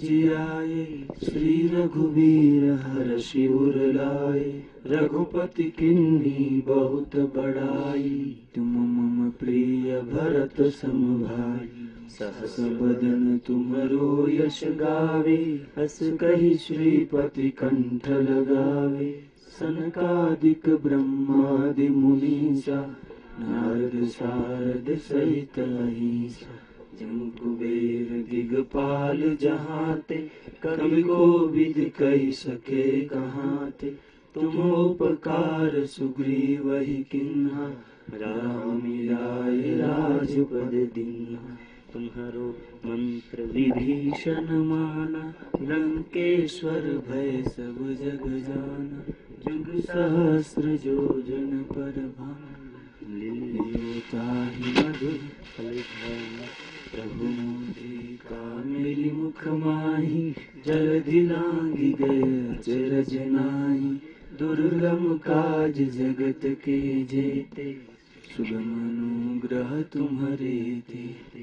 आए श्री रघुवीर हर शिवर लाए रघुपति किन्नी तुम मम प्रिय भरत बदन तुमरो यश गावे हस कही श्रीपति कंठ लगावे सनकादिक ब्रह्मादि मुनीसा नारद सारद सहित अहिंसा जम कुबेर दिगपाल जहाते, कवि को विद कही सके कहाते। तुम उपकार सुग्रीव वही किन्हा, राम मिलाए राजपद दीन्हा। तुम्हारो मंत्र विभीषण माना, लंकेश्वर भय सब जग जाना। जुग सहस्र जो जन पर भान। लिल्योताहि मधुर फल भाना। प्रभु मुद्रिका मेरी मुख माही जलधि लांगी गए चरज नाही। दुर्गम काज जगत के जेते सुगम अनुग्रह तुम्हारे देते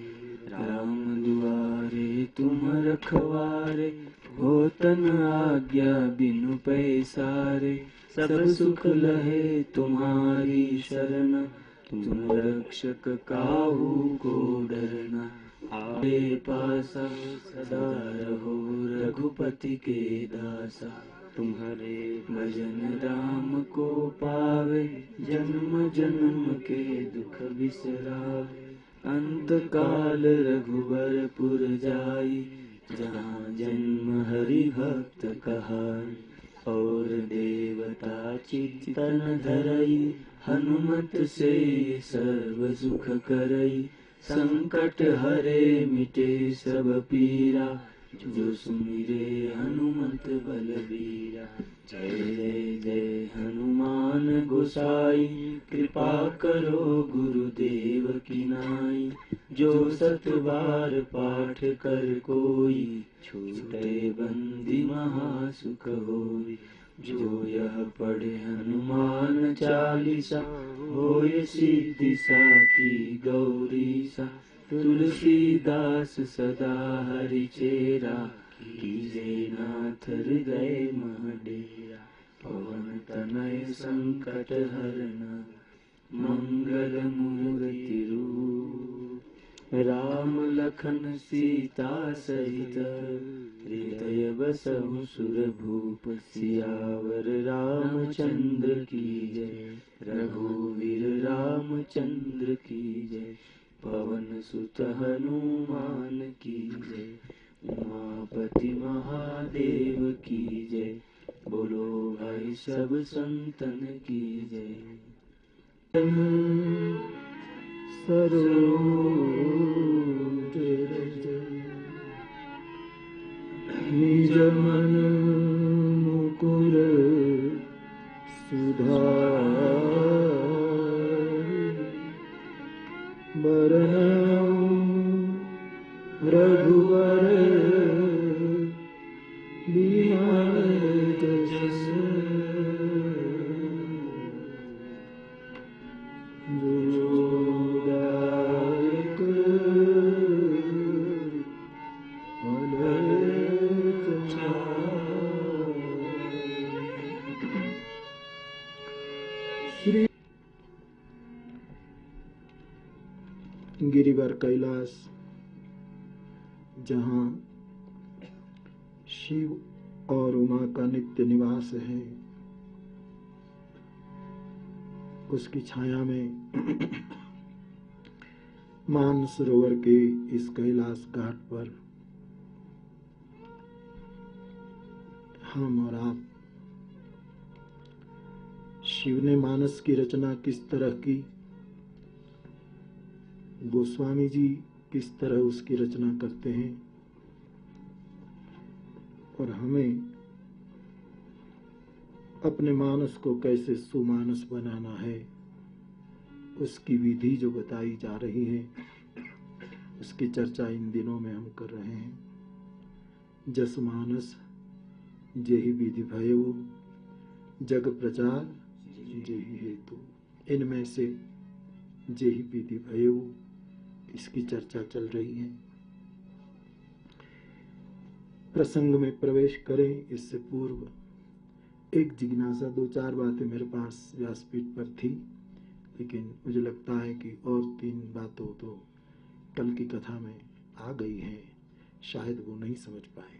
राम दुआरे तुम रखवारे होतन आज्ञा बिनु पैसारे। सब सुख लहे तुम्हारी शरण। तुम रक्षक काहू को डरना। आए पासा सदा रहो रघुपति के दासा। तुम्हारे भजन राम को पावे, जन्म जन्म के दुख बिसरावे। अंत काल रघुबर पुर जाई, जहाँ जन्म हरि भक्त कहा और देवता चितन धरई हनुमत से सर्व सुख करई, संकट हरे मिटे सब पीरा, जो सुमिरे हनुमत बलबीरा। जय जय जय हनुमान गोसाई, कृपा करो गुरुदेव की नाई, जो सत बार पाठ कर कोई, छूटे बंदी महासुख होई। जो यह पढ़े हनुमान चालीसा होय सिद्धि साखी गौरी सा तुलसीदास सदा हरि चेरा कीजे नाथ हृदय महडेरा पवन तनय मूर्ति रूप राम लखन सीता सहित हृदय बसहु सुर भूप सियावर रामचंद्र की जय। रघुवीर रामचंद्र की जय। पवन सुत हनुमान की जय। उमापति महादेव की जय। बोलो भाई सब संतन की जय। निज मन मुकुर सुधा वर रघुवर कैलाश, जहाँ शिव और उमा का नित्य निवास है। उसकी छाया में मान सरोवर के इस कैलाश घाट पर हम और आप, शिव ने मानस की रचना किस तरह की? गोस्वामी जी किस तरह उसकी रचना करते हैं और हमें अपने मानस को कैसे सुमानस बनाना है, उसकी विधि जो बताई जा रही है, उसकी चर्चा इन दिनों में हम कर रहे हैं। जस मानस, जेहि विधि भयो, जग प्रचार, जेहि हेतु। इनमें से जेहि विधि भयो इसकी चर्चा चल रही है। प्रसंग में प्रवेश करें इससे पूर्व। एक जिज्ञासा दो चार बातें मेरे पास व्यासपीठ पर थी, लेकिन मुझे लगता है कि और तीन बातों तो कल की कथा में आ गई हैं। शायद वो नहीं समझ पाए।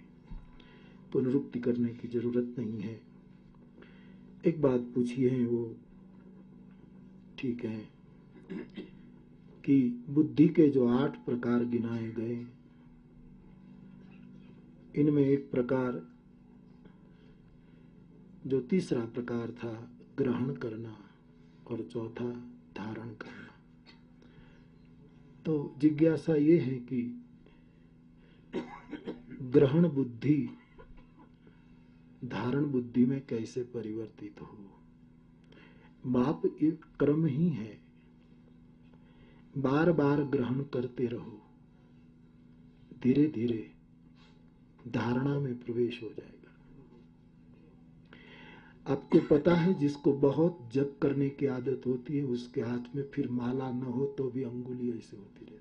पुनरुक्ति करने की ज़रूरत नहीं है। एक बात पूछी है वो, ठीक है। कि बुद्धि के जो आठ प्रकार गिनाए गए, इनमें एक प्रकार, जो तीसरा प्रकार था, ग्रहण करना और चौथा, धारण करना। तो जिज्ञासा ये है कि ग्रहण बुद्धि, धारण बुद्धि में कैसे परिवर्तित हो? बाप एक क्रम ही है। बार बार ग्रहण करते रहो। धीरे धीरे धारणा में प्रवेश हो जाएगा। आपको पता है जिसको बहुत जप करने की आदत होती है, उसके हाथ में फिर माला न हो तो भी अंगुली ऐसे होती रहती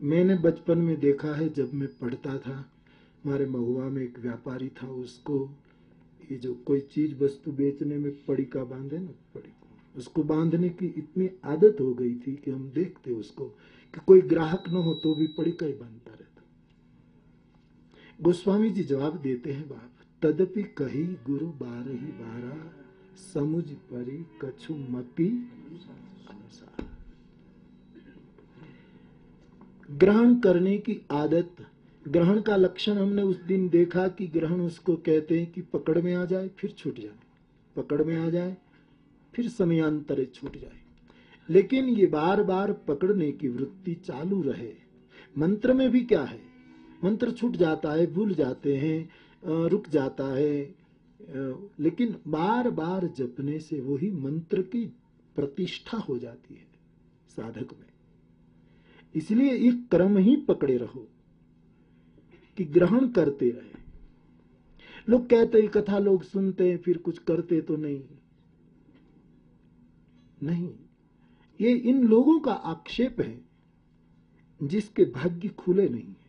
मैंने बचपन में देखा है, जब मैं पढ़ता था, हमारे महुआ में एक व्यापारी था, उसको ये जो कोई चीज़ वस्तु बेचने में पड़ी का बांधे ना, पड़ी उसको बांधने की इतनी आदत हो गई थी कि हम देखते उसको कि कोई ग्राहक न हो तो भी पड़ी का ही बांधता रहता। गोस्वामी जी जवाब देते हैं बाप, तदपि कही गुरु बार ही बारा, समुझ परी कछु मपी। अनुसार ग्रहण करने की आदत, ग्रहण का लक्षण हमने उस दिन देखा कि ग्रहण उसको कहते हैं कि पकड़ में आ जाए, फिर छूट जाए। पकड़ में आ जाए फिर समयांतर छूट जाए। लेकिन ये बार बार पकड़ने की वृत्ति चालू रहे। मंत्र में भी क्या है? मंत्र छूट जाता है, भूल जाते हैं रुक जाता है। लेकिन बार बार जपने से वही मंत्र की प्रतिष्ठा हो जाती है साधक में। इसलिए एक क्रम ही पकड़े रहो कि ग्रहण करते रहे। लोग कहते कथा लोग सुनते हैं, फिर कुछ करते तो नहीं। नहीं, ये इन लोगों का आक्षेप है जिसके भाग्य खुले नहीं है।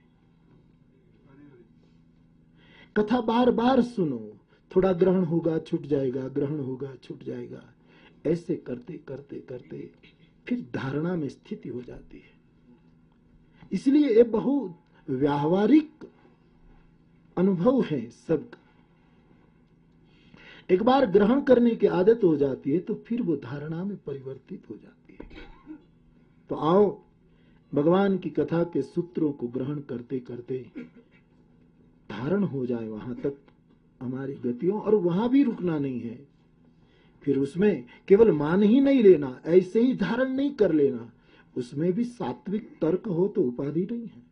कथा बार बार सुनो, थोड़ा ग्रहण होगा, छूट जाएगा, ग्रहण होगा, छूट जाएगा। ऐसे करते करते करते फिर धारणा में स्थिति हो जाती है। इसलिए ये बहुत व्यावहारिक अनुभव है सबका। एक बार ग्रहण करने की आदत हो जाती है तो फिर वो धारणा में परिवर्तित हो जाती है। तो आओ, भगवान की कथा के सूत्रों को ग्रहण करते करते धारण हो जाए वहाँ तक हमारी गतियों, और वहाँ भी रुकना नहीं है। फिर उसमें केवल मान ही नहीं लेना, ऐसे ही धारण नहीं कर लेना। उसमें भी सात्विक तर्क हो तो उपाधि नहीं है।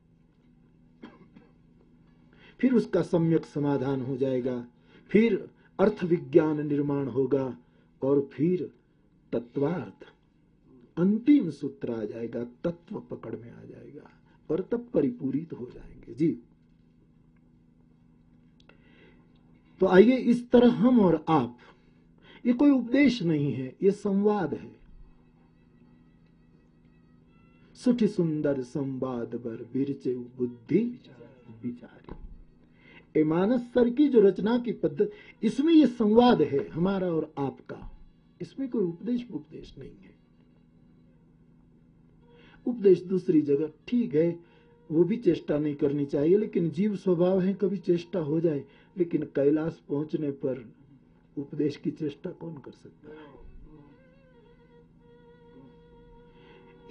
फिर उसका सम्यक समाधान हो जाएगा। फिर अर्थ विज्ञान निर्माण होगा और फिर तत्वार्थ। अंतिम सूत्र आ जाएगा, तत्व पकड़ में आ जाएगा और तब परिपूरित हो जाएँगे। जी। तो आइए इस तरह हम और आप, ये कोई उपदेश नहीं है, ये संवाद है। सुठ सुंदर संवाद बर बिरचे बुद्धि विचारी। मानस सर की जो रचना की पद्धति इसमें ये संवाद है हमारा और आपका। इसमें कोई उपदेश उपदेश नहीं है। उपदेश दूसरी जगह ठीक है वो भी चेष्टा नहीं करनी चाहिए लेकिन जीव स्वभाव है कभी चेष्टा हो जाए लेकिन कैलाश पहुँचने पर उपदेश की चेष्टा कौन कर सकता है?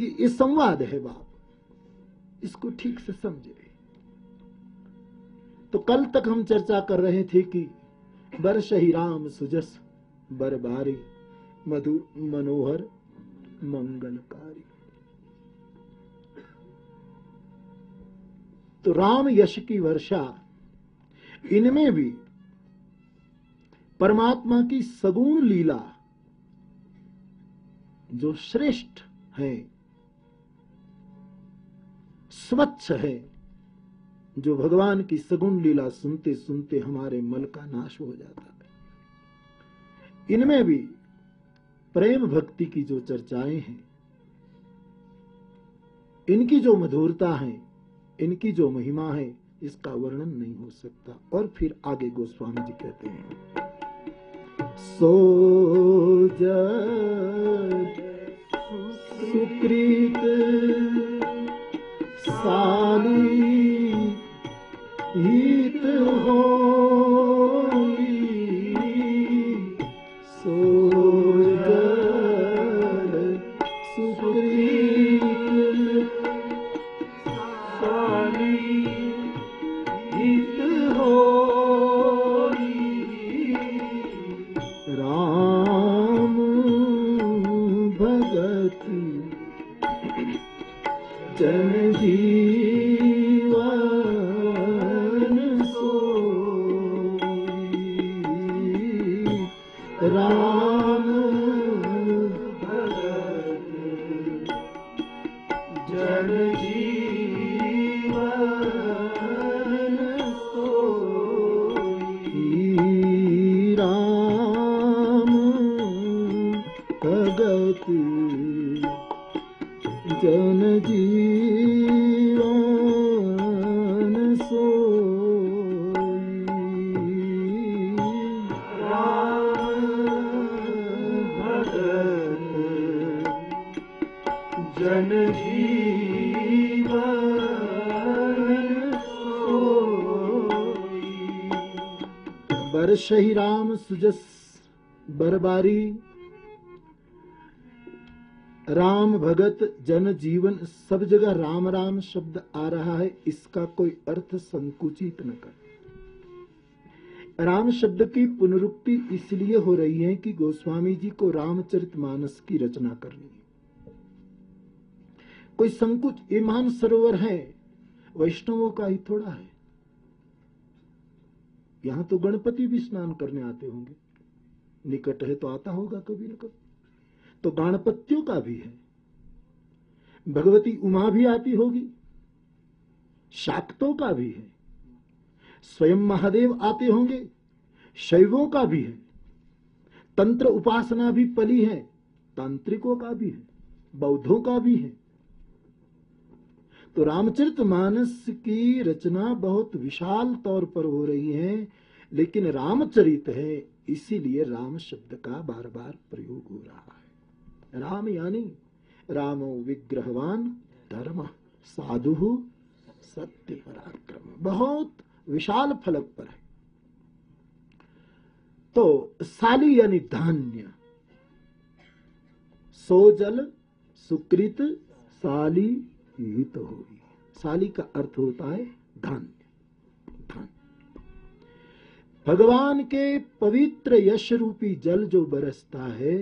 ये, ये संवाद है बाप। इसको ठीक से समझे। तो कल तक हम चर्चा कर रहे थे कि बर शही राम सुजस बर बारी मधु, मनोहर, मंगलकारी। तो राम यश की वर्षा, इनमें भी परमात्मा की सगुण लीला जो श्रेष्ठ है, स्वच्छ है जो भगवान की सगुण लीला सुनते सुनते हमारे मल का नाश हो जाता है। इनमें भी प्रेम भक्ति की जो चर्चाएँ हैं, इनकी जो मधुरता है, इनकी जो महिमा है, इसका वर्णन नहीं हो सकता। और फिर आगे गोस्वामी जी कहते हैं, सो सुकृत साली जीवन सब जगह राम राम शब्द आ रहा है, इसका कोई अर्थ संकुचित न कर। राम शब्द की पुनरुक्ति इसलिए हो रही है कि गोस्वामी जी को रामचरित मानस की रचना करनी कोई संकुच ये महान सरोवर है, वैष्णवों का ही थोड़ा है। यहाँ तो गणपति भी स्नान करने आते होंगे। निकट है तो आता होगा कभी ना कभी। तो गणपत्यों का भी है। भगवती उमा भी आती होगी। शाक्तों का भी है। स्वयं महादेव आते होंगे। शैवों का भी है। तंत्र उपासना भी पली है। तांत्रिकों का भी है। बौद्धों का भी है। तो रामचरित मानस की रचना बहुत विशाल तौर पर हो रही है, लेकिन रामचरित है, इसीलिए राम शब्द का बार बार प्रयोग हो रहा है। राम यानी रामो विग्रहवान, धर्म साधु सत्य पराक्रम बहुत विशाल फलक पर है। तो साली यानी धान्य, सोजल सुकृत साली हित होगी साली का अर्थ होता है धान्य धान्य। भगवान के पवित्र यश रूपी जल जो बरसता है,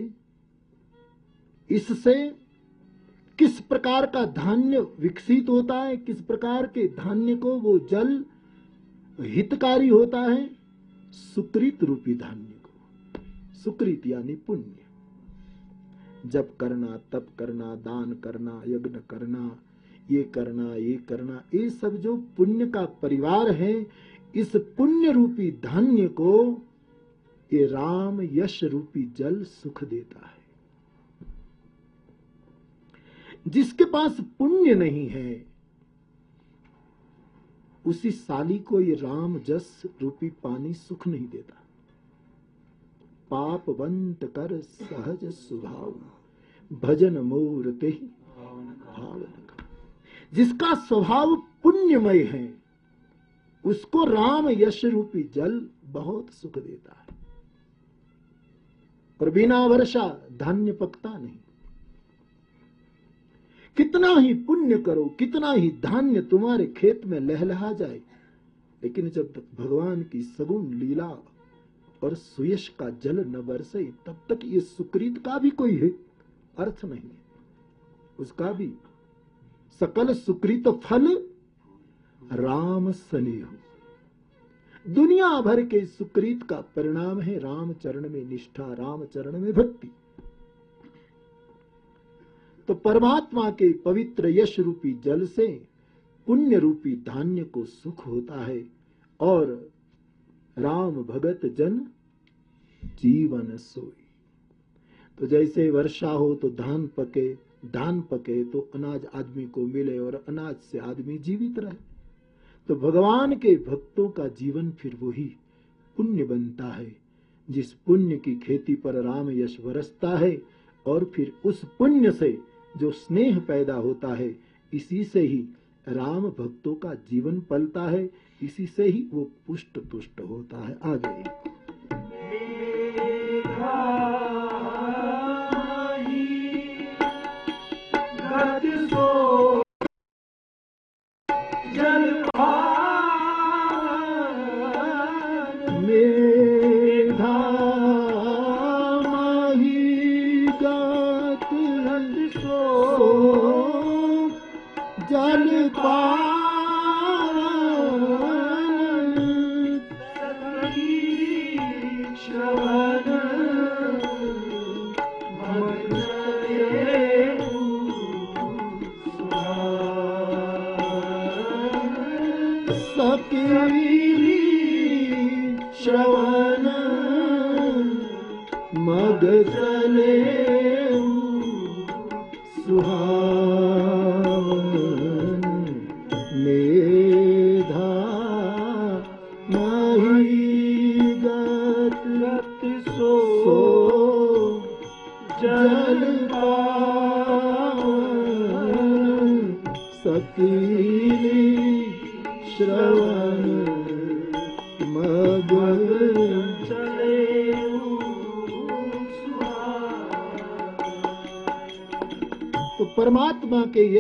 इससे किस प्रकार का धान्य विकसित होता है, किस प्रकार के धान्य को वो जल हितकारी होता है? सुकृत रूपी धान्य को। सुकृत यानी पुण्य। जब करना, तप करना, दान करना, यज्ञ करना, ये करना ये करना, ये सब जो पुण्य का परिवार है, इस पुण्य रूपी धान्य को ये राम यश रूपी जल सुख देता है। जिसके पास पुण्य नहीं है, उसी साली को ये राम जस रूपी पानी सुख नहीं देता। पाप पापवंत कर सहज स्वभाव भजन मूर्ति भावन जिसका स्वभाव पुण्यमय है, उसको राम यश रूपी जल बहुत सुख देता है। और बिना वर्षा धान्य पकता नहीं। कितना ही पुण्य करो, कितना ही धान्य तुम्हारे खेत में लहलहा जाए। लेकिन जब तक भगवान की सगुण लीला और सुयश का जल न बरसे, तब तक ये सुकृत का भी कोई है अर्थ नहीं है। उसका भी सकल सुकृत फल राम स्नेह। दुनिया भर के सुकृत का परिणाम है राम चरण में निष्ठा राम चरण में भक्ति। तो परमात्मा के पवित्र यश रूपी जल से पुण्य रूपी धान्य को सुख होता है और राम भगत जन जीवन सोई तो जैसे वर्षा हो तो धान पके धान पके तो अनाज आदमी को मिले और अनाज से आदमी जीवित रहे। तो भगवान के भक्तों का जीवन फिर वही पुण्य बनता है, जिस पुण्य की खेती पर राम यश बरसता है और फिर उस पुण्य से जो स्नेह पैदा होता है, इसी से ही राम भक्तों का जीवन पलता है, इसी से ही वो पुष्ट पुष्ट होता है। आगे।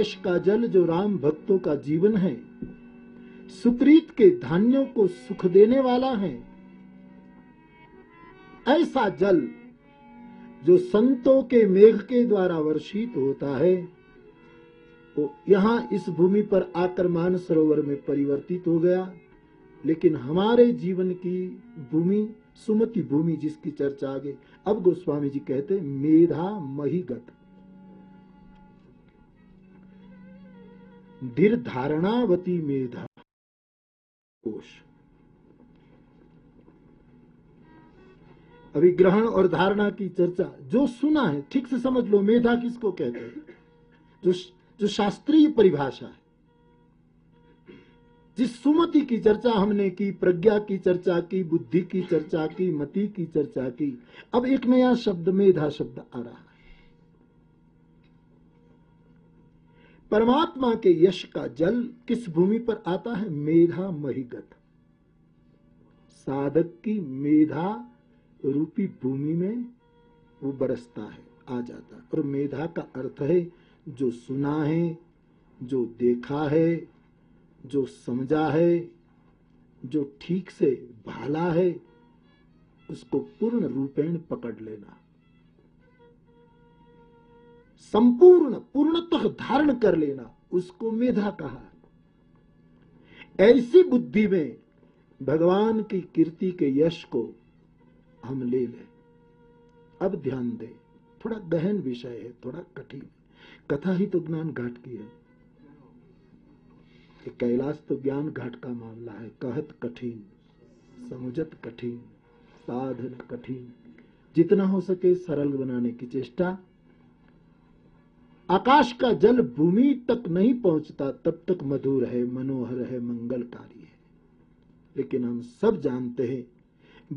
यश का जल जो राम भक्तों का जीवन है, सुप्रीत के धान्यों को सुख देने वाला है। ऐसा जल जो संतों के मेघ के द्वारा वर्षित होता है, वो यहाँ इस भूमि पर आकर मान सरोवर में परिवर्तित हो गया। लेकिन हमारे जीवन की भूमि, सुमति भूमि जिसकी चर्चा आगे, अब गोस्वामी जी कहते मेधा महिगत। धीर धारणावती मेधा। कोश। अभी ग्रहण और धारणा की चर्चा, जो सुना है, ठीक से समझ लो, मेधा किसको कहते हैं? जो जो शास्त्रीय परिभाषा है। जिस सुमति की चर्चा हमने की, प्रज्ञा की चर्चा की, बुद्धि की चर्चा की, मति की चर्चा की, अब एक नया शब्द, मेधा शब्द आ रहा है। परमात्मा के यश का जल किस भूमि पर आता है? मेधा महिगत। साधक की मेधा रूपी भूमि में वो बरसता है, आ जाता है। और मेधा का अर्थ है जो सुना है, जो देखा है, जो समझा है, जो ठीक से भाला है, उसको पूर्ण रूपेण पकड़ लेना। संपूर्ण पूर्णतः धारण कर लेना, उसको मेधा कहा। ऐसी बुद्धि में भगवान की कीर्ति के यश को हम ले लें। अब ध्यान दे, थोड़ा गहन विषय है, थोड़ा कठिन। कथा ही तो ज्ञान घाट की है। कैलाश तो ज्ञान घाट का मामला है, कहत कठिन समुजत कठिन, साधन कठिन। जितना हो सके सरल बनाने की चेष्टा आकाश का जल भूमि तक नहीं पहुँचता, तब तक मधुर है, मनोहर है, मंगलकारी है। लेकिन हम सब जानते हैं,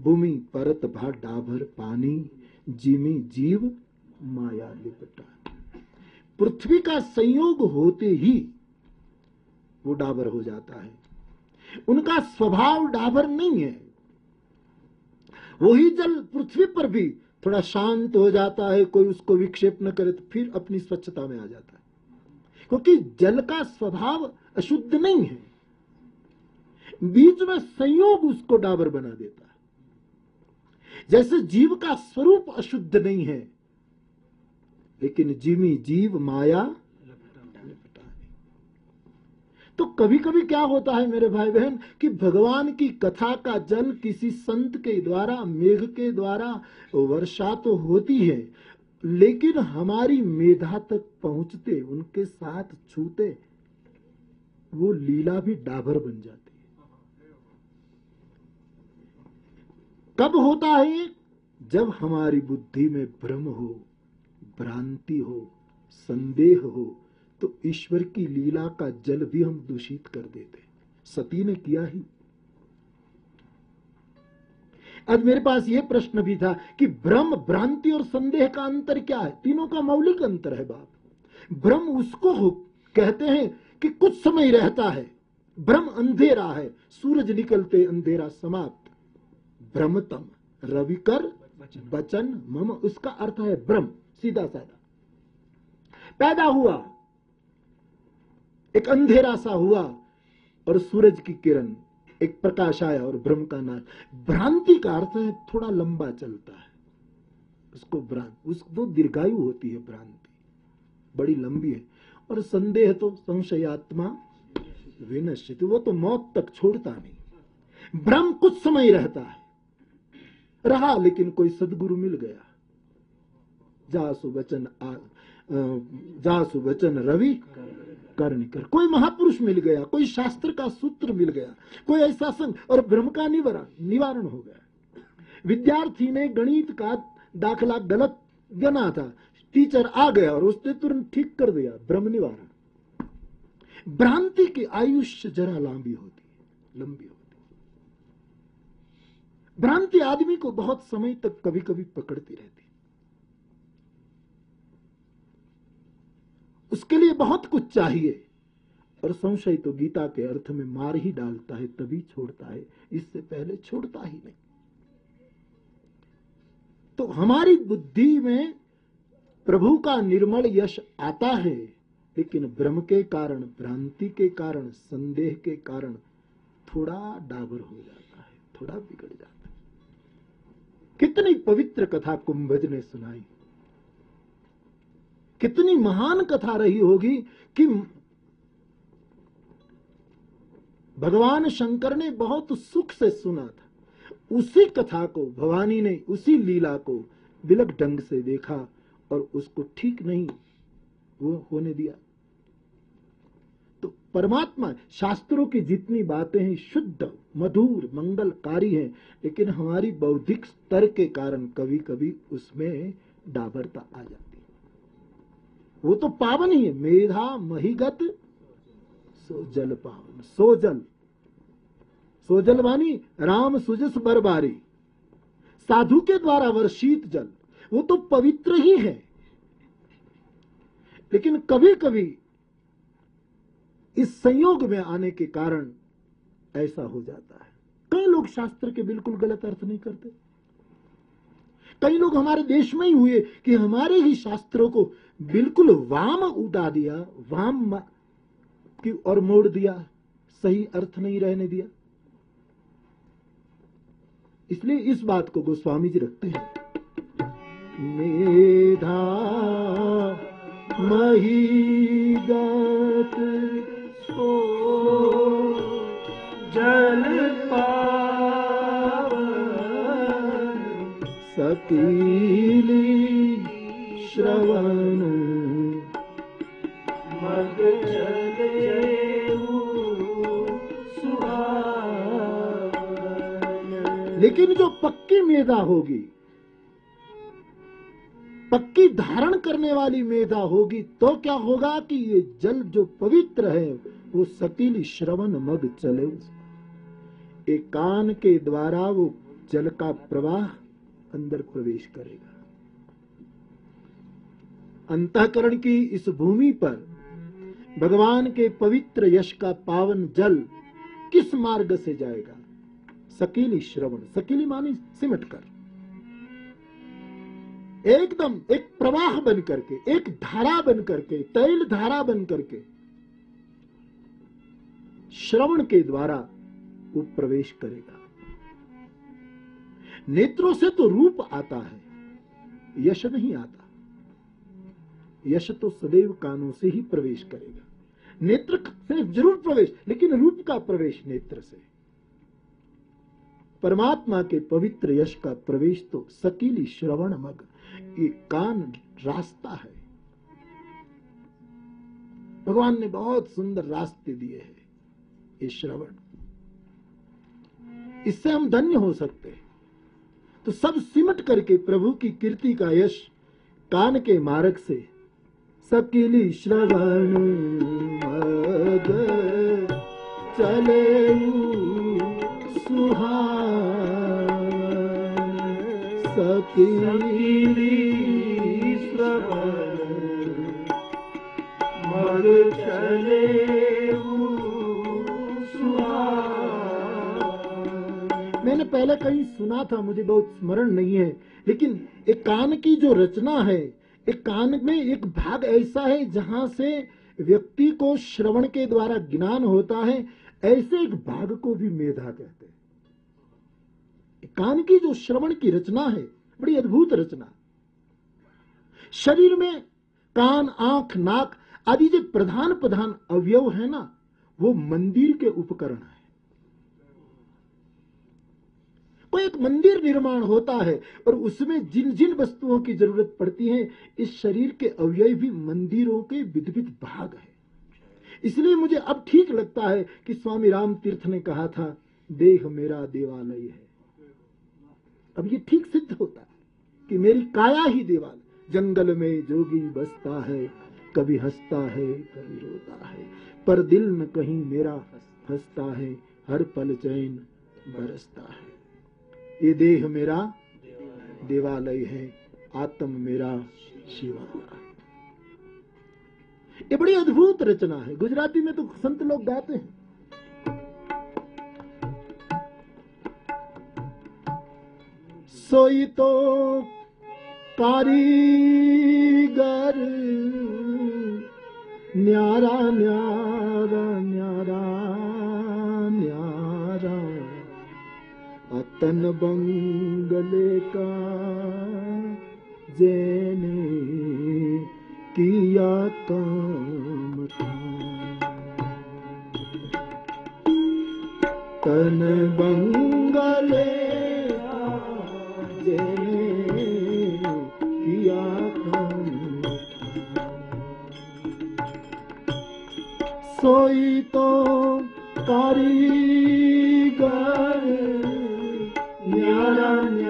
भूमि, परत भा डाभर, पानी, जिमी, जीव, माया लिपटा। पृथ्वी का संयोग होते ही वो डाबर हो जाता है। उनका स्वभाव डाबर नहीं है। वही जल पृथ्वी पर भी थोड़ा शांत हो जाता है, कोई उसको विक्षेप न करे तो फिर अपनी स्वच्छता में आ जाता है। क्योंकि जल का स्वभाव अशुद्ध नहीं है। बीच में संयोग उसको डाबर बना देता है। जैसे जीव का स्वरूप अशुद्ध नहीं है, लेकिन जीवी जीव माया तो कभी कभी क्या होता है मेरे भाई बहन कि भगवान की कथा का जल किसी संत के द्वारा, मेघ के द्वारा वर्षा तो होती है, लेकिन हमारी मेधा तक पहुँचते, उनके साथ छूते, वो लीला भी डाभर बन जाती है। कब होता है जब हमारी बुद्धि में भ्रम हो, भ्रांति हो, संदेह हो तो ईश्वर की लीला का जल भी हम दूषित कर देते सती ने किया ही। आज मेरे पास यह प्रश्न भी था कि भ्रम भ्रांति और संदेह का अंतर क्या है? तीनों का मौलिक अंतर है बाप। भ्रम उसको हो कहते हैं कि कुछ समय रहता है भ्रम अंधेरा है, सूरज निकलते अंधेरा समाप्त। भ्रमतम रविकर, वचन, मम, उसका अर्थ है ब्रह्म सीधा साधा पैदा हुआ। एक अंधेरा सा हुआ और सूरज की किरण, एक प्रकाश आया और भ्रम का नाम, भ्रांति का अर्थ है थोड़ा लंबा चलता है। उसको भ्रांति उसको दीर्घायु होती है भ्रांति, बड़ी लंबी है। और संदेह तो संशयात्मा विनश्चित, वो तो मौत तक छोड़ता नहीं। भ्रम कुछ समय रहता है, रहा लेकिन कोई सदगुरु मिल गया। जासु वचन जासु वचन रवि कर कोई महापुरुष मिल गया, कोई शास्त्र का सूत्र मिल गया, कोई ऐसा संग और ब्रह्म का निवारण निवारण हो गया। विद्यार्थी ने गणित का दाखला गलत गना था। टीचर आ गया और उसने तुरंत ठीक कर दिया, ब्रह्म निवारण। भ्रांति की आयुष्य जरा लंबी होती है, लंबी होती भ्रांति आदमी को बहुत समय तक कभी कभी पकड़ती रहती उसके लिए बहुत कुछ चाहिए। और संशय तो गीता के अर्थ में मार ही डालता है, तभी छोड़ता है। इससे पहले छोड़ता ही नहीं। तो हमारी बुद्धि में प्रभु का निर्मल यश आता है, लेकिन भ्रम के कारण, भ्रांति के कारण, संदेह के कारण थोड़ा डाबर हो जाता है, थोड़ा बिगड़ जाता है। कितनी पवित्र कथा कुंभज ने सुनाई। कितनी महान कथा रही होगी कि भगवान शंकर ने बहुत सुख से सुना था। उसी कथा को भवानी ने उसी लीला को बिलक ढंग से देखा और उसको ठीक नहीं वो होने दिया। तो परमात्मा, शास्त्रों की जितनी बातें हैं, शुद्ध, मधुर, मंगलकारी हैं, लेकिन हमारी बौद्धिक स्तर के कारण कभी कभी उसमें डाबरता आ जाती वो तो पावन ही है। मेधा महिगत सो जल पावन। सो जल सो जल वानी राम सुजस बरबारी। साधु के द्वारा वर्षित जल। वो तो पवित्र ही है। लेकिन कभी कभी इस संयोग में आने के कारण ऐसा हो जाता है। कई लोग शास्त्र के बिल्कुल गलत अर्थ नहीं करते। कई लोग हमारे देश में ही हुए कि हमारे ही शास्त्रों को बिल्कुल वाम उठा दिया, वाम की और मोड़ दिया, सही अर्थ नहीं रहने दिया। इसलिए इस बात को गोस्वामी जी रखते हैं। मेधा महीगत सो जल सकीली श्रवण। मग लेकिन जो पक्की मेधा होगी पक्की धारण करने वाली मेधा होगी तो क्या होगा कि ये जल जो पवित्र है वो सकीली श्रवण मग चले। एक कान के द्वारा वो जल का प्रवाह अंदर प्रवेश करेगा। अंतकरण की इस भूमि पर भगवान के पवित्र यश का पावन जल किस मार्ग से जाएगा? सकीली श्रवण, सकीली मानी सिमट कर। एकदम एक प्रवाह बन करके, एक धारा बन करके, तैल धारा बन करके श्रवण के द्वारा वो प्रवेश करेगा। नेत्रों से तो रूप आता है, यश नहीं आता। यश तो सदैव कानों से ही प्रवेश करेगा। नेत्र से ज़रूर प्रवेश, लेकिन रूप का प्रवेश नेत्र से। परमात्मा के पवित्र यश का प्रवेश तो सकीली श्रवण मग, ये कान रास्ता है। भगवान ने बहुत सुंदर रास्ते दिए हैं, ये श्रवण। इससे हम धन्य हो सकते हैं। तो सब सिमट करके प्रभु की कीर्ति का यश कान के मार्ग से सकिली श्रवण चले सुहा श्रवण मग चले पहले कहीं सुना था, मुझे बहुत स्मरण नहीं है। लेकिन एक कान की जो रचना है, एक कान में एक भाग ऐसा है जहाँ से व्यक्ति को श्रवण के द्वारा ज्ञान होता है, ऐसे एक भाग को भी मेधा कहते हैं। कान की जो श्रवण की रचना है, बड़ी अद्भुत रचना। शरीर में कान, आँख, नाक आदि जो प्रधान प्रधान अवयव है ना, वो मंदिर के उपकरण है। एक मंदिर निर्माण होता है और उसमें जिन जिन वस्तुओं की ज़रूरत पड़ती है, इस शरीर के अवयव भी मंदिरों के विधवित भाग है। इसलिए मुझे अब ठीक लगता है कि स्वामी राम तीर्थ ने कहा था, देह मेरा देवालय है। अब ये ठीक सिद्ध होता है कि मेरी काया ही देवालय जंगल में जोगी बसता है, कभी हंसता है, कभी रोता है, पर दिल में कहीं मेरा हंसता है, हर पल चैन बरसता है। ये देह मेरा देवालय है, आत्म मेरा शिवालय ये बड़ी अद्भुत रचना है। गुजराती में तो संत लोग गाते हैं। सोई तो कारीगर, न्यारा न्यारा न्यारा। तन बंगले का जेने किया काम था। तन बंगले जेने किया काम सोई तो कारी कारीगर न्यारा न्यारा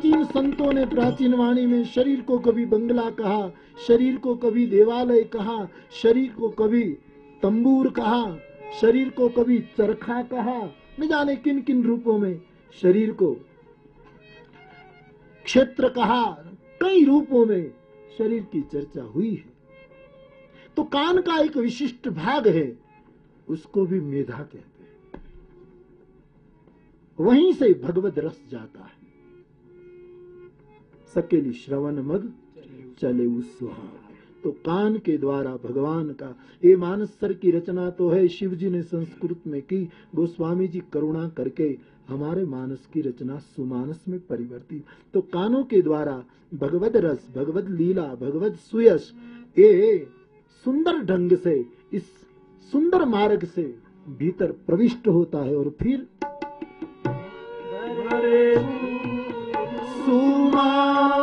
प्राचीन संतों ने प्राचीन वाणी में शरीर को कभी बंगला कहा, शरीर को कभी देवालय कहा, शरीर को कभी तंबूर कहा, शरीर को कभी चरखा कहा। न जाने किन किन रूपों में शरीर को क्षेत्र कहा, कई रूपों में शरीर की चर्चा हुई है। तो कान का एक विशिष्ट भाग है, उसको भी मेधा कहते हैं। वहीं से भगवत रस जाता है। सकेली श्रवण मग चले उस तो कान के द्वारा भगवान का ये मानस सर की रचना तो है शिव जी ने संस्कृत में की। गोस्वामी जी करुणा करके हमारे मानस की रचना सुमानस में परिवर्तित तो कानों के द्वारा भगवत रस भगवत लीला भगवत सुयश ये सुंदर ढंग से इस सुंदर मार्ग से भीतर प्रविष्ट होता है और फिर रुचि जा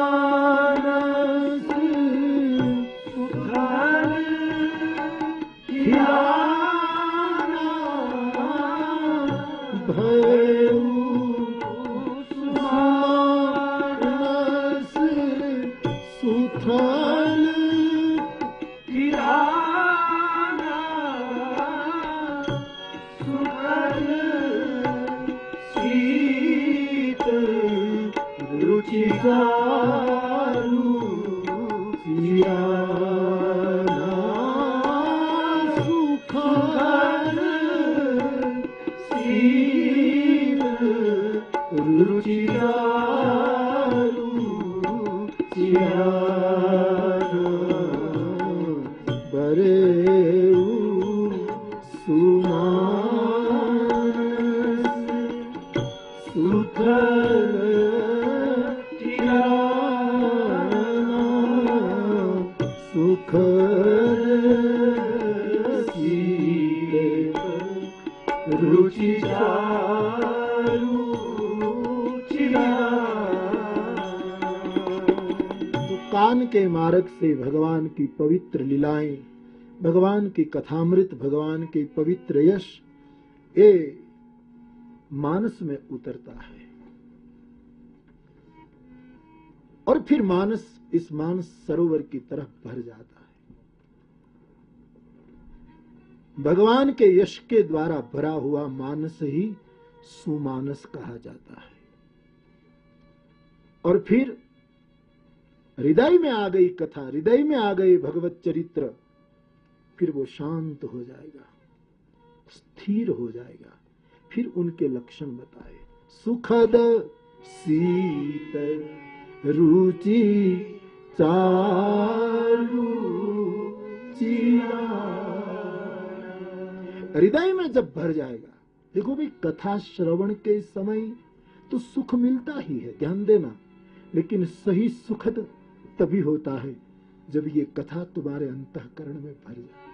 मार्ग से भगवान की पवित्र लीलाएँ, भगवान की कथामृत, भगवान के पवित्र यश ये मानस में उतरता है। और फिर मानस इस मानस सरोवर की तरफ़ भर जाता है। भगवान के यश के द्वारा भरा हुआ मानस ही सुमानस कहा जाता है। और फिर हृदय में आ गई कथा, हृदय में आ गए भगवत चरित्र, फिर वो शांत हो जाएगा, स्थिर हो जाएगा, फिर उनके लक्षण बताए। सुखद शीत रुचि हृदय में जब भर जाएगा, देखो भाई, कथा श्रवण के समय तो सुख मिलता ही है, ध्यान देना, लेकिन सही सुखद तभी होता है जब ये कथा तुम्हारे अंतकरण में भर जाए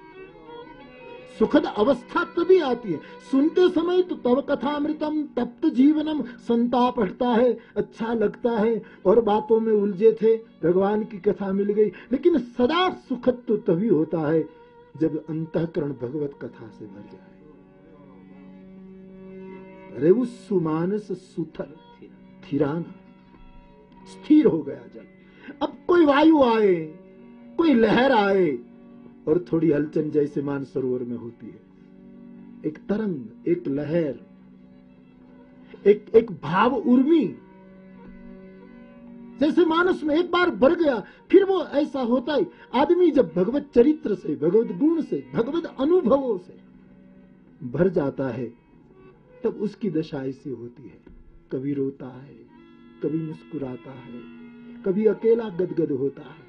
सुखद अवस्था तभी आती है। सुनते समय तो तब कथा अमृतम तप्त जीवनम, संताप हटता है अच्छा लगता है। और बातों में उलझे थे, भगवान की कथा मिल गई। लेकिन सदा सुखद तो तभी होता है जब अंतकरण भगवत कथा से भर जाए। अरे उस सुमानस सुथल थिराना, स्थिर हो गया जब कोई वायु आए, कोई लहर आए, और थोड़ी हलचल जैसे मान सरोवर में होती है। एक तरंग, एक लहर, एक एक भाव उर्मी, जैसे मानस में एक बार भर गया, फिर वो ऐसा होता है, आदमी जब भगवत चरित्र से, भगवत गुण से, भगवत अनुभवों से भर जाता है, तब उसकी दशा ऐसी होती है। कभी रोता है, कभी मुस्कुराता है कभी अकेला गदगद होता है।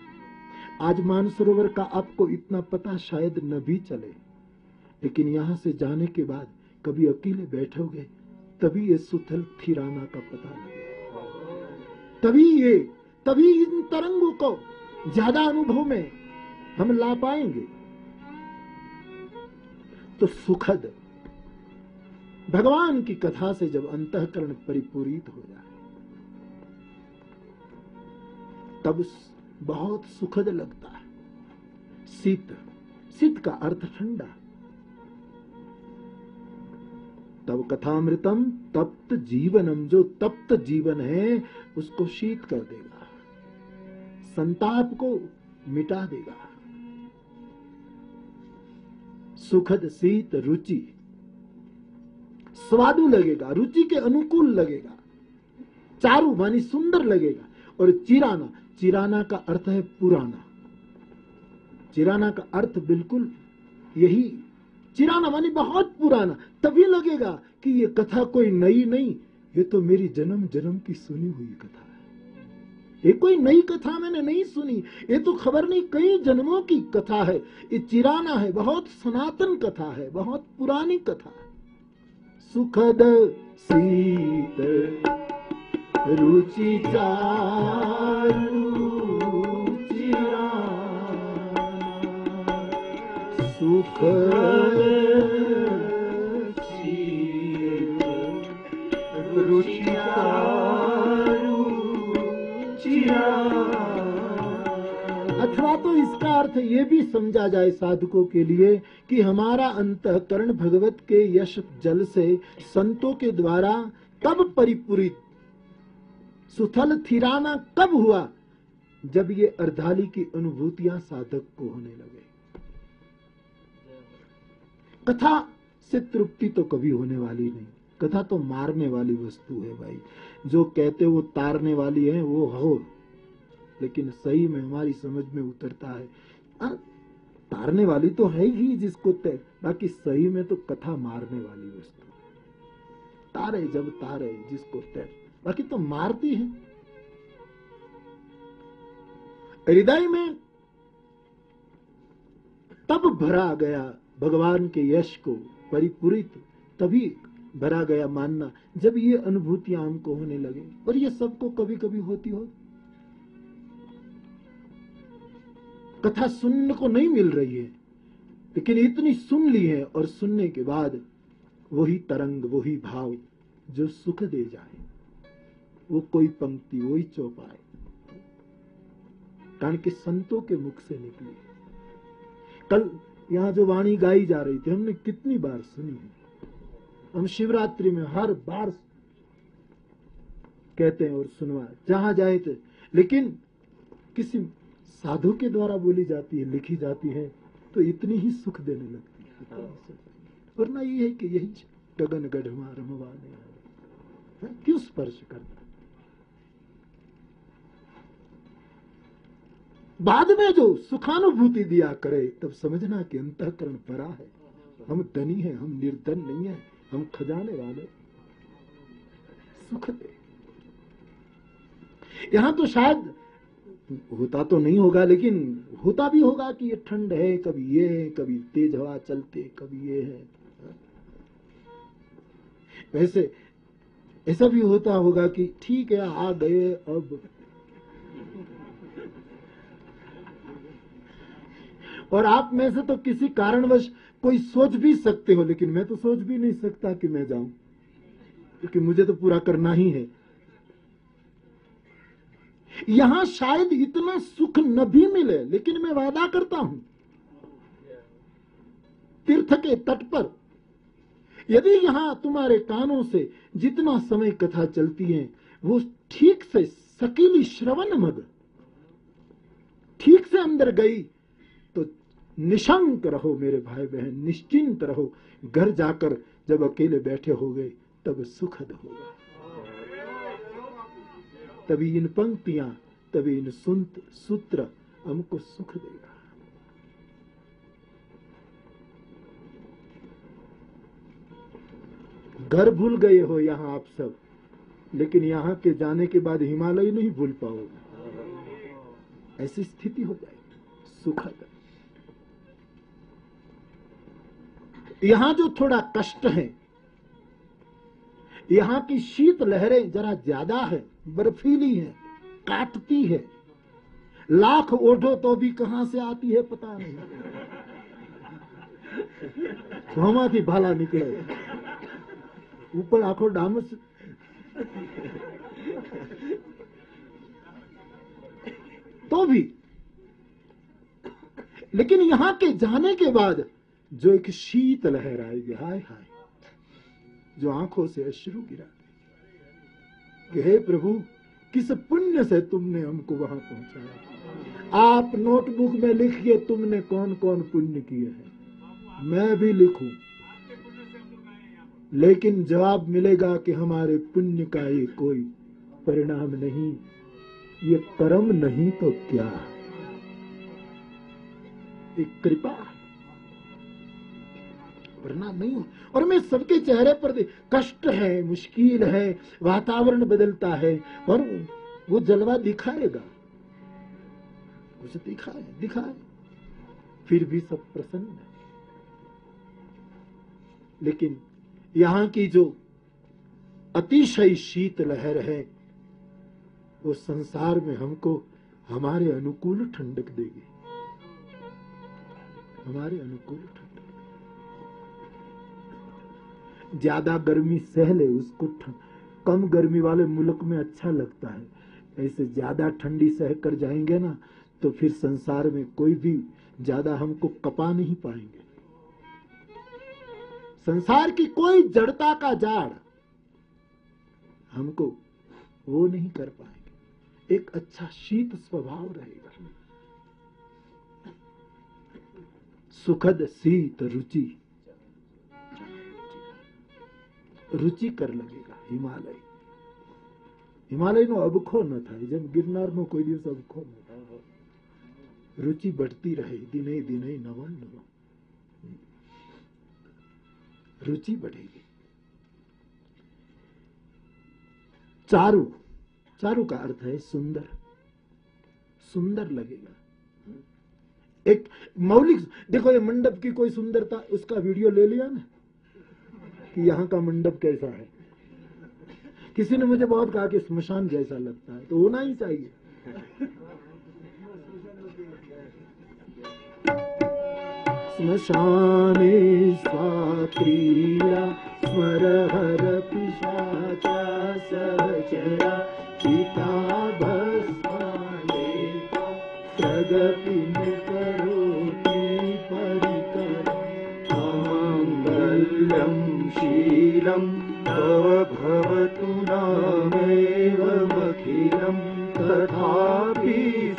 आज मानसरोवर का आपको इतना पता शायद न भी चले। लेकिन यहाँ से जाने के बाद कभी अकेले बैठोगे, तभी ये सुथल थिराना का पता लगे तभी ये, तभी इन तरंगों को ज़्यादा अनुभव में हम ला पाएँगे। तो सुखद, भगवान की कथा से जब अंतकरण परिपूरित हो जाए तब बहुत सुखद लगता है। शीत शीत का अर्थ ठंडा। तब कथामृतम तप्त जीवनम, जो तप्त जीवन है, उसको शीत कर देगा। संताप को मिटा देगा। सुखद शीत रुचि। स्वादु लगेगा, रुचि के अनुकूल लगेगा। चारू मानी सुंदर लगेगा और चिराना चिराना का अर्थ है पुराना। चिराना का अर्थ बिल्कुल यही, चिराना मानी बहुत पुराना। तभी लगेगा कि ये कथा कोई नई नहीं, ये तो मेरी जन्म जन्म की सुनी हुई कथा है। ये कोई नई कथा मैंने नहीं सुनी, ये तो खबर नहीं, कई जन्मों की कथा है। ये चिराना है, बहुत सनातन कथा है, बहुत पुरानी कथा है। सुखद, सीत, रुचि चारू। सुख अथवा तो इसका अर्थ ये भी समझा जाए साधकों के लिए कि हमारा अंतकरण भगवत के यश जल से संतों के द्वारा तब परिपूरित सुथल थिराना कब हुआ जब ये अर्धाली की अनुभूतियाँ साधक को होने लगे। कथा से तृप्ति तो कभी होने वाली नहीं। कथा तो मारने वाली वस्तु है भाई। जो कहते वो तारने वाली है वो हो। लेकिन सही में हमारी समझ में उतरता है। आ, तारने वाली तो है ही जिसको तय बाकी सही में तो कथा मारने वाली वस्तु तारे जब तारे जिसको तय बाकी तो मारती है। हृदय में तब भरा गया भगवान के यश को परिपूरित तभी भरा गया मानना जब ये अनुभूतियाँ हमको होने लगे। और ये सबको कभी कभी होती हो। कथा सुनने को नहीं मिल रही है, लेकिन इतनी सुन ली है और सुनने के बाद वही तरंग, वही भाव जो सुख दे जाए, वो कोई पंक्ति, वही चौपाए कारण कि संतों के मुख से निकली। कल यहाँ जो वाणी गाई जा रही थी, हमने कितनी बार सुनी है। हम शिवरात्रि में हर बार कहते हैं और सुनवा, जहाँ जाए थे। लेकिन किसी साधु के द्वारा बोली जाती है, लिखी जाती है तो इतनी ही सुख देने लगती है। वरना ये है कि यही गगन गढ़वा रमवाने क्यों स्पर्श करना? बाद में जो सुखानुभूति दिया करे, तब समझना कि अंतकरण परा है। हम धनी है, हम निर्धन नहीं है, हम खजाने वाले। सुख दे। यहाँ तो शायद होता तो नहीं होगा, लेकिन होता भी होगा कि ये ठंड है, कभी ये है, कभी तेज हवा चलते, कभी ये है। वैसे ऐसा भी होता होगा कि ठीक है, आ गए अब। और आप में से तो किसी कारणवश कोई सोच भी सकते हो, लेकिन मैं तो सोच भी नहीं सकता कि मैं जाऊँ। क्योंकि मुझे तो पूरा करना ही है। यहाँ शायद इतना सुख न भी मिले, लेकिन मैं वादा करता हूँ। तीर्थ के तट पर, यदि यहाँ तुम्हारे कानों से जितना समय कथा चलती है, वो ठीक से सकीली श्रवण मग, ठीक से अंदर गई निशंक रहो मेरे भाई बहन निश्चिंत रहो। घर जाकर जब अकेले बैठे हो गए तब सुखद होगा। तभी इन पंक्तियाँ, तभी इन सुंत सूत्र हमको सुख देगा। घर भूल गए हो यहाँ आप सब, लेकिन यहाँ के जाने के बाद हिमालय नहीं भूल पाओगे। ऐसी स्थिति हो जाएगी सुखद। यहाँ जो थोड़ा कष्ट है, यहाँ की शीत लहरें जरा ज़्यादा है, बर्फीली है, काटती है। लाख ओढ़ो तो भी कहाँ से आती है पता नहीं। हवा की भाला निकले। ऊपर आँखों डामस तो भी। लेकिन यहाँ के जाने के बाद जो एक शीत लहर आएगी हाय हाय, जो आँखों से अश्रु गिरा हे प्रभु, किस पुण्य से तुमने हमको वहाँ पहुँचाया? आप नोटबुक में लिखिए, तुमने कौन कौन पुण्य किए हैं? मैं भी लिखू। लेकिन जवाब मिलेगा कि हमारे पुण्य का ये कोई परिणाम नहीं, ये कर्म नहीं तो क्या? एक कृपा। है वरना नहीं और मैं सबके चेहरे पर कष्ट है, मुश्किल है, वातावरण बदलता है और वो जलवा दिखाएगा। उसे दिखाए दिखाए। फिर भी सब प्रसन्न है। लेकिन यहाँ की जो अतिशय शीत लहर है, वो संसार में हमको, हमारे अनुकूल ठंडक देगी। हमारे अनुकूल ठंडक। ज़्यादा गर्मी सह ले उसको कम गर्मी वाले मुल्क में अच्छा लगता है। ऐसे ज़्यादा ठंडी सह कर जाएँगे ना तो फिर संसार में कोई भी ज़्यादा हमको कपा नहीं पाएँगे। संसार की कोई जड़ता का जाड़ हमको वो नहीं कर पाएँगे। एक अच्छा शीत स्वभाव रहेगा। सुखद शीत रुचि। रुचिकर लगेगा हिमालय हिमालय નો અબખો ન થાય જેમ ગિરનાર નો કોઈ દિવસ અબખો ન થાય रुचि बढ़ती रहे दिने दिने नवम नवम रुचि बढ़ेगी चारु चारु का अर्थ है सुंदर सुंदर लगेगा एक मौलिक देखो ये मंडप की कोई सुंदरता उसका वीडियो ले लिया ना कि यहाँ का मंडप कैसा है? किसी ने मुझे बहुत कहा कि स्मशान जैसा लगता है तो होना ही चाहिए। स्मशाने स्वाक्रीडा स्मरहर पिशाचा, सहचरा चिता भवतु तथापि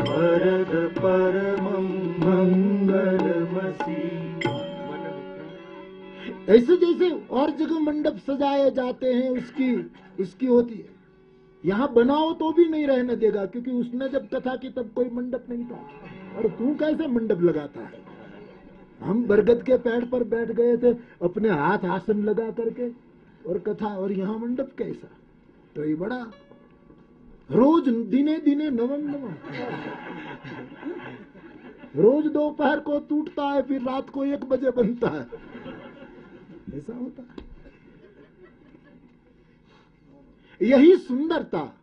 वरद परमं मङ्गलमसि। ऐसे जैसे और जगह मंडप सजाए जाते हैं उसकी उसकी होती है। यहाँ बनाओ तो भी नहीं रहने देगा, क्योंकि उसने जब कथा की तब कोई मंडप नहीं था। और तू कैसे मंडप लगाता है? हम बरगद के पेड़ पर बैठ गए थे, अपने हाथ आसन लगा करके, और कथा, और यहाँ मंडप कैसा? तो ये बड़ा, रोज दिने दिने नवम नवम। रोज दोपहर को टूटता है, फिर रात को एक बजे बनता है। ऐसा होता है। यही सुंदरता।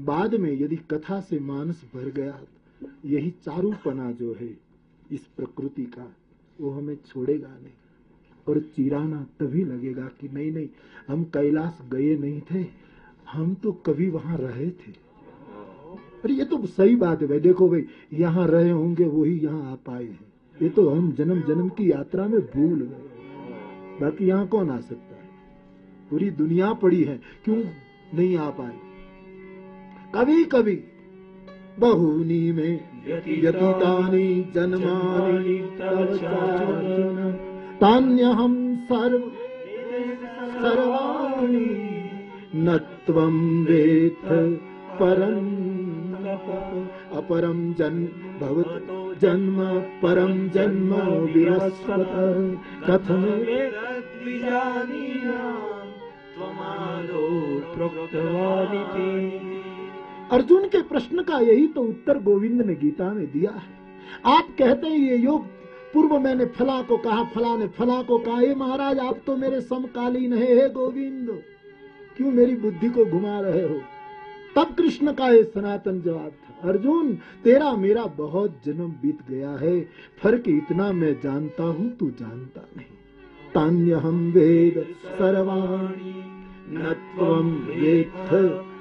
बाद में यदि कथा से मानस भर गया, यही चारूपना जो है इस प्रकृति का, वो हमें छोड़ेगा नहीं। और चिराना तभी लगेगा कि नहीं नहीं, हम कैलाश गए नहीं थे, हम तो कभी वहाँ रहे थे। अरे ये तो सही बात है भाई, देखो भाई, यहाँ रहे होंगे वही यहाँ आ पाए हैं। ये तो हम जन्म जन्म की यात्रा में भूल गए। बाकी यहाँ कौन आ सकता है? पूरी दुनिया पड़ी है, क्यों नहीं आ पाए? कभी कभी बहुनी में व्यतीतानि जन्मानि तव चार्जुन तान्यहं सर्व सर्वाणि न त्वं वेत्थ परम् अपरं जन्म भवत जन्म परम जन्म विवस्वत कथम अर्जुन के प्रश्न का यही तो उत्तर गोविंद ने गीता में दिया है। आप कहते हैं ये योग, पूर्व मैंने फला को कहा फला ने फला को कहा। ये महाराज, आप तो मेरे समकालीन है, हे गोविंद। क्यों मेरी बुद्धि को घुमा रहे हो? तब कृष्ण का ये सनातन जवाब था, अर्जुन, तेरा मेरा बहुत जन्म बीत गया है। फ़र्क इतना मैं जानता हूँ, तू जानता नहीं। तान्य हम वेद सर्वाणी।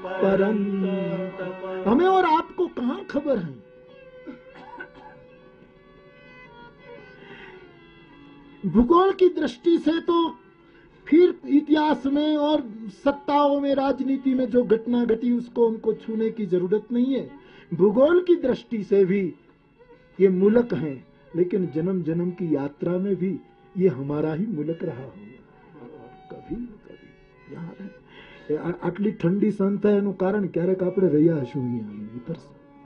परम हमें और आपको कहा खबर है? भूगोल की दृष्टि से तो फिर इतिहास में और सत्ताओं में, राजनीति में जो घटना घटी, उसको हमको छूने की ज़रूरत नहीं है। भूगोल की दृष्टि से भी ये मुलक है, लेकिन जन्म जन्म की यात्रा में भी ये हमारा ही मुलक रहा होगा। कभी कभी यहाँ આટલી ઠંડી સહન થાય એનું કારણ ક્યારેક આપણે રહ્યા હશું અહીંયા इधर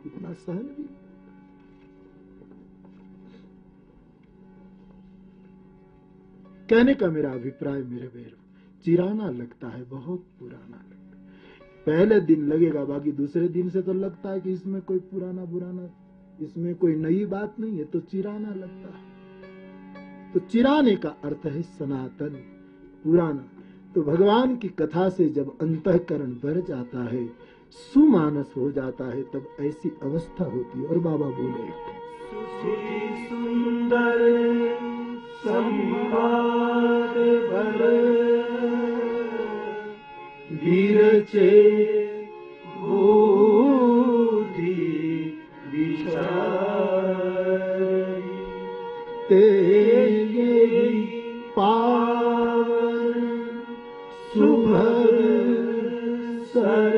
इतना सहन भी कहने का मेरा अभिप्राय मेरे बेर चिराना लगता है बहुत पुराना लगता है पहले दिन लगेगा बाकी दूसरे दिन से तो लगता है कि इसमें कोई पुराना बुराना इसमें कोई नई बात नहीं है तो चिराना लगता है तो चिराने का अर्थ है सनातन पुराना तो भगवान की कथा से जब अंतकरण भर जाता है सुमानस हो जाता है तब ऐसी अवस्था होती है। और बाबा बोले सुंदर संवाद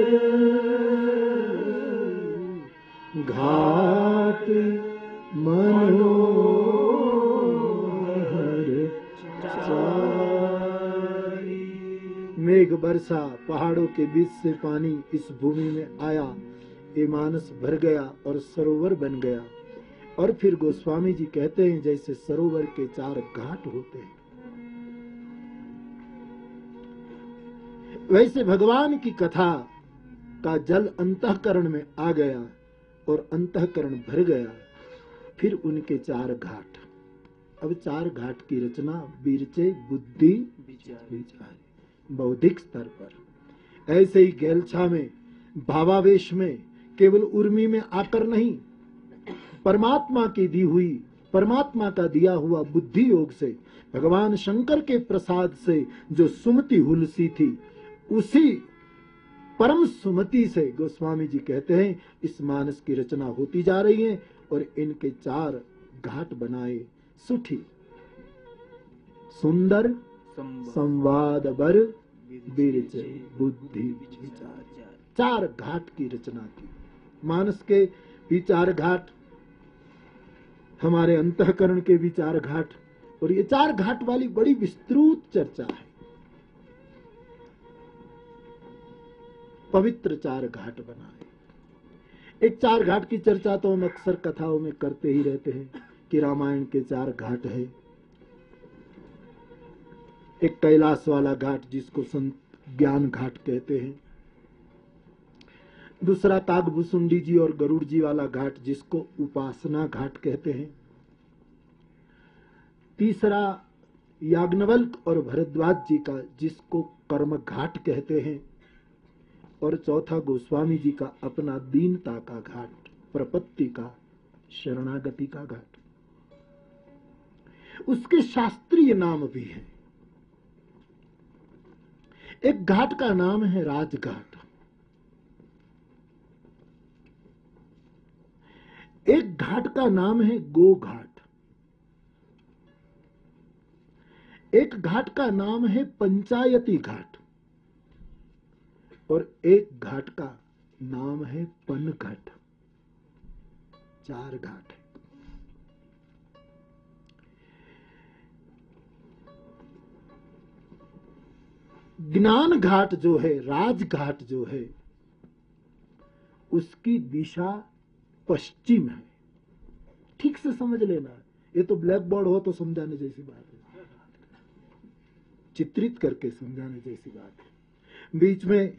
वीर चे वर्षा पहाड़ों के बीच से पानी इस भूमि में आया। ये मानस भर गया और सरोवर बन गया। और फिर गोस्वामी जी कहते हैं, जैसे सरोवर के चार घाट होते हैं। वैसे भगवान की कथा का जल अंतकरण में आ गया और अंतकरण भर गया। फिर उनके चार घाट। अब चार घाट की रचना बीरचे, बुद्धि, विचार, बौद्धिक स्तर पर। ऐसे ही गैलछा में, भावावेश में, केवल उर्मी में आकर नहीं, परमात्मा की दी हुई, परमात्मा का दिया हुआ बुद्धि योग से, भगवान शंकर के प्रसाद से जो सुमति हुलसी थी उसी परम सुमति से गोस्वामी जी कहते हैं इस मानस की रचना होती जा रही है और इनके चार घाट बनाए सुठी। सुंदर संवाद बर बीरज बुद्धि विचार। चार घाट की रचना की। मानस के भी चार घाट हमारे अंतकरण के भी चार घाट और ये चार घाट वाली बड़ी विस्तृत चर्चा है। पवित्र चार घाट बनाए। एक चार घाट की चर्चा तो हम अक्सर कथाओं में करते ही रहते हैं कि रामायण के चार घाट है। एक कैलाश वाला घाट जिसको संत ज्ञान घाट कहते हैं। दूसरा तागभुसुंडी जी और गरुड़ जी वाला घाट जिसको उपासना घाट कहते हैं। तीसरा याग्नवल्क और भरद्वाज जी का जिसको कर्म घाट कहते हैं। और चौथा गोस्वामी जी का अपना दीनता का घाट, प्रपत्ति का, शरणागति का घाट। उसके शास्त्रीय नाम भी है। एक घाट का नाम है राजघाट। एक घाट का नाम है गो घाट एक घाट का नाम है पंचायती घाट। और एक घाट का नाम है पन घाट चार घाट है। ज्ञान घाट जो है राजघाट जो है, उसकी दिशा पश्चिम है। ठीक से समझ लेना। ये तो ब्लैक बोर्ड हो तो समझाने जैसी बात है। चित्रित करके समझाने जैसी बात है। बीच में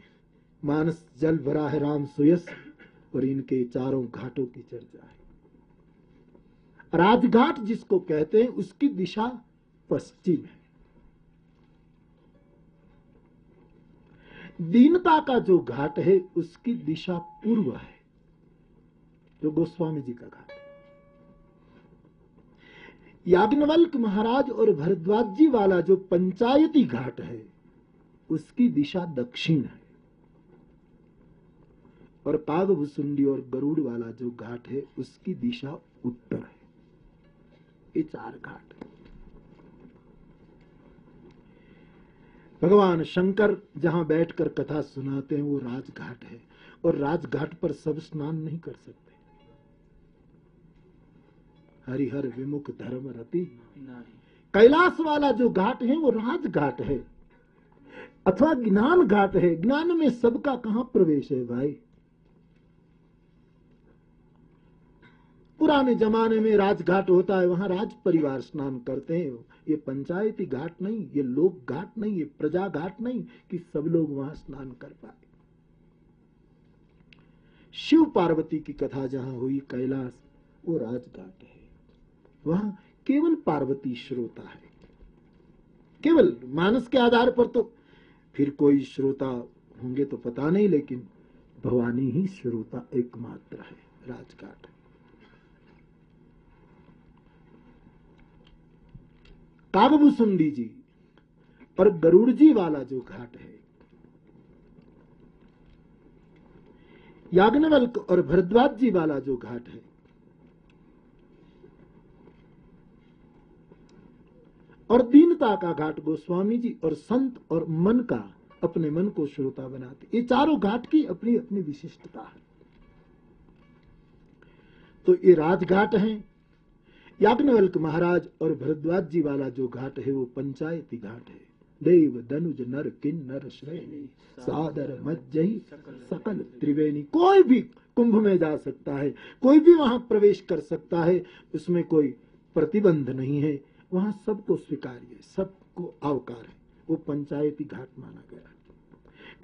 मानस जल भरा है राम सुयस, और इनके चारों घाटों की चर्चा है। राजघाट जिसको कहते हैं, उसकी दिशा पश्चिम है। दीनता का जो घाट है, उसकी दिशा पूर्व है। जो गोस्वामी जी का घाट है। याग्नवल्क महाराज और भरद्वाज जी वाला जो पंचायती घाट है, उसकी दिशा दक्षिण है। और कागभुसुंडी और गरुड़ वाला जो घाट है उसकी दिशा उत्तर है। ये चार घाट भगवान शंकर जहाँ बैठकर कथा सुनाते हैं वो राजघाट है और राजघाट पर सब स्नान नहीं कर सकते। हरिहर विमुख धर्म रति। कैलाश वाला जो घाट है वो राजघाट है। अथवा ज्ञान घाट है। ज्ञान में सबका कहा प्रवेश है भाई? पुराने जमाने में राजघाट होता है, वहाँ राज परिवार स्नान करते हैं। ये पंचायती घाट नहीं, ये लोक घाट नहीं, ये प्रजा घाट नहीं कि सब लोग वहाँ स्नान कर पाए। शिव पार्वती की कथा जहाँ हुई, कैलाश, वो राजघाट है। वहाँ केवल पार्वती श्रोता है। केवल मानस के आधार पर तो फिर कोई श्रोता होंगे तो पता नहीं, लेकिन भवानी ही श्रोता एकमात्र है राजघाट। कागभूसुंडी जी और गरुड़ जी वाला जो घाट है, याग्नवल्क और भरद्वाज जी वाला जो घाट है, और दीनता का घाट गोस्वामी जी और संत और मन का अपने मन को श्रोता बनाते। ये चारों घाट की अपनी अपनी विशिष्टता है। तो ये राजघाट है याज्ञवल्क महाराज और भरद्वाज जी वाला जो घाट है, वो पंचायती घाट है। देव दनुज नर किन नर श्रेणी, सादर मज्जही सकल, त्रिवेणी, कोई भी कुंभ में जा सकता है, कोई भी वहाँ प्रवेश कर सकता है, उसमें कोई प्रतिबंध नहीं है। वहाँ सबको स्वीकार्य सबको अवकार है। वो पंचायती घाट माना गया।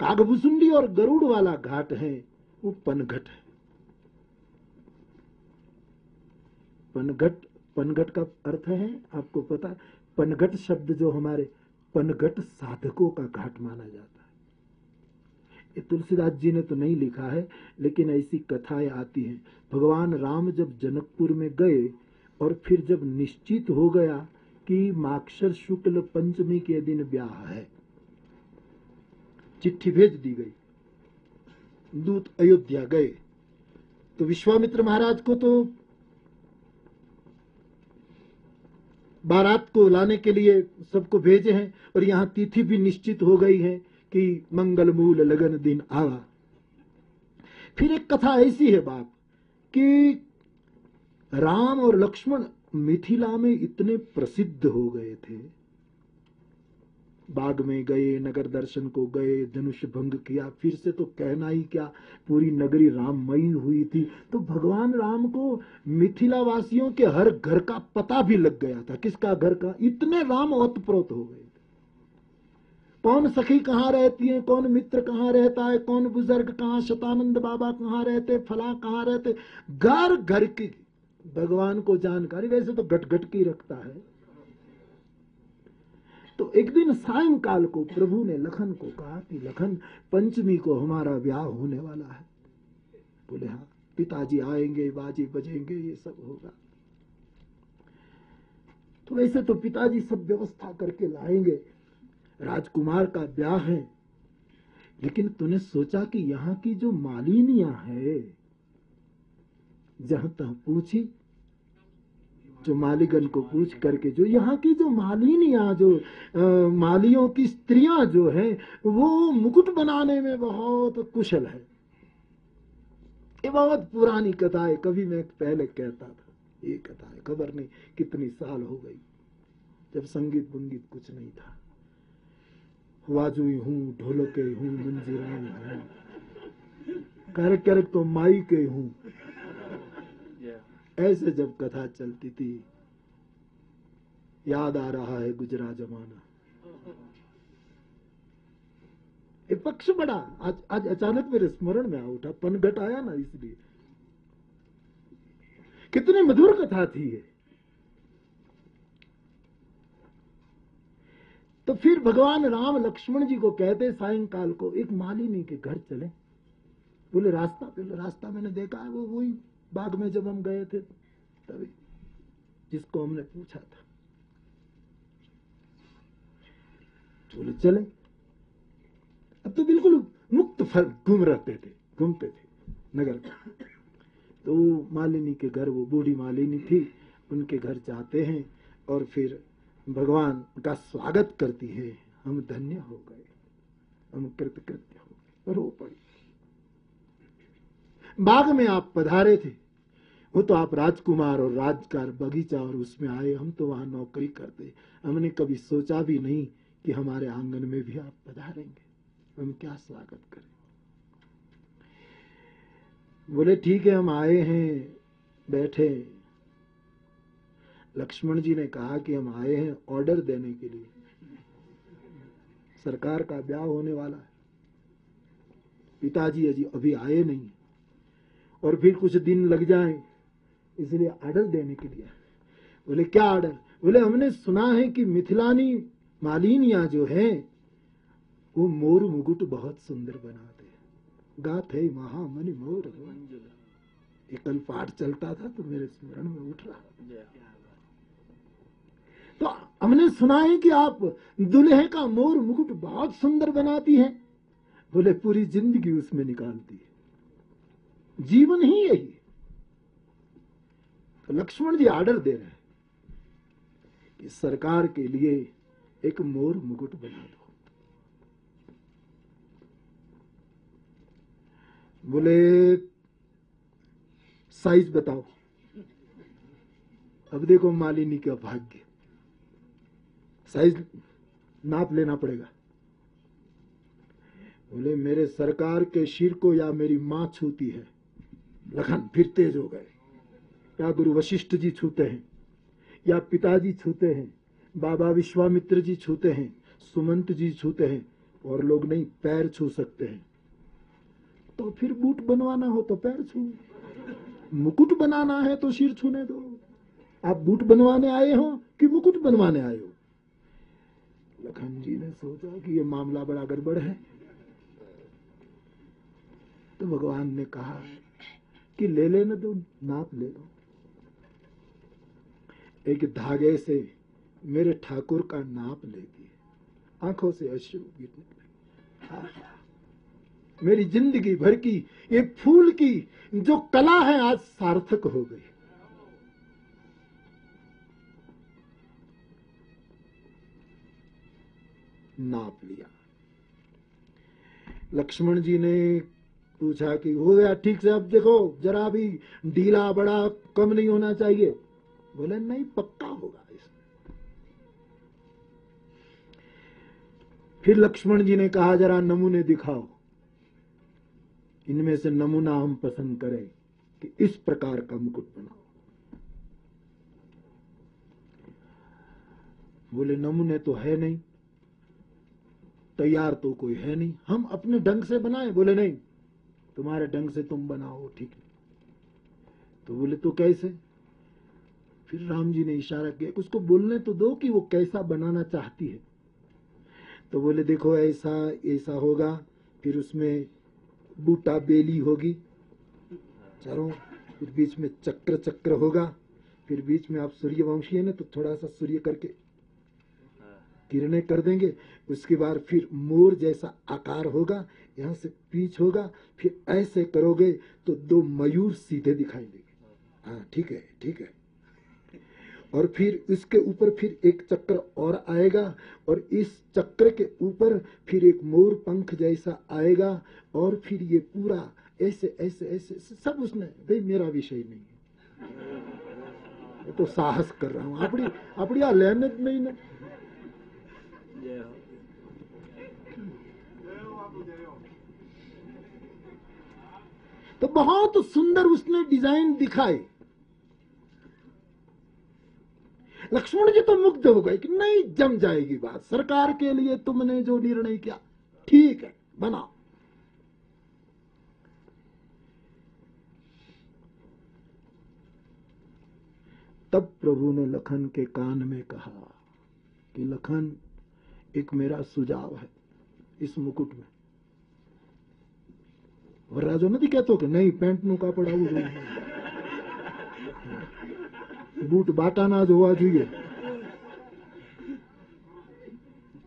कागभुसुंडी और गरुड़ वाला घाट है, वो पनघट है। पनघट पनघट का अर्थ है, आपको पता पनघट शब्द जो हमारे पनघट साधकों का घाट माना जाता है। ये तुलसीदास जी ने तो नहीं लिखा है, लेकिन ऐसी कथाएँ आती हैं। भगवान राम जब जनकपुर में गए और फिर जब निश्चित हो गया कि माक्षर शुक्ल पंचमी के दिन ब्याह है, चिट्ठी भेज दी गई। दूत अयोध्या गए। तो विश्वामित्र महाराज को तो बारात को लाने के लिए सबको भेजे हैं और यहाँ तिथि भी निश्चित हो गई है कि मंगल मूल लगन दिन आवा। फिर एक कथा ऐसी है बाप, कि राम और लक्ष्मण मिथिला में इतने प्रसिद्ध हो गए थे। बाग में गए, नगर दर्शन को गए, धनुष भंग किया। फिर से तो कहना ही क्या, पूरी नगरी राममयी हुई थी। तो भगवान राम को मिथिला वासियों के हर घर का पता भी लग गया था, किसका घर का? इतने राम ओतप्रोत हो गए कौन सखी कहाँ रहती है, कौन मित्र कहाँ रहता है, कौन बुज़ुर्ग कहाँ, शतानंद बाबा कहाँ रहते, फला कहाँ रहते? घर घर की भगवान को जानकारी, वैसे तो घट घट की रखता है। तो एक दिन सायंकाल को प्रभु ने लखन को कहा कि लखन, पंचमी को हमारा ब्याह होने वाला है। बोले हाँ पिताजी आएँगे, बाजी बजेंगे, ये सब होगा। तो वैसे तो पिताजी सब व्यवस्था करके लाएँगे। राजकुमार का ब्याह है। लेकिन तूने सोचा कि यहाँ की जो मालिनिया है, जहाँ तक पूछी जो मालीगन को पूछ करके जो यहाँ की जो मालिनियाँ जो आ, मालियों की स्त्रियाँ जो है वो मुकुट बनाने में बहुत कुशल है। ये बहुत पुरानी कथा है कभी मैं पहले कहता था ये कथा है खबर नहीं कितनी साल हो गई जब संगीत बुंगीत कुछ नहीं था। वाजुई हूँ ढोलके हूँ मंजीराई हूँ कर कर तो माई के हूँ ऐसे जब कथा चलती थी, याद आ रहा है गुजरा जमाना। पक्ष बड़ा, आज आज अचानक मेरे स्मरण में आ उठा पनघट आया ना इसलिए। कितनी मधुर कथा थी ये। तो फिर भगवान राम लक्ष्मण जी को कहते सायंकाल को, एक मालिनी के घर चले। बोले, रास्ता बोले, रास्ता मैंने देखा है, वो वही बाग में जब हम गए थे, तभी जिसको हमने पूछा था। बोले, चले। अब तो बिल्कुल मुक्त फल घूम रहते थे, घूमते थे नगर तो मालिनी के घर, वो बूढ़ी मालिनी थी, उनके घर जाते हैं और फिर भगवान का स्वागत करती है। हम धन्य हो गए, हम कृतकृत्य हो गए, रो पड़ी। बाग में आप पधारे थे। वो तो आप राजकुमार और राजकार बगीचा और उसमें आए, हम तो वहाँ नौकरी करते। हमने कभी सोचा भी नहीं कि हमारे आँगन में भी आप पधारेंगे। हम क्या स्वागत करें? बोले, ठीक है, हम आए हैं, बैठे लक्ष्मण जी ने कहा कि हम आए हैं ऑर्डर देने के लिए। सरकार का ब्याह होने वाला है। पिताजी अजी अभी आए नहीं और फिर कुछ दिन लग जाए। इसलिए ऑर्डर देने के लिए। बोले क्या ऑर्डर बोले हमने सुना है कि मिथिलानी मालिनिया जो है वो मोर मुकुट बहुत सुंदर बनाते हैं। गाथे महामणि मोर एक कल पाठ चलता था तो मेरे स्मरण में उठ रहा तो हमने सुना है कि आप दुल्हे का मोर मुकुट बहुत सुंदर बनाती हैं। बोले पूरी ज़िंदगी उसमें निकालती है। जीवन ही यही तो लक्ष्मण जी आर्डर दे रहे हैं कि सरकार के लिए एक मोर मुकुट बना दो। बोले साइज़ बताओ। अब देखो मालिनी का भाग्य। साइज़ नाप लेना पड़ेगा। बोले, मेरे सरकार के शिर को या मेरी माँ छूती है लखन फिर तेज हो गए। या गुरु वशिष्ठ जी छूते हैं? या पिताजी छूते हैं? बाबा विश्वामित्र जी छूते हैं? सुमंत जी छूते हैं? और लोग नहीं, पैर छू सकते हैं। तो फिर बूट बनवाना हो तो पैर छू। मुकुट बनाना है तो सिर छूने दो। आप बूट बनवाने आए हो कि मुकुट बनवाने आए हो? लखन जी ने सोचा कि ये मामला बड़ा गड़बड़ है। तो भगवान ने कहा कि ले लेने दो नाप ले लो। एक धागे से मेरे ठाकुर का नाप ले दिए आँखों से अश्रु गिरने लगे। मेरी ज़िंदगी भर की ये फूल की जो कला है आज सार्थक हो गई। नाप लिया। लक्ष्मण जी ने पूछा कि हो गया ठीक से, अब देखो, जरा भी ढीला बड़ा कम नहीं होना चाहिए। बोले, नहीं, पक्का होगा इसमें। फिर लक्ष्मण जी ने कहा, जरा नमूने दिखाओ। इनमें से नमूना हम पसंद करें कि इस प्रकार का मुकुट बनाओ। बोले, नमूने तो है नहीं, तैयार तो कोई है नहीं। हम अपने ढंग से बनाए? बोले, नहीं तुम्हारे ढंग से तुम बनाओ, ठीक तो बोले तो कैसे? फिर राम जी ने इशारा किया, उसको बोलने तो दो कि वो कैसा बनाना चाहती है? तो बोले, देखो, ऐसा ऐसा होगा, फिर उसमें बूटा बेली होगी, चारों, फिर बीच में चक्र चक्र होगा, फिर बीच में आप सूर्यवंशी है ना तो थोड़ा सा सूर्य करके किरणें कर देंगे, उसके बाद फिर मोर जैसा आकार होगा यहाँ से पीछ होगा, फिर ऐसे करोगे तो दो मयूर सीधे दिखाई देंगे। हाँ ठीक है ठीक है। और फिर इसके ऊपर फिर एक चक्र और आएगा, और इस चक्र के ऊपर फिर एक मोर पंख जैसा आएगा, और फिर ये पूरा ऐसे ऐसे ऐसे सब उसने भाई मेरा विषय नहीं है। तो साहस कर रहा हूँ, अपनी अपनी लेने नहीं तो बहुत सुंदर उसने डिज़ाइन दिखाए लक्ष्मण जी तो मुग्ध हो गए कि नहीं जम जाएगी बात। सरकार के लिए तुमने जो निर्णय किया, ठीक है बना तब प्रभु ने लखन के कान में कहा कि लखन, एक मेरा सुझाव है इस मुकुट में। વરરાજો નથી કહેતો કે નહીં પેન્ટનું કાપડ આવવું જોઈએ બૂટ બાટાના જ હોવા જોઈએ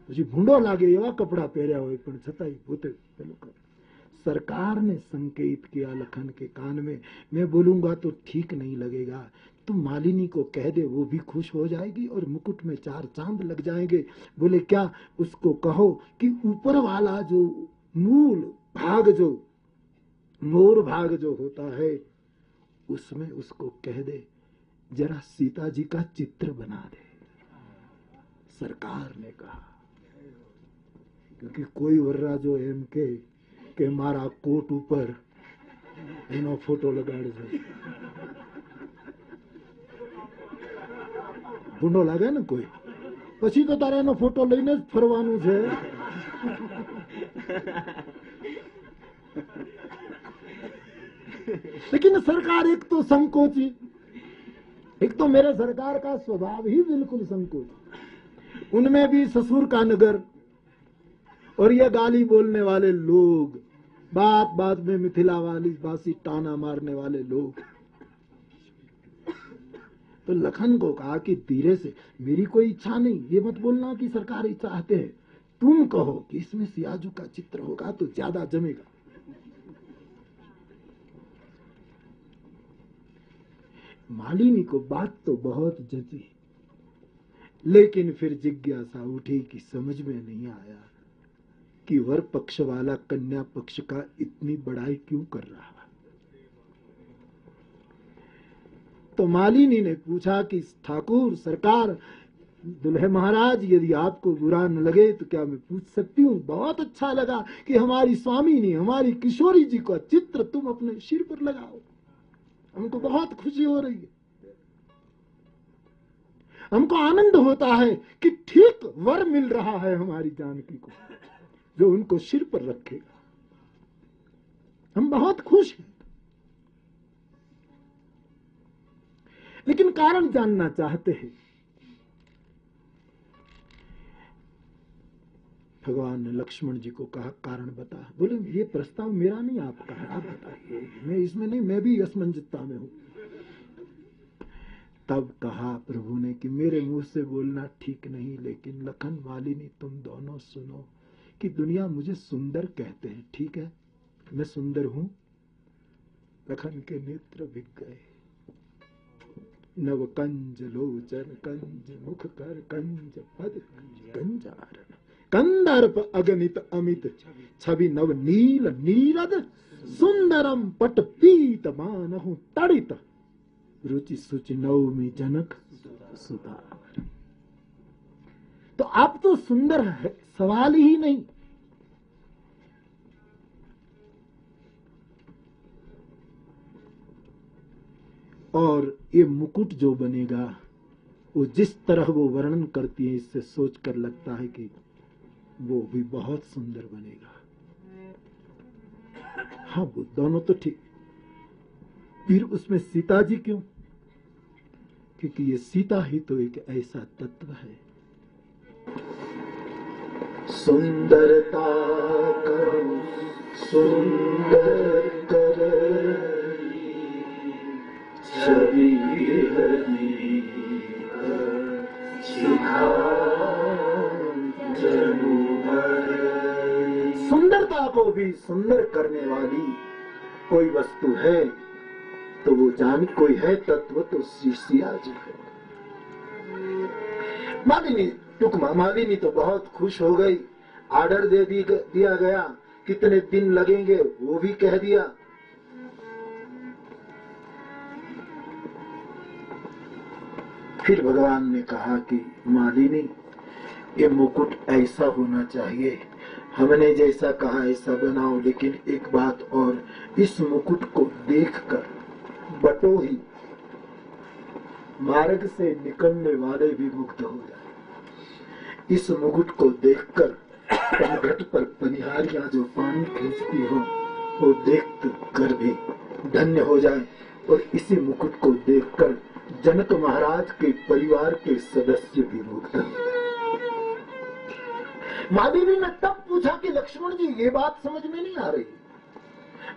પછી ભૂંડો લાગે એવા કપડા પહેર્યા હોય પણ છતાંય પોતે પેલું કરે सरकार ने संकेत किया लखन के कान में मैं बोलूंगा तो ठीक नहीं लगेगा तुम मालिनी को कह दे वो भी खुश हो जाएगी और मुकुट में चार चांद लग जाएंगे बोले क्या उसको कहो कि ऊपर वाला जो मूल भाग जो मोर भाग जो होता है उसमें उसको कह दे जरा सीता जी का चित्र बना दे सरकार ने कहा क्योंकि कोई वर्रा जो एम के કે મારા કોટ ઉપર એનો ફોટો લગાડજો ભૂંડો લાગે ને કોઈ પછી તો તારે એનો ફોટો લઈને જ ફરવાનું છે लेकिन सरकार एक तो संकोची एक तो मेरे सरकार का स्वभाव ही बिल्कुल संकोच। उनमें भी ससुर का नगर और ये गाली बोलने वाले लोग बात बात में मिथिला वाली बासी टाना मारने वाले लोग। तो लखन को कहा कि धीरे से, मेरी कोई इच्छा नहीं, ये मत बोलना कि सरकार चाहते हैं। तुम कहो कि इसमें सियाजू का चित्र होगा तो ज़्यादा जमेगा। मालिनी को बात तो बहुत जची लेकिन फिर जिज्ञासा उठी कि समझ में नहीं आया कि वर पक्ष वाला कन्या पक्ष का इतनी बड़ाई क्यों कर रहा तो मालिनी ने पूछा कि, ठाकुर, सरकार, दुल्हे महाराज, यदि आपको बुरा न लगे तो क्या मैं पूछ सकती हूँ? बहुत अच्छा लगा कि हमारी स्वामी ने, हमारी किशोरी जी का चित्र तुम अपने सिर पर लगाओ। हमको बहुत खुशी हो रही है। हमको आनंद होता है कि ठीक वर मिल रहा है हमारी जानकी को, जो उनको सिर पर रखेगा। हम बहुत खुश हैं। लेकिन कारण जानना चाहते हैं। भगवान ने लक्ष्मण जी को कहा, कारण बता। बोले, ये प्रस्ताव मेरा नहीं, आपका है। आप बताइए। मैं इसमें नहीं, मैं भी असमंजसता में हूँ। तब कहा प्रभु ने कि मेरे मुँह से बोलना ठीक नहीं, लेकिन लखन मालिनी तुम दोनों सुनो कि दुनिया मुझे सुंदर कहते हैं। ठीक है? मैं सुंदर हूँ। लखन के नेत्र बिक गए। नव कंज लोचन, कंज, मुख कर कंज, पद कंज कंजारण कंदर्प अगणित अमित छवि नव नील नीरद सुंदरम पट पीत मानहु तड़ित रुचि सुचि नवमी जनक सुधा तो आप तो सुंदर है, सवाल ही नहीं। और ये मुकुट जो बनेगा, वो जिस तरह वो वर्णन करती है, इससे सोचकर लगता है कि वो भी बहुत सुंदर बनेगा। हाँ वो दोनों तो ठीक। फिर उसमें सीता जी क्यों? क्योंकि ये सीता ही तो एक ऐसा तत्व है। सुंदरता करो, सुंदर कर। को भी सुंदर करने वाली कोई वस्तु है तो वो जान कोई है तत्व तो सिया जी है। मालिनी टुकमा मालिनी तो बहुत खुश हो गई। ऑर्डर दे दी दिया गया। कितने दिन लगेंगे, वो भी कह दिया। फिर भगवान ने कहा कि, मालिनी, ये मुकुट ऐसा होना चाहिए हमने जैसा कहा, ऐसा बनाओ, लेकिन एक बात और, इस मुकुट को देखकर बटो ही मार्ग से निकलने वाले भी मुक्त हो जाए। इस मुकुट को देखकर घट पर पनिहारियाँ जो पानी खींचती हो, वो देख कर भी धन्य हो जाए। और इसी मुकुट को देखकर जनक महाराज के परिवार के सदस्य भी मुक्त हो जाए। माधवी ने तब पूछा कि लक्ष्मण जी, ये बात समझ में नहीं आ रही।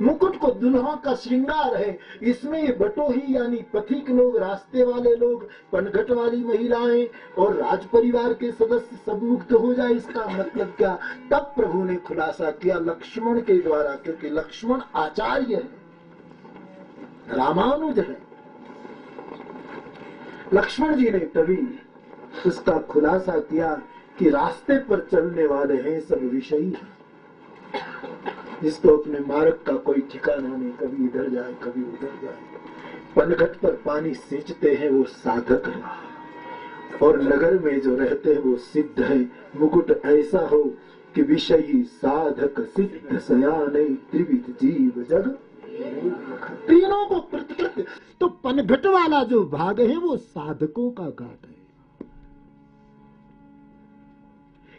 मुकुट को दुल्हा का श्रृंगार है। इसमें ये बटोही यानी पथिक लोग, रास्ते वाले लोग, पनघट वाली महिलाएँ और राज परिवार के सदस्य सब मुक्त हो जाए, इसका मतलब क्या? तब प्रभु ने खुलासा किया लक्ष्मण के द्वारा, क्योंकि लक्ष्मण आचार्य है, रामानुज है। लक्ष्मण जी ने तभी उसका खुलासा किया कि रास्ते पर चलने वाले हैं सब विषयी। जिसको अपने मार्ग का कोई ठिकाना नहीं, कभी इधर जाए, कभी उधर जाए। पनघट पर पानी सींचते हैं वो साधक है। और नगर में जो रहते हैं वो सिद्ध है। मुकुट ऐसा हो कि विषयी साधक सिद्ध सयान त्रिविध जीव जग। तीनों को प्रतिकृत तो पनघट वाला जो भाग है वो साधकों का घाट है।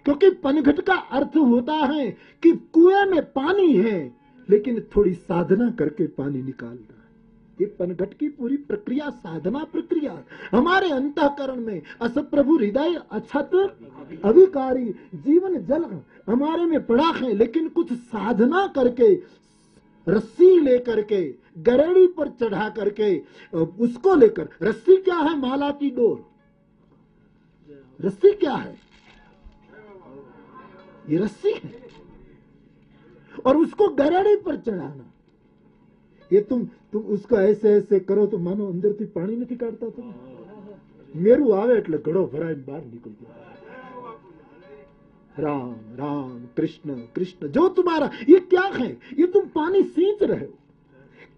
क्योंकि पनघट का अर्थ होता है कि कुएँ में पानी है, लेकिन थोड़ी साधना करके पानी निकालना ये पनघट की पूरी प्रक्रिया, साधना प्रक्रिया। हमारे अंतकरण में अस प्रभु हृदय, अछत अभिकारी जीवन जल हमारे में पड़ा है, लेकिन कुछ साधना करके, रस्सी लेकर के, गरेड़ी पर चढ़ा करके, उसको लेकर। रस्सी क्या है? माला की डोर। रस्सी क्या है? ये रस्सी है और उसको गराड़े पर चढ़ाना ये तुम तुम उसको ऐसे ऐसे करो तो मानो अंदर થી પાણી નથી કાઢતા તમે મેરું આવે એટલે ઘડો ભરાઈને બહાર નીકળી જાય राम राम कृष्ण कृष्ण जो तुम्हारा ये क्या है ये तुम पानी सींच रहे हो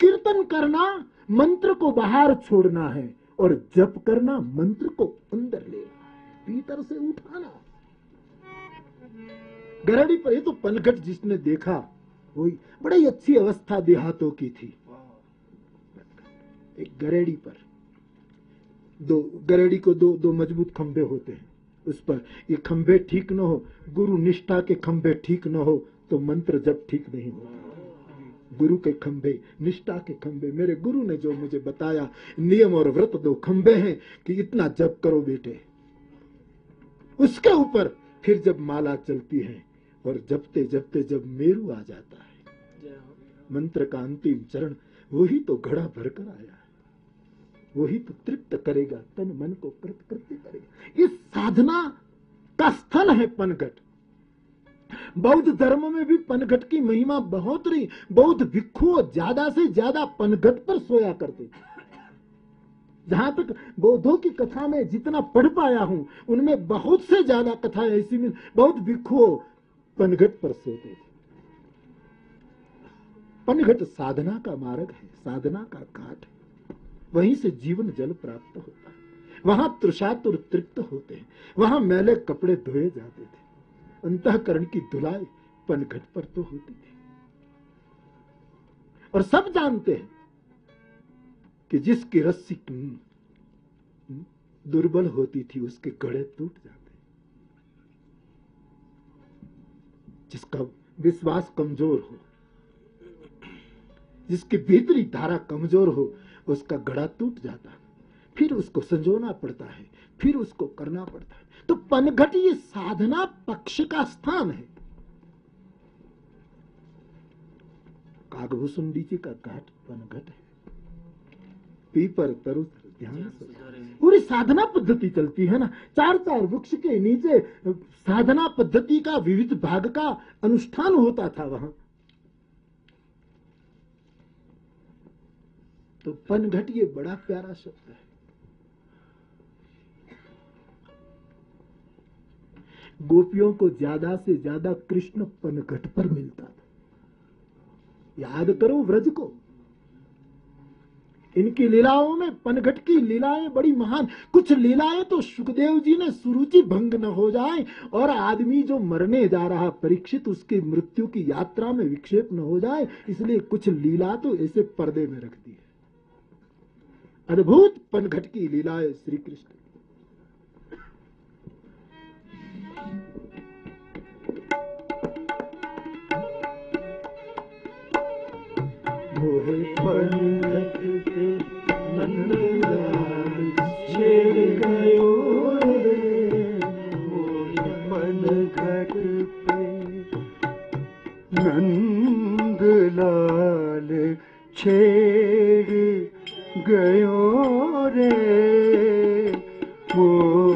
कीर्तन करना मंत्र को बाहर छोड़ना है और जप करना मंत्र को अंदर लेना है भीतर से उठाना गरड़ी पर ये तो पनघट जिसने देखा, वही बड़ी अच्छी अवस्था देहातों की थी। एक गरेड़ी पर, दो, गरेड़ी को दो दो मज़बूत खंभे होते हैं। उस पर ये खंभे ठीक न हो, गुरु निष्ठा के खंभे ठीक न हो तो मंत्र जब ठीक नहीं होता। गुरु के खंभे, निष्ठा के खंभे, मेरे गुरु ने जो मुझे बताया, नियम और व्रत दो खंभे हैं कि इतना जप करो बेटे। उसके ऊपर फिर जब माला चलती है और जपते जपते जब मेरू आ जाता है। मंत्र का अंतिम चरण वही तो घड़ा भरकर आया है। वही तो तृप्त करेगा तन मन को कृत कृत्य करेगा। इस साधना का स्थल है पनघट। बौद्ध धर्म में भी पनघट की महिमा बहुत रही। बौद्ध भिक्षु ज़्यादा से ज़्यादा पनघट पर सोया करते जहाँ तक बौद्धों की कथा में जितना पढ़ पाया हूँ उनमें बहुत से ज़्यादा कथा ऐसी मिल। बहुत भिक्षु पनघट पर सोते थे। पनघट साधना का मार्ग है, साधना का घाट है। वहीं से जीवन जल प्राप्त होता है। वहाँ तृषातुर तृप्त होते हैं। वहाँ मैले कपड़े धोए जाते थे। अंतकरण की धुलाई पनघट पर तो होती थी। और सब जानते हैं कि जिसकी रस्सी दुर्बल होती थी, उसके गड़े टूट जाते जिसका विश्वास कमज़ोर हो, जिसकी भीतरी धारा कमज़ोर हो, उसका गड़ा टूट जाता है। फिर उसको संजोना पड़ता है, फिर उसको करना पड़ता है। तो पनघट ये साधना पक्ष का स्थान है। कागभूषुंडी जी का घाट पनघट है। पीपर तरु ध्यान पूरी साधना पद्धति चलती है ना? चार चार वृक्ष के नीचे साधना पद्धति का विविध भाग का अनुष्ठान होता था वहाँ। तो पनघट ये बड़ा प्यारा शब्द है। गोपियों को ज़्यादा से ज़्यादा कृष्ण पनघट पर मिलता था। याद करो व्रज को। इनकी लीलाओं में पनघट की लीलाएँ बड़ी महान। कुछ लीलाएँ तो सुखदेव जी ने सुरुचि भंग न हो जाए और आदमी जो मरने जा रहा परीक्षित, उसकी मृत्यु की यात्रा में विक्षेप न हो जाए। इसलिए कुछ लीला तो ऐसे पर्दे में रख दी है। अद्भुत पनघट की लीलाएँ श्री कृष्ण मोहे पनघट नंदलाल छेड़ गयो रे। मोहे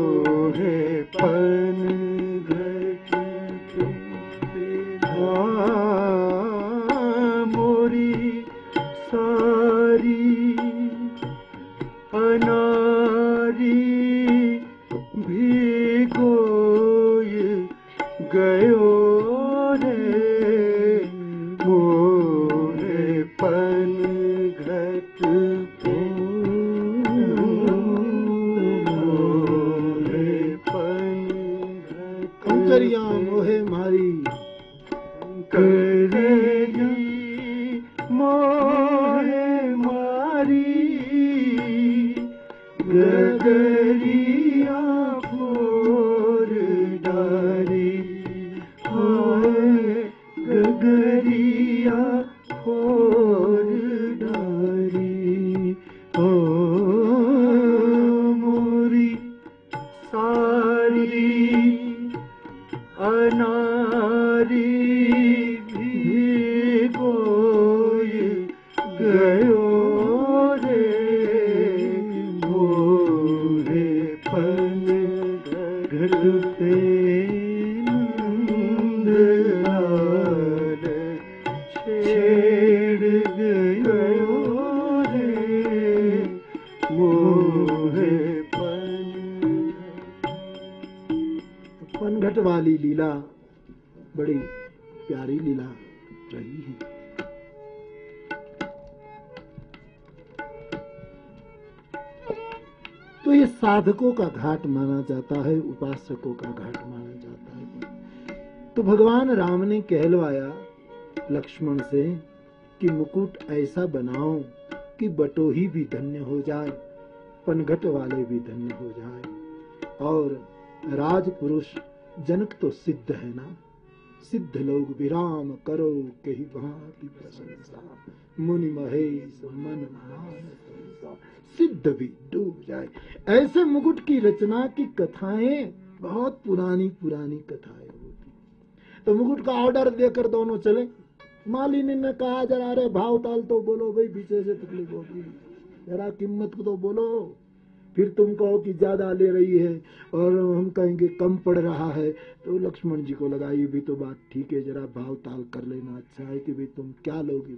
घाट माना जाता है, उपासकों का घाट माना जाता है। तो भगवान राम ने कहलवाया लक्ष्मण से कि मुकुट ऐसा बनाओ कि बटोही भी धन्य हो जाए, पनघट वाले भी धन्य हो जाए। और राजपुरुष जनक तो सिद्ध है ना। सिद्ध लोग विराम करो कही भांति प्रशंसा। मुनि महेश मन मान सिद्ध भी डूब जाए। ऐसे मुकुट की रचना की कथाएँ बहुत पुरानी पुरानी कथाएँ होती तो मुकुट का ऑर्डर देकर दोनों चले। मालिनी ने कहा, जरा अरे भाव ताल तो बोलो भाई, पीछे से तकलीफ़ होगी। जरा कीमत को तो बोलो। फिर तुम कहो कि ज़्यादा ले रही है और हम कहेंगे कम पड़ रहा है। तो लक्ष्मण जी को लगा, ये भी तो बात ठीक है, जरा भाव ताल कर लेना। अच्छा है कि भाई तुम क्या लोगी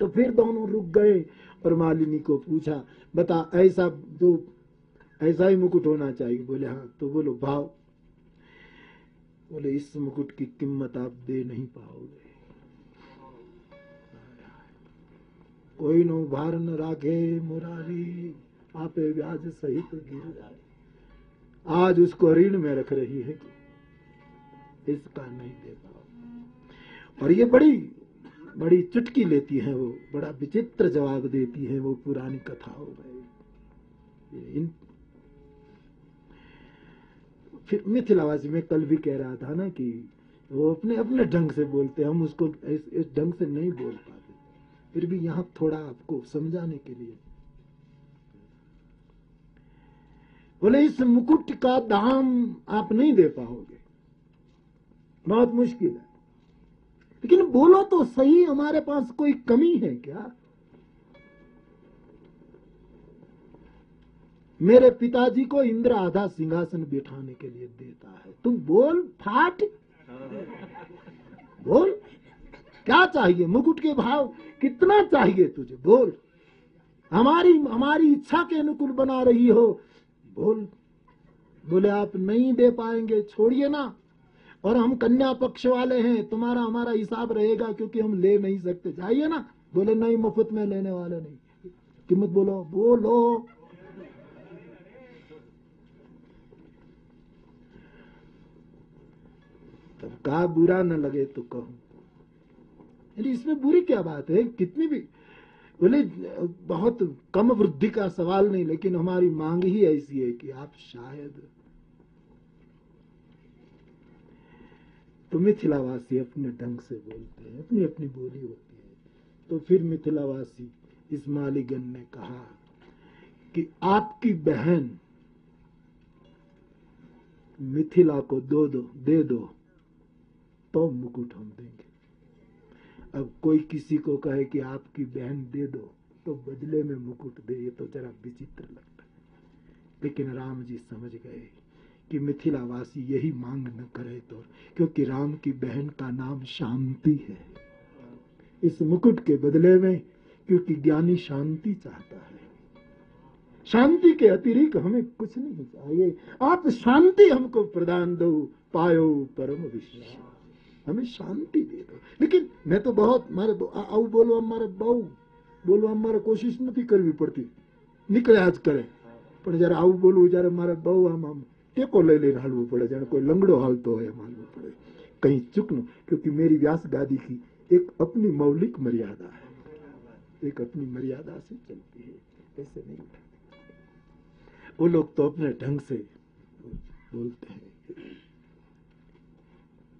तो फिर दोनों रुक गए और मालिनी को पूछा, बता, ऐसा जो, ऐसा ही मुकुट होना चाहिए? बोले हाँ। तो बोलो, भाव। बोले, इस मुकुट की कीमत आप दे नहीं पाओगे। कोई नो भार न राखे मुरारी। आपे ब्याज सहित गिर जाए। आज उसको ऋण में रख रही है कि इसका नहीं दे पाओ। और ये बड़ी बड़ी चुटकी लेती है वो, बड़ा विचित्र जवाब देती है वो पुरानी कथाओं में। इन फिर मिथिलावासी में कल भी कह रहा था ना कि वो अपने अपने ढंग से बोलते हम उसको इस ढंग से नहीं बोल पाते। फिर भी यहाँ थोड़ा आपको समझाने के लिए बोले, इस मुकुट का दाम आप नहीं दे पाओगे। बहुत मुश्किल है। लेकिन बोलो तो सही, हमारे पास कोई कमी है क्या? मेरे पिताजी को इंद्र आधा सिंहासन बिठाने के लिए देता है। तुम बोल, फाट। बोल, क्या चाहिए? मुकुट के भाव कितना चाहिए तुझे? बोल। हमारी हमारी इच्छा के अनुकूल बना रही हो। बोल, बोले, आप नहीं दे पाएँगे, छोड़िए ना। और हम कन्या पक्ष वाले हैं, तुम्हारा हमारा हिसाब रहेगा क्योंकि हम ले नहीं सकते। जाइए ना। बोले, नहीं, मुफ़्त में लेने वाले नहीं। कीमत बोलो बोलो। तब कहा, बुरा न लगे तो कहो। इसमें बुरी क्या बात है? कितनी भी बोले, बहुत कम वृद्धि का सवाल नहीं, लेकिन हमारी मांग ही ऐसी है कि आप शायद तो मिथिलावासी अपने ढंग से बोलते हैं, अपनी अपनी बोली होती है। तो फिर मिथिलावासी, इस मालिगन ने कहा कि आपकी बहन मिथिला को दो दो, दे दो तो मुकुट हम देंगे। अब कोई किसी को कहे कि आपकी बहन दे दो तो बदले में मुकुट दे, ये तो जरा विचित्र लगता है। लेकिन राम जी समझ गए कि मिथिलावासी यही मांग न करे तो क्योंकि राम की बहन का नाम शांति है। इस मुकुट के बदले में, क्योंकि ज्ञानी शांति चाहता है। शांति के अतिरिक्त हमें कुछ नहीं चाहिए। आप शांति हमको प्रदान दो, पायो परम विश्वास। हमें शांति दे दो लेकिन मैं तो बहुत मारे આવું બોલવા મારે બહુ બોલવા મારે કોશિશ નથી કરવી પડતી નીકળ્યા જ કરે પણ જયારે આવું બોલવું જયારે મારે બહુ આમ આમ ટેકો લઈ લઈને હાલવું પડે જાણે કોઈ લંગડો હાલતો હોય એમ હાલવું પડે कहीं चुकनो क्योंकि मेरी व्यास गादी की एक अपनी मौलिक मर्यादा है एक अपनी मर्यादा से चलती है ऐसे नहीं वो लोग तो अपने ढंग से बोलते हैं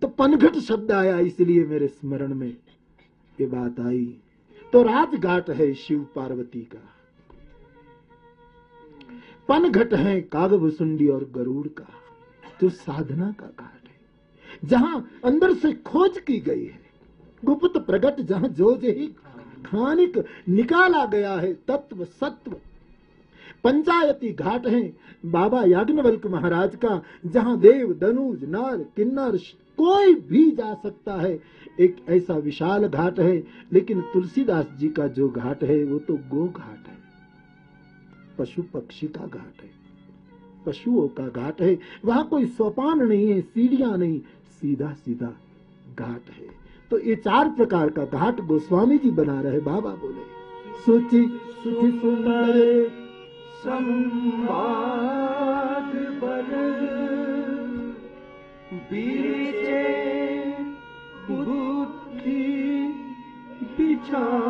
तो पनघट शब्द आया इसलिए मेरे स्मरण में। ये बात आई। तो राजघाट है शिव पार्वती का। पनघट है कागभुसुंडी और गरुड़ का। जो साधना का घाट है, जहाँ अंदर से खोज की गई है। गुप्त प्रगट जहाँ जो ही खानिक निकाला गया है, तत्व सत्व। पंचायती घाट है। बाबा याग्नवल्क महाराज का, जहाँ देव दनुज नर, किन्नर, कोई भी जा सकता है। एक ऐसा विशाल घाट है, लेकिन तुलसीदास जी का जो घाट है, वो तो गो घाट है। पशु पक्षी का घाट है। पशुओं का घाट है। वहाँ कोई सोपान नहीं है, सीढ़ियाँ नहीं सीधा सीधा घाट है। तो ये चार प्रकार का घाट गोस्वामी जी बना रहे, बाबा बोले। सुचि सुखी सुंदर। बीचे बुद्धि विचारी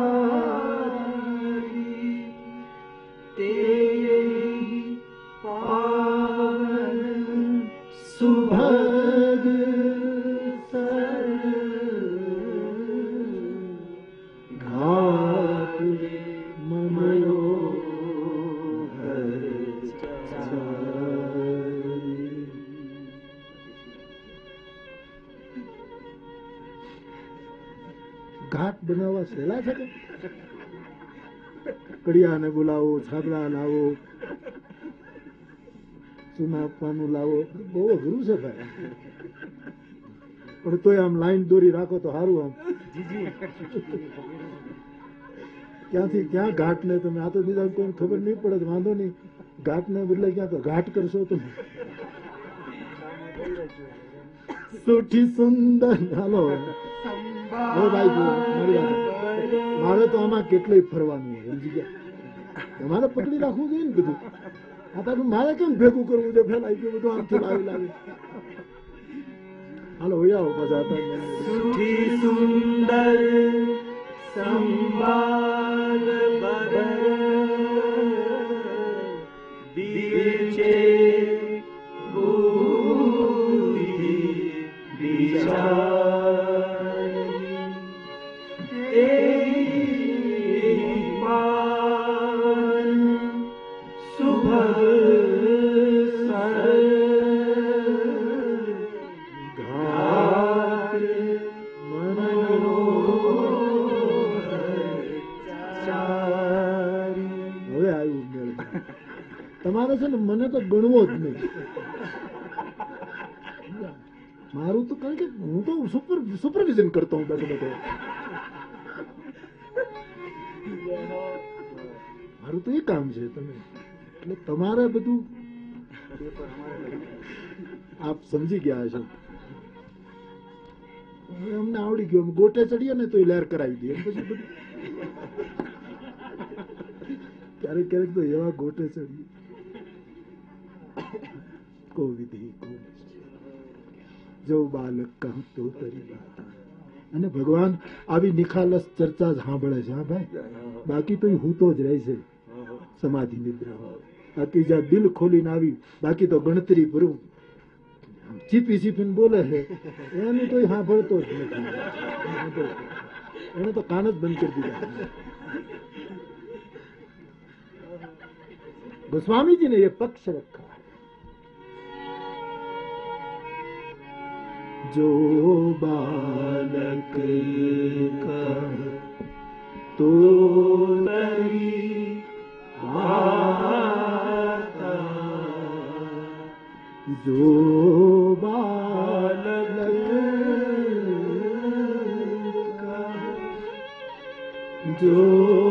કડિયાને બોલાવો, છાબડા લાવો, ચૂના આપવાનું લાવો. બહુ અઘરું છે ભાઈ. પણ તોય આમ લાઈન દોરી રાખો તો સારું આમ. ક્યાંથી ક્યાં ઘાટ ને તમે? આ તો બીજા કોઈ ખબર નહીં પડે, વાંધો નહીં. ઘાટ ને બદલે ક્યાં તો ઘાટ કરશો તમે. સુઠી સુંદર. હાલો. મારી તો આમાં કેટલી ફરવાનું હોય, સમજી ગયા? તમારે પકડી રાખવું જોઈએ ને બધું આ તો મારે કેમ ભેગું કરવું છે ફેલાઈ ગયું બધું આમથી લાવી લાવી હાલો હોય આવો પાછા હતા સુખી સુંદર સંભાળ તમે. એટલે તમારે બધું આપ સમજી ગયા છો. અમને આવડી ગયું. ગોટે ચડીએ ને તો લહેર કરાવી દઈએ. ક્યારેક ક્યારેક તો એવા ગોટે ચડીએ. જો બાલક કહું તો તરી અને ભગવાન આવી નિખાલસ ચર્ચા સાંભળે છે, હા ભાઈ? બાકી તો હું તો જ રહે છે. સમાધિ નિદ્રા બાકી જ્યાં દિલ ખોલીને આવી બાકી તો ગણતરી ભરું ચીપી ચીપીને બોલે છે એનું તો સાંભળતો જ નથી એને તો કાન જ બંધ કરી દીધા गोस्वामी जी ने ये पक्ष रखा है जो बालक कह तो તરી માતા जो बालक जो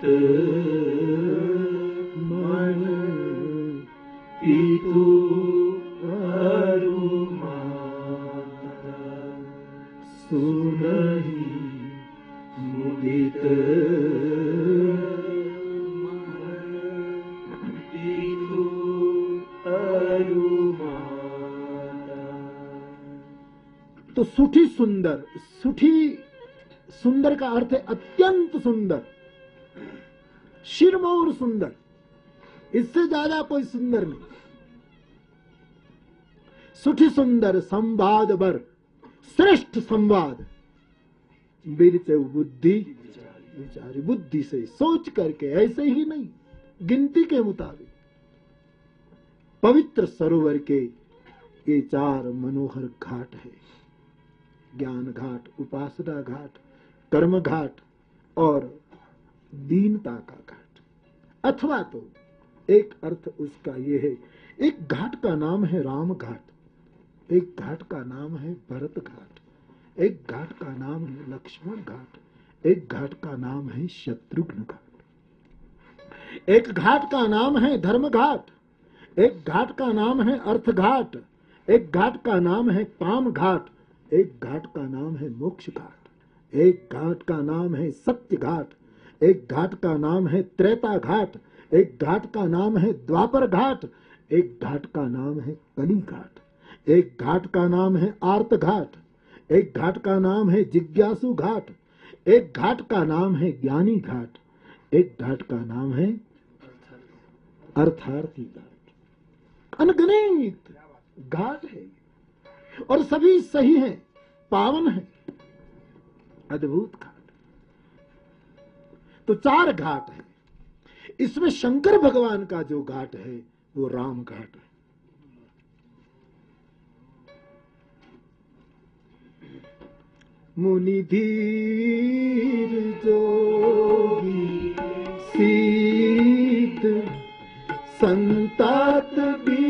तो सुठी सुंदर सुठी सुंदर का अर्थ है अत्यंत सुंदर। शिरमौर सुंदर इससे ज़्यादा कोई सुंदर नहीं सुठी सुंदर संवाद बर श्रेष्ठ संवाद बीरचे बुद्धि विचारी बुद्धि से सोच करके ऐसे ही नहीं गिनती के मुताबिक पवित्र सरोवर के ये चार मनोहर घाट है ज्ञान घाट उपासना घाट कर्म घाट और दीनता का अथवा तो एक अर्थ उसका ये है, एक घाट का नाम है राम घाट एक घाट का नाम है भरत घाट एक घाट का नाम है लक्ष्मण घाट एक घाट का नाम है शत्रुघ्न घाट एक घाट का नाम है धर्म घाट एक घाट का नाम है अर्थ घाट एक घाट का नाम है काम घाट एक घाट का नाम है मोक्ष घाट एक घाट का नाम है सत्य घाट एक घाट का नाम है त्रेता घाट, एक घाट का नाम है द्वापर घाट, एक घाट का नाम है कली घाट, एक घाट का नाम है आर्त घाट, एक घाट का नाम है जिज्ञासु घाट, एक घाट का नाम है ज्ञानी घाट, एक घाट का नाम है अर्थार्थी घाट। अनगणित घाट है और सभी सही हैं, पावन हैं, अद्भुत घाट। तो चार घाट है। इसमें शंकर भगवान का जो घाट है, वो राम घाट है। मुनि धीर जोगी, सीत, संतात बीमान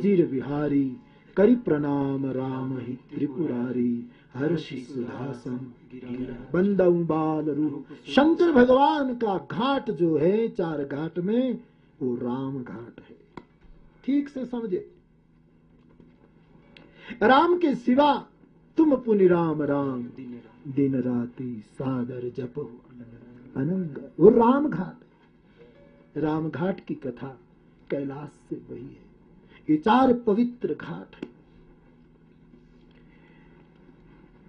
अजीर बिहारी करि प्रणाम राम ही त्रिपुरारी, हर्षि सुधासन बंदऊ बाल रूप। शंकर भगवान का घाट जो है, चार घाट में, वो राम घाट है। ठीक से समझे? राम के सिवा तुम पुनि राम राम। दिन राति सादर जप। अनंग, वो राम घाट राम घाट की कथा कैलाश से वही है। ये चार पवित्र घाट है।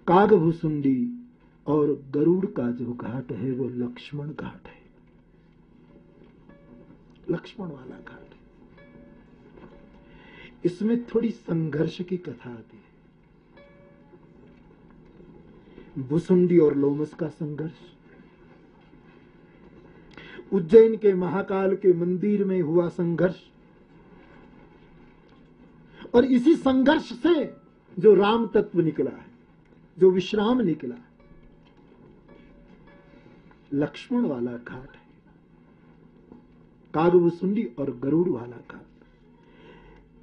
कागभूसुंडी और गरुड़ का जो घाट है, वो लक्ष्मण घाट है। लक्ष्मण वाला घाट इसमें थोड़ी संघर्ष की कथा आती है। भुसुंडी और लोमस का संघर्ष। उज्जैन के महाकाल के मंदिर में हुआ संघर्ष। और इसी संघर्ष से जो राम तत्व निकला है, जो विश्राम निकला है, लक्ष्मण वाला घाट है कागभुसुंडी और गरुड़ वाला घाट।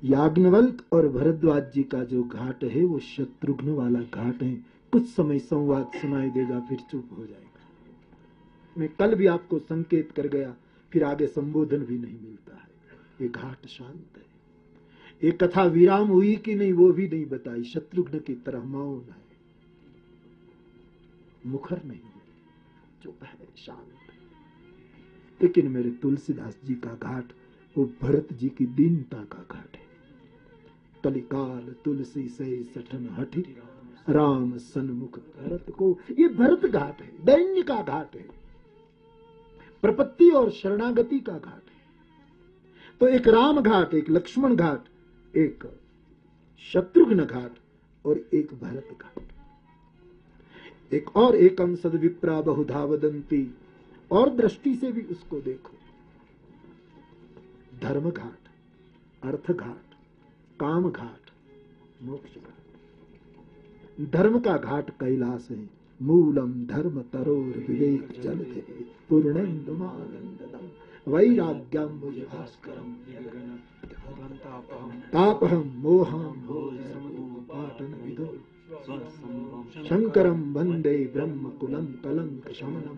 याज्ञवल्क और भरद्वाज जी का जो घाट है, वो शत्रुघ्न वाला घाट है। कुछ समय संवाद सुनाई देगा, फिर चुप हो जाएगा। मैं कल भी आपको संकेत कर गया, फिर आगे संबोधन भी नहीं मिलता है। ये घाट शांत है। ये कथा विराम हुई कि नहीं, वो भी नहीं बताई। शत्रुघ्न की तरह मौन है। मुखर नहीं चुप है शांत लेकिन मेरे तुलसीदास जी का घाट, वो भरत जी की दीनता का घाट है। कलिकाल तुलसी से सठन हठी राम सन्मुख भरत को। ये भरत घाट है, दैन्य का घाट है। प्रपत्ति और शरणागति का घाट है। तो एक राम घाट, एक लक्ष्मण घाट एक शत्रुघ्न घाट और एक भरत घाट। एक और एक सद विप्रा बहुधा वदंती, और दृष्टि से भी उसको देखो। धर्म घाट, अर्थ घाट, काम घाट, मोक्ष घाट। धर्म का घाट कैलाश है, मूलम धर्म तरोर विवेक जल पूर्णेन्दुमानंदम वैराग्यम विदो ब्रह्म कुलम कलंक शमनम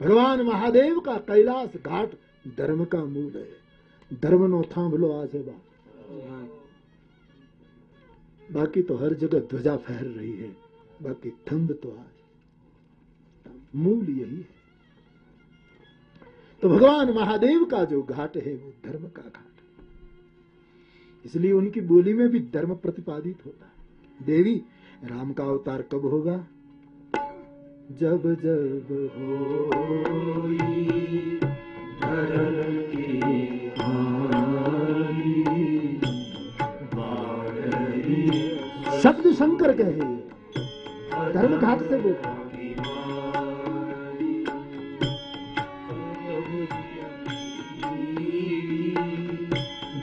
भगवान महादेव का कैलाश घाट धर्म का मूल है। धर्म नो थांभलो आसे बा बाकी तो हर जगह ध्वजा फहर रही है। बाकी थंब तो आज। मूल यही है। तो भगवान महादेव का जो घाट है वो धर्म का घाट है। इसलिए उनकी बोली में भी धर्म प्रतिपादित होता है। देवी राम का अवतार कब होगा? जब जब बाढ़ी शब्द शंकर कहे। धर्म घाट से बोलते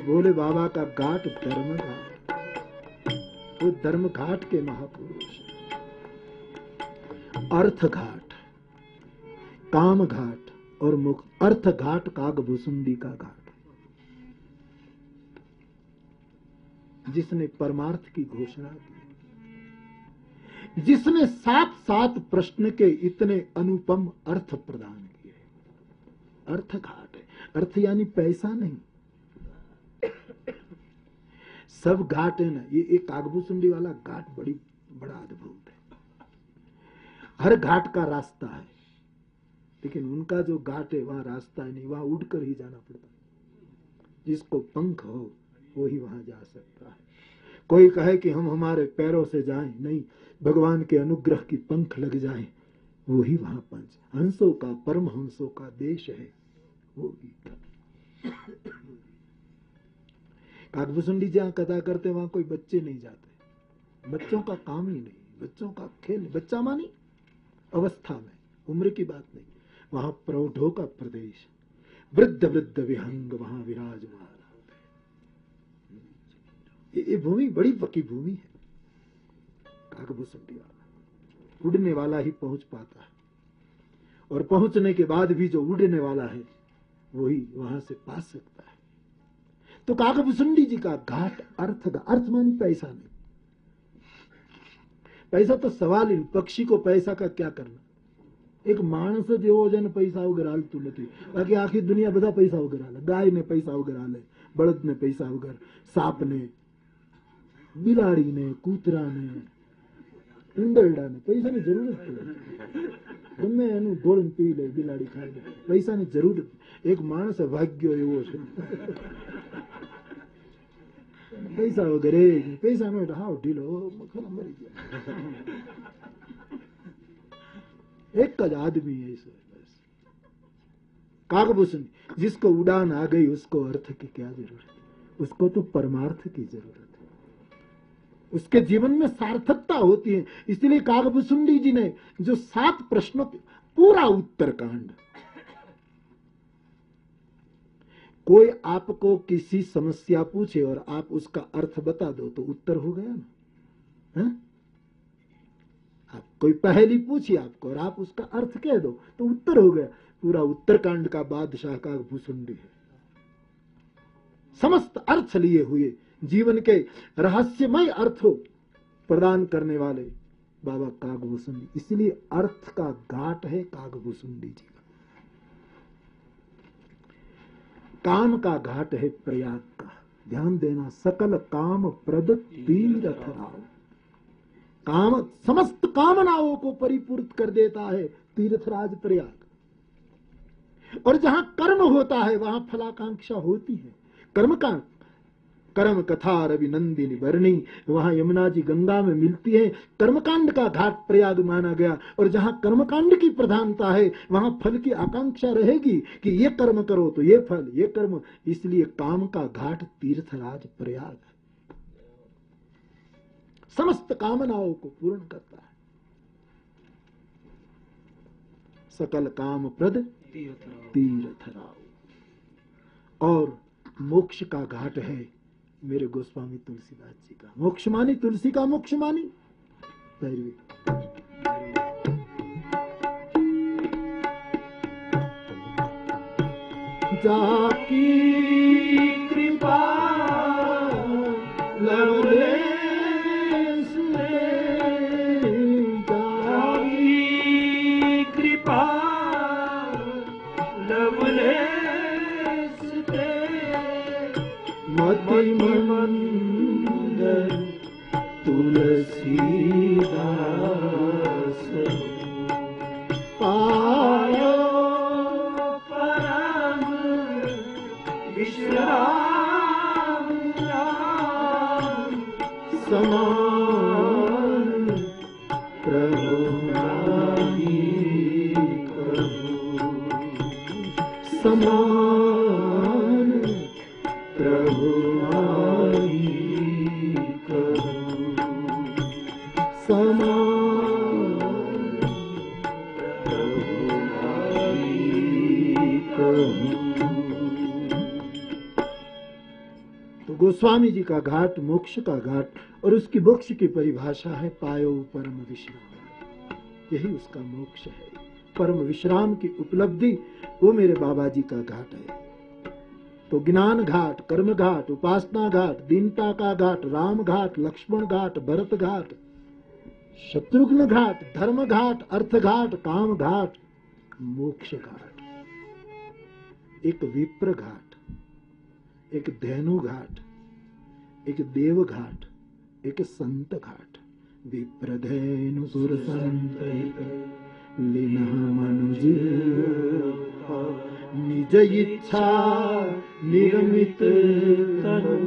भोले बाबा का घाट धर्म वो धर्म घाट के महापुरुष। अर्थ घाट काम घाट और मुख अर्थ घाट काग भूसुंडी का घाट जिसने परमार्थ की घोषणा की, जिसने सात सात प्रश्न के इतने अनुपम अर्थ प्रदान किए अर्थ घाट है। अर्थ यानी पैसा नहीं सब घाट है ना, ये एक कागभूसुंडी वाला घाट बड़ी, बड़ा अद्भुत है। हर घाट का रास्ता है, लेकिन उनका जो घाट है, वहाँ रास्ता है नहीं, वहाँ उड़कर ही जाना पड़ता है। जिसको पंख हो, वो ही वहाँ जा सकता है। कोई कहे कि हम हमारे पैरों से जाएँ, नहीं, भगवान के अनुग्रह की पंख लग जाए, वो ही वहाँ पंच। हंसों का परम हंसों का देश है, वो गीता काकभूसुंडी जहाँ कथा करते वहाँ कोई बच्चे नहीं जाते। बच्चों का काम ही नहीं बच्चों का खेल बच्चा मानी अवस्था में उम्र की बात नहीं। वहाँ प्रौढ़ों का प्रदेश वृद्ध वृद्ध विहंग वहाँ विराजमान। ये, ये भूमि बड़ी पक्की भूमि है। काकभूसुंडी वाला उड़ने वाला ही पहुँच पाता है। और पहुँचने के बाद भी जो उड़ने वाला है वही वहाँ से पा सकता है तो काकभूसुंडी जी का घाट अर्थ का अर्थ मानी पैसा नहीं पैसा तो सवाल ही नहीं, पक्षी को पैसा का क्या करना એક માણસ જેવો છે ને પૈસા વગર હાલતું નથી બાકી આખી દુનિયા બધા પૈસા વગર હાલે ગાય ને પૈસા વગર હાલે બળદ ને પૈસા વગર સાપ ને બિલાડી ને કૂતરા ને ઉંદરડા ને પૈસા ની જરૂર જ પડે ગમે એનું ઢોળીને પી લે બિલાડી ખાઈ લે પૈસા ની જરૂર જ એક માણસ ભાગ્યો એવો છે Pensa lo grechi, pensa a noi da dilo, गया एक का आदमी है इस काकभूषण जिसको उड़ान आ गई उसको अर्थ की क्या ज़रूरत उसको तो परमार्थ की ज़रूरत उसके जीवन में सार्थकता होती है इसलिए काकभूषुंडी जी ने जो सात प्रश्नों पूरा उत्तर कांड कोई आपको किसी समस्या पूछे और आप उसका अर्थ बता दो तो उत्तर हो गया ना? है? आप कोई पहली पूछी आपको और आप उसका अर्थ कह दो तो उत्तर हो गया। पूरा उत्तरकांड का बादशाह का भूसुंडी है। समस्त अर्थ लिए हुए, जीवन के रहस्यमय अर्थों प्रदान करने वाले बाबा कागभूषुंडी इसलिए अर्थ का घाट है कागभूषुंडी जी का। काम का घाट है प्रयाग का। ध्यान देना, सकल काम प्रद तीरथ राव काम, समस्त कामनाओं को परिपूर्त कर देता है तीर्थराज प्रयाग। और जहाँ कर्म होता है, वहाँ फलाकांक्षा होती है। कर्म का कर्म कथा रवि नंदिनी वर्णी। वहाँ यमुना जी गंगा में मिलती है। कर्मकांड का घाट प्रयाग माना गया। और जहाँ कर्मकांड की प्रधानता है, वहाँ फल की आकांक्षा रहेगी कि ये कर्म करो तो ये फल, ये कर्म। इसलिए काम का घाट तीर्थराज प्रयाग समस्त कामनाओं को पूर्ण करता है। सकल काम प्रद तीर्थराव। और मोक्ष का घाट है। मेरे गोस्वामी तुलसीदास जी का। मोक्ष मानी तुलसी का मोक्ष मानी भैरवी। जाकी कृपा मति गोस्वामी जी का घाट, मोक्ष का घाट और उसकी मोक्ष की परिभाषा है पायो परम विश्राम। यही उसका मोक्ष है। परम विश्राम की उपलब्धि, वो मेरे बाबा जी का घाट है। तो ज्ञान घाट, कर्म घाट, उपासना घाट, दीनता का घाट, राम घाट, लक्ष्मण घाट, भरत घाट, शत्रुघ्न घाट, धर्म घाट, अर्थ घाट, काम घाट, मोक्ष घाट। एक विप्र घाट, एक धेनु घाट एक देव घाट एक संत घाट विप्र धेनु सुर संत लिनः मनुज निज इच्छा निर्मित तनु।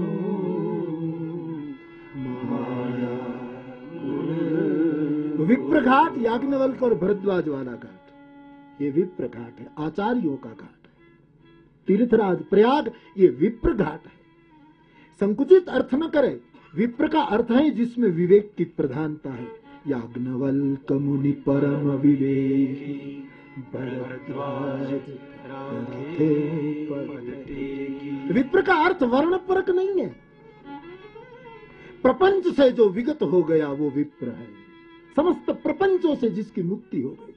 माया विप्र घाट याज्ञवल्क और भरद्वाज वाला घाट ये विप्रघाट है आचार्यों का घाट। है तीर्थराज प्रयाग ये विप्र घाट है। संकुचित अर्थ न करे। विप्र का अर्थ है जिसमें विवेक की प्रधानता है। याज्ञवल्क मुनि परम विवेक। विप्र का अर्थ वर्ण परक नहीं है। प्रपंच से जो विगत हो गया वो विप्र है। समस्त प्रपंचों से जिसकी मुक्ति हो गई।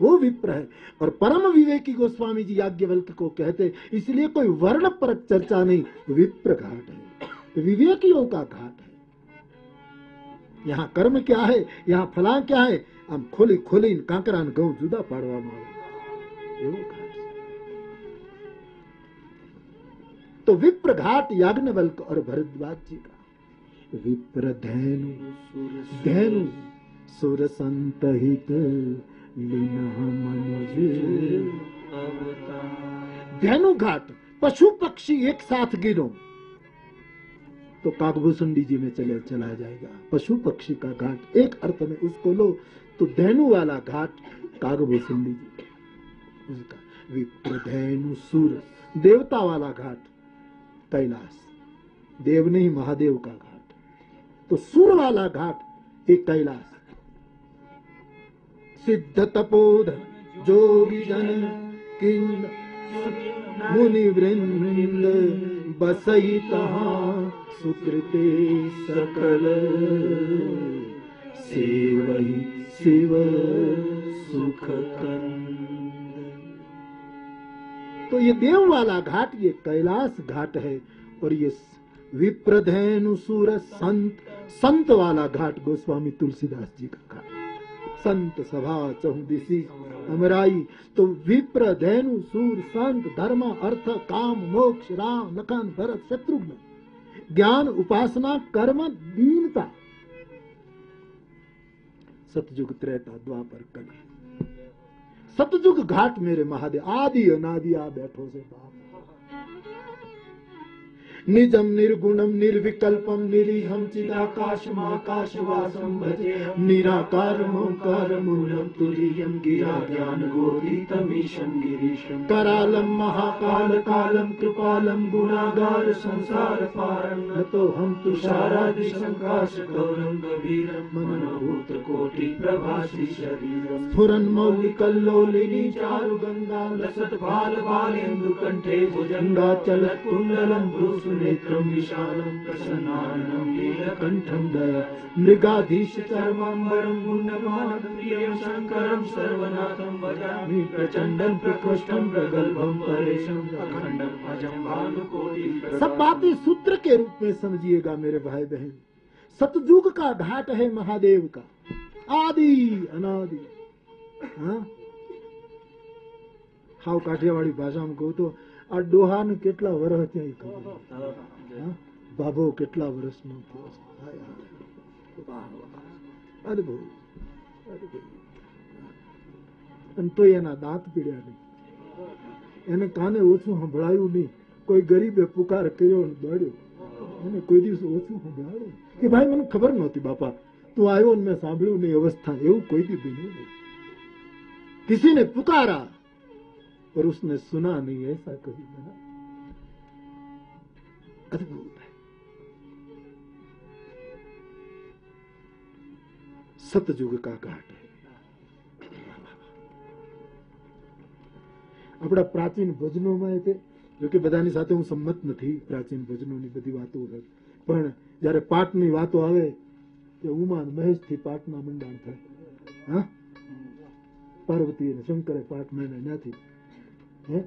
वो विप्र है। और परम विवेकी गोस्वामी जी याज्ञवल्क को कहते, इसलिए कोई वर्ण परक चर्चा नहीं, विप्र घाट है। विवेकियों का घाट है। यहाँ कर्म क्या है, यहाँ फला क्या है, हम खोली खोली कांकरा गौ जुदा पाड़वा मारे। घाट तो विप्र घाट याज्ञवल्क और भरद्वाज जी का। विप्र धैनु धैनु सुर संतहित लीन घाट पशु पक्षी एक साथ गिरो। तो काकभूषुंडी जी में चले, चला जाएगा। पशु पक्षी का घाट एक अर्थ में उसको लो तो धैनु वाला घाट काकभूषुंडी जी। उसका विप्र धैनु सुर, देवता वाला घाट कैलाश। देव नहीं महादेव का घाट। तो सुर वाला घाट एक कैलाश। सिद्ध तपोध जोगी जन किंद मुनि वृंद बसई तहाँ सुकृते सकल। सेवई शिव सुख तो ये देव वाला घाट, ये कैलाश घाट है और ये विप्रधेनु सूर संत संत वाला घाट, गोस्वामी तुलसीदास जी का घाट। संत सभा चौदिशी अमराई तो विप्र, धैनु, सूर, संत, धर्म, अर्थ, काम, मोक्ष, राम, लखन, भरत, शत्रुघ्न। ज्ञान, उपासना, कर्म, दीनता। सतयुग त्रेता, द्वापर कली। सतयुग घाट मेरे महादेव, आदि अनादि आ बैठो से बाप। निजम निर्गुणम निर्विकल्पम निरीहम चिदाकाशमाकाशवासम भजे निराकार मोकार मूलम तुरीयम गिरा ज्ञान गोरीतमीशम गिरीशम करालम महाकाल कालम कृपालम गुणागार संसार पारम न तो हम तुषारादि संकाश गौरम गभीरम मनोभूत कोटि प्रभासी शरीरम स्फुरन मौलिकल्लोलिनी चारु गंगा लसत बाल बालेन्दु कंठे भुजंगा चलत कुंडलम भ्रूसु नेत्रं विशालं प्रसन्नानं नीलकण्ठं दया मृगाधीशचर्मं वरं गुण्यमानं प्रियं शङ्करं सर्वनाथं वदामि प्रचण्डं प्रकृष्टं प्रगल्भं परेशं अखण्डं भजं भानुकोटि सब बातें सूत्र के रूप में समझिएगा मेरे भाई बहन। सतयुग का घाट है महादेव का। आदि, अनादि। हाँ? खाओ काठियावाड़ी भाषा में कहो तो આ ડોહાને કેટલા વર્ષ થયા ખબર? બાબો કેટલા વર્ષનો થયો તો એના દાંત પીડ્યા નહીં. એને કાને ઓછું સંભળાયું નહીં. કોઈ ગરીબે પુકાર કર્યો અને દોડ્યો. એને કોઈ દિવસ ઓછું સંભળાયું કે ભાઈ, મને ખબર નહોતી બાપા. તું આવ્યો ને મેં સાંભળ્યું નહીં અવસ્થા. એવું કોઈ દી બન્યું નહીં. કિસીને પુકારા. और उसने सुना नहीं ऐसा कभी बना अद्भुत है સતયુગ કા ઘાટ હે આપણા પ્રાચીન ભજનોમાં એ તે જો કે બધાની સાથે હું સંમત નથી પ્રાચીન ભજનોની બધી વાતો હોય. પણ જ્યારે પાઠની વાતો આવે કે ઉમા અને મહેશથી પાઠના મંડાણ થાય હા પાર્વતી અને શંકરે પાઠ માંડ્યા ત્યાંથી હે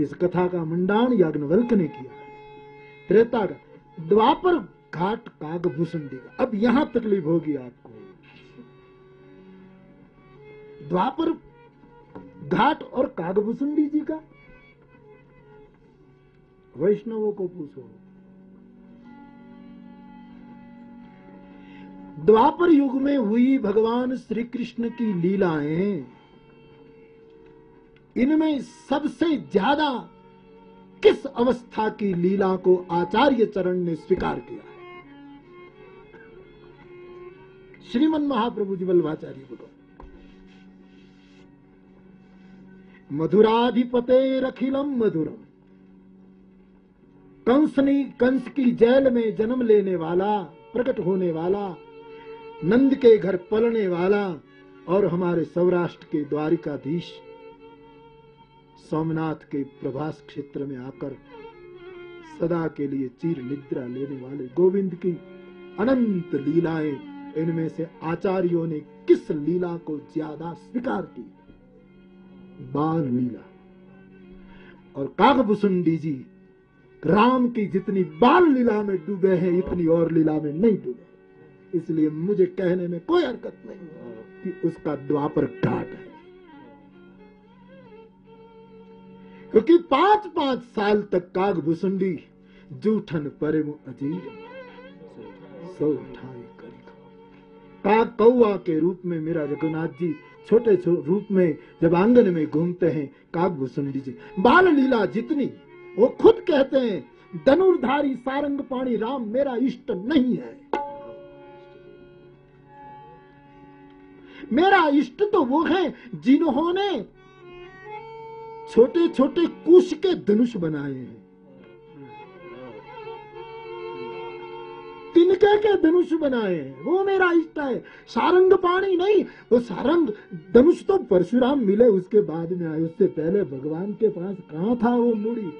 इस कथा का मंडान याग्नवल्क ने किया त्रेता का द्वापर घाट कागभूषणी का अब यहाँ तकलीफ़ होगी आपको। द्वापर घाट और कागभूषणी जी का वैष्णवों को पूछो। द्वापर युग में हुई भगवान श्री कृष्ण की लीलाएँ। इनमें सबसे ज़्यादा किस अवस्था की लीला को आचार्य चरण ने स्वीकार किया है? श्रीमन महाप्रभु जी वल्लभाचार्य बोलो। मधुराधिपते रखिलम मधुरम। कंस कंसनी कंस की जेल में जन्म लेने वाला, प्रकट होने वाला, नंद के घर पलने वाला और हमारे सौराष्ट्र के द्वारिकाधीश सोमनाथ के प्रभास क्षेत्र में आकर सदा के लिए चीर निद्रा लेने वाले गोविंद की अनंत लीलाएँ, इनमें से आचार्यों ने किस लीला को ज़्यादा स्वीकार की? बाल लीला। और कागभुसुंडी जी, राम की जितनी बाल लीला में डूबे हैं, इतनी और लीला में नहीं डूबे। इसलिए मुझे कहने में कोई हरकत नहीं कि उसका द्वापर घाट है। क्योंकि पाँच पाँच साल तक कागभुसुंडी जूठन परम अजीर, सो काग कौआ के रूप में मेरा रघुनाथ जी छोटे छो रूप में जब आँगन में घूमते हैं कागभूषणी जी। बाल लीला जितनी वो खुद कहते हैं, धनुर्धारी सारंग पाणी राम मेरा इष्ट नहीं है। मेरा इष्ट तो वो है जिन्होंने छोटे छोटे कुश के धनुष बनाए हैं। तिनके के धनुष बनाए हैं। वो मेरा इष्ट है। सारंग पाणी नहीं, वो सारंग धनुष तो परशुराम मिले उसके बाद में आए। उससे पहले भगवान के पास कहा था वो मुड़ी?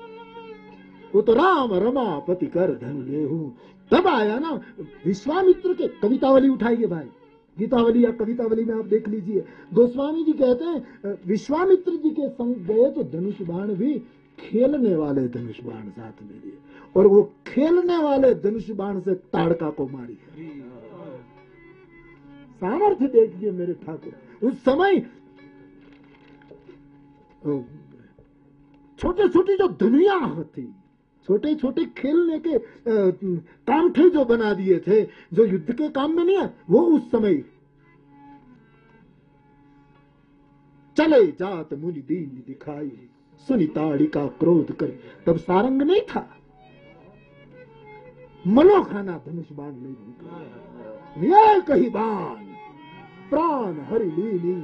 वो तो राम रमा पति कर धन ले तब आया ना विश्वामित्र के कवितावली उठाइए भाई। गीतावली या कवितावली में आप देख लीजिए। गोस्वामी जी कहते हैं विश्वामित्र जी के संग गए तो धनुष बाण भी खेलने वाले धनुष बाण साथ में लिए। और वो खेलने वाले धनुष बाण से ताड़का को मारी सामर्थ्य देखिए मेरे ठाकुर, उस समय छोटे छोटी जो दुनिया थी छोटे छोटे खेलने के काम थे जो बना दिए थे, जो युद्ध के काम में नहीं है वो उस समय। चले जात मुनि दीन दिखाई, सुनी का क्रोध कर, तब सारंग नहीं था। मलो खाना धनुष बाण नहीं कही बाण, प्राण हरि लीली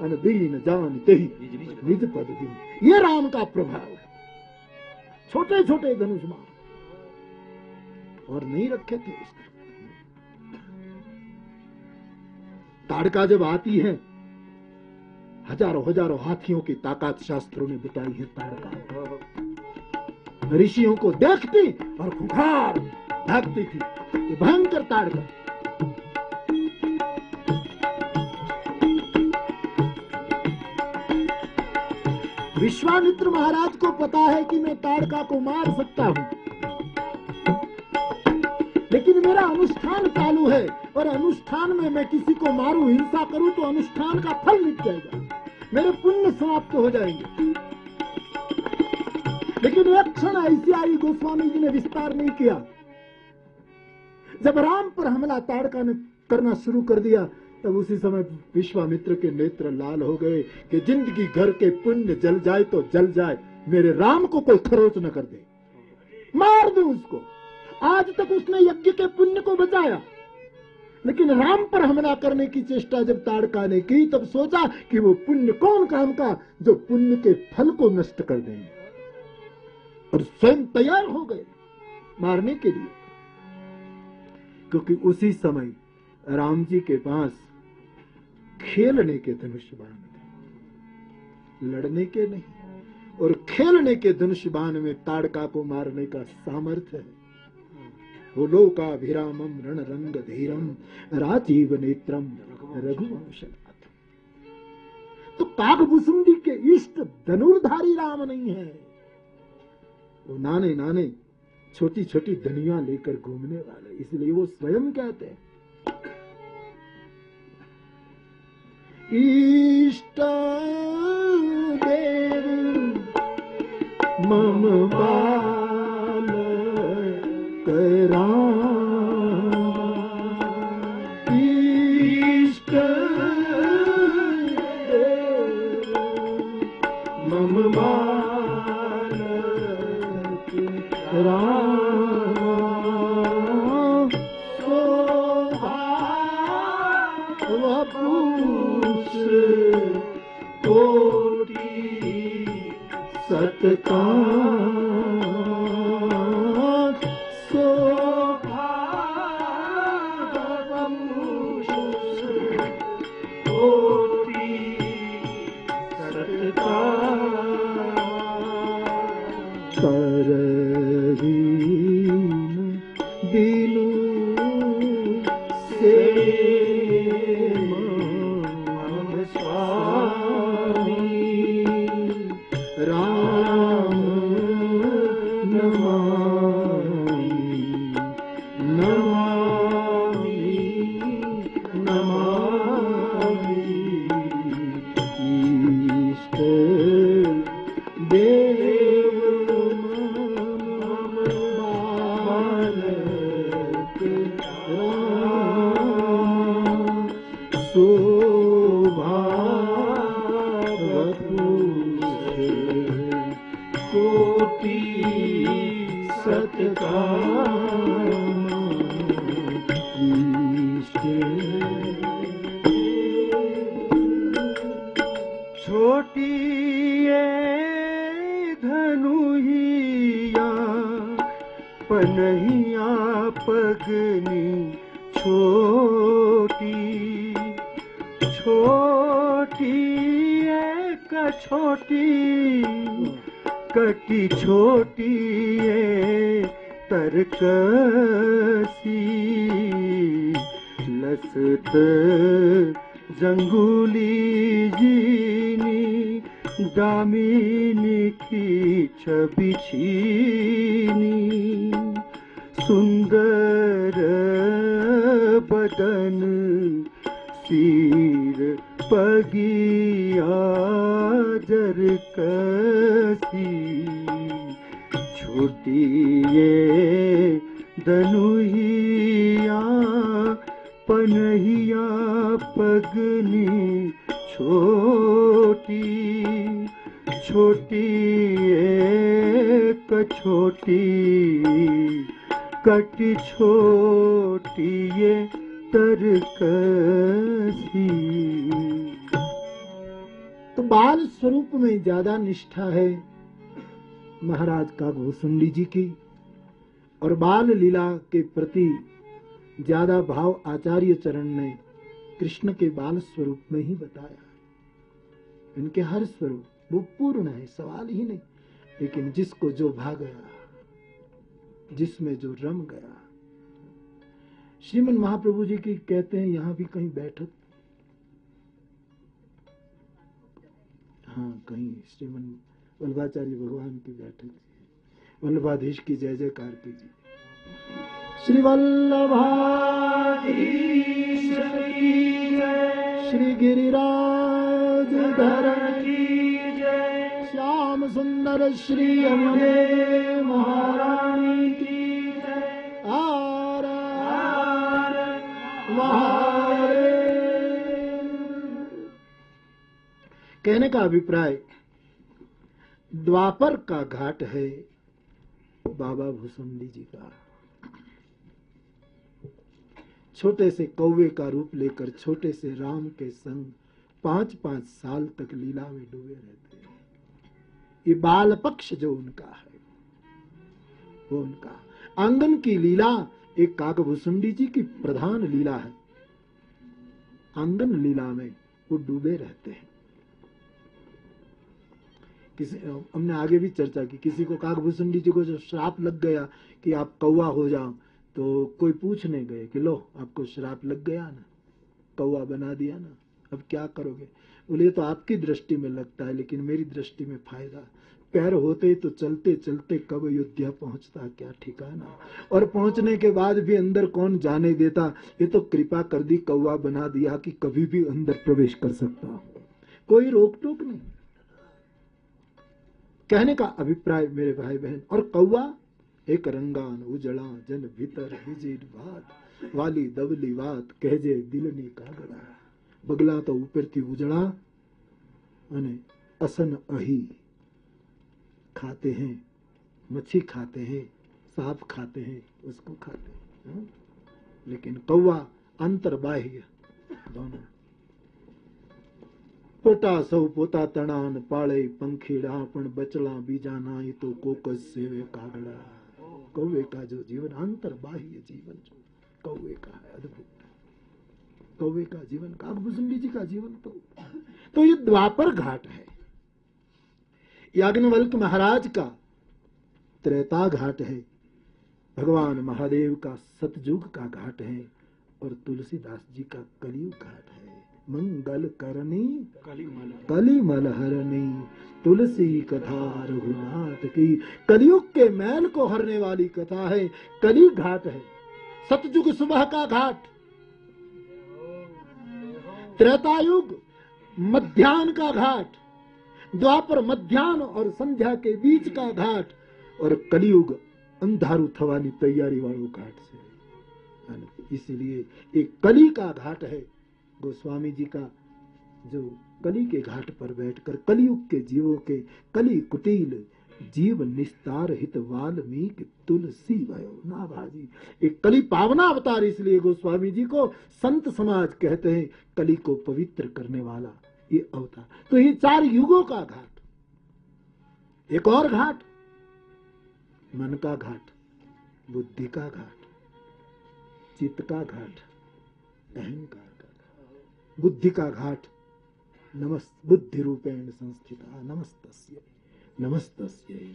अन दीन जान तेही, निज पद ये राम का प्रभाव है। छोटे छोटे धनुष बाण और नहीं रखे थे ताड़का जब आती है, हज़ारों हज़ारों हाथियों की ताकत शास्त्रों ने बिताई है ताड़का। ऋषियों को देखती और खुखार भागती थी। ये भयंकर ताड़का। विश्वामित्र महाराज को पता है कि मैं ताड़का को मार सकता हूँ। लेकिन मेरा अनुष्ठान चालू है और अनुष्ठान में मैं किसी को मारू, हिंसा करूँ तो अनुष्ठान का फल मिट जाएगा। मेरे पुण्य समाप्त हो जाएँगे। लेकिन एक क्षण ऐसी आई, गोस्वामी जी ने विस्तार नहीं किया। जब राम पर हमला ताड़का ने करना शुरू कर दिया तब उसी समय विश्वामित्र के नेत्र लाल हो गए कि ज़िंदगी घर के पुण्य जल जाए तो जल जाए, मेरे राम को कोई खरोच न कर दे। मार दे उसको। आज तक उसने यज्ञ के पुण्य को बचाया। लेकिन राम पर हमला करने की चेष्टा जब ताड़का ने की, तब सोचा कि वो पुण्य कौन काम का जो पुण्य के फल को नष्ट कर देंगे और स्वयं तैयार हो गए मारने के लिए। क्योंकि उसी समय राम जी के पास खेलने के धनुष बाण थे। लड़ने के नहीं, और खेलने के धनुष बाण में ताड़का को मारने का सामर्थ्य है। वो लोकाभिरामम रण रंग धीरम, राजीव नेत्रम रघुवंशनाथ। तो काकभुसुंडी के इष्ट धनुर्धारी राम नहीं है। वो नाने नाने छोटी छोटी धनिया लेकर घूमने वाले, इसलिए वो स्वयं कहते हैं। इष्ट देव मम बाल करा कोटि सतका की और बाल लीला के प्रति ज़्यादा भाव आचार्य चरण ने कृष्ण के बाल स्वरूप में ही बताया। इनके हर स्वरूप, वो पूर्ण है, सवाल ही नहीं। लेकिन जिसको जो भा गया, जिसमें जो रम गया। श्रीमन महाप्रभु जी की कहते हैं, यहाँ भी कहीं बैठक हाँ कहीं श्रीमन वल्लभाचार्य भगवान की बैठक वल्लभाधीश की जय जयकार कीजिए। श्री वल्लभाधीश श्री गिरिराज धरण की जय। श्याम सुंदर श्री अमने महारानी की आर आर महादेव कहने का अभिप्राय, द्वापर का घाट है। बाबा भूसुंडी जी का। छोटे से कौवे का रूप लेकर छोटे से राम के संग पाँच पाँच साल तक लीला में डूबे रहते हैं। ये बाल पक्ष जो उनका है, वो उनका। आँगन की लीला एक काकभूसुंडी जी की प्रधान लीला है। आँगन लीला में वो डूबे रहते हैं। किसी, हमने आगे भी चर्चा की, किसी को काकभूषुंडी जी को जो श्राप लग गया कि आप कौवा हो जाओ तो कोई पूछने गए कि लो, आपको श्राप लग गया ना? कौवा बना दिया ना? अब क्या करोगे? बोले तो आपकी दृष्टि में लगता है, लेकिन मेरी दृष्टि में फ़ायदा पैर होते तो चलते चलते कब अयोध्या पहुँचता, क्या ठिकाना? और पहुँचने के बाद भी अंदर कौन जाने देता? ये तो कृपा कर दी, कौवा बना दिया कि कभी भी अंदर प्रवेश कर सकता कोई रोक टोक नहीं। कहने का अभिप्राय मेरे भाई बहन और कौवा एक रंगान उजड़ा जन भीतर विजिट भात वाली दवली વાત કહેજે દિલની કાગડા બગલા તો ઉપરથી ઉજળા અને અસન અહી खाते हैं मच्छी खाते हैं सांप खाते हैं उसको खाते हैं हाँ? लेकिन कौवा अंतर्बाह्य दोनों પોતા સૌ પોતા તણાન પાળે पंखीड़ा પણ બચલા બીજા ના એ તો કોકસ સેવે કાગડા कौवे का जो जीवन अंतर बाह्य जीवन जो कौवे का है अद्भुत कौवे का जीवन काकभूषुंडी जी का जीवन तो तो ये द्वापर घाट है याग्नवल्क महाराज का त्रेता घाट है भगवान महादेव का सतयुग का घाट है और तुलसीदास जी का कलयुग घाट है मंगल करनी कली मलहरनी तुलसी कथा रघुनाथ की। कलयुग के मैल को हरने वाली कथा है। कली घाट है। सतयुग सुबह का घाट। त्रेतायुग मध्यान्ह का घाट। द्वापर मध्यान्ह और संध्या के बीच का घाट। और कलयुग अंधारू थवानी तैयारी वालों घाट से। इसीलिए एक कली का घाट है। गोस्वामी जी का जो कली के घाट पर बैठकर कलयुग के जीवों के कली कुटिल जीव निस्तार हित वाल्मीकि तुलसी भयो। एक कली पावना अवतार इसलिए गोस्वामी जी को संत समाज कहते हैं, कली को पवित्र करने वाला ये अवतार। तो ये चार युगों का घाट, एक और घाट, मन का घाट, बुद्धि का घाट, चित्त का घाट, अहंकार बुद्धि का घाट। नमस् बुद्धि रूपेण संस्थिता, नमस्तस्य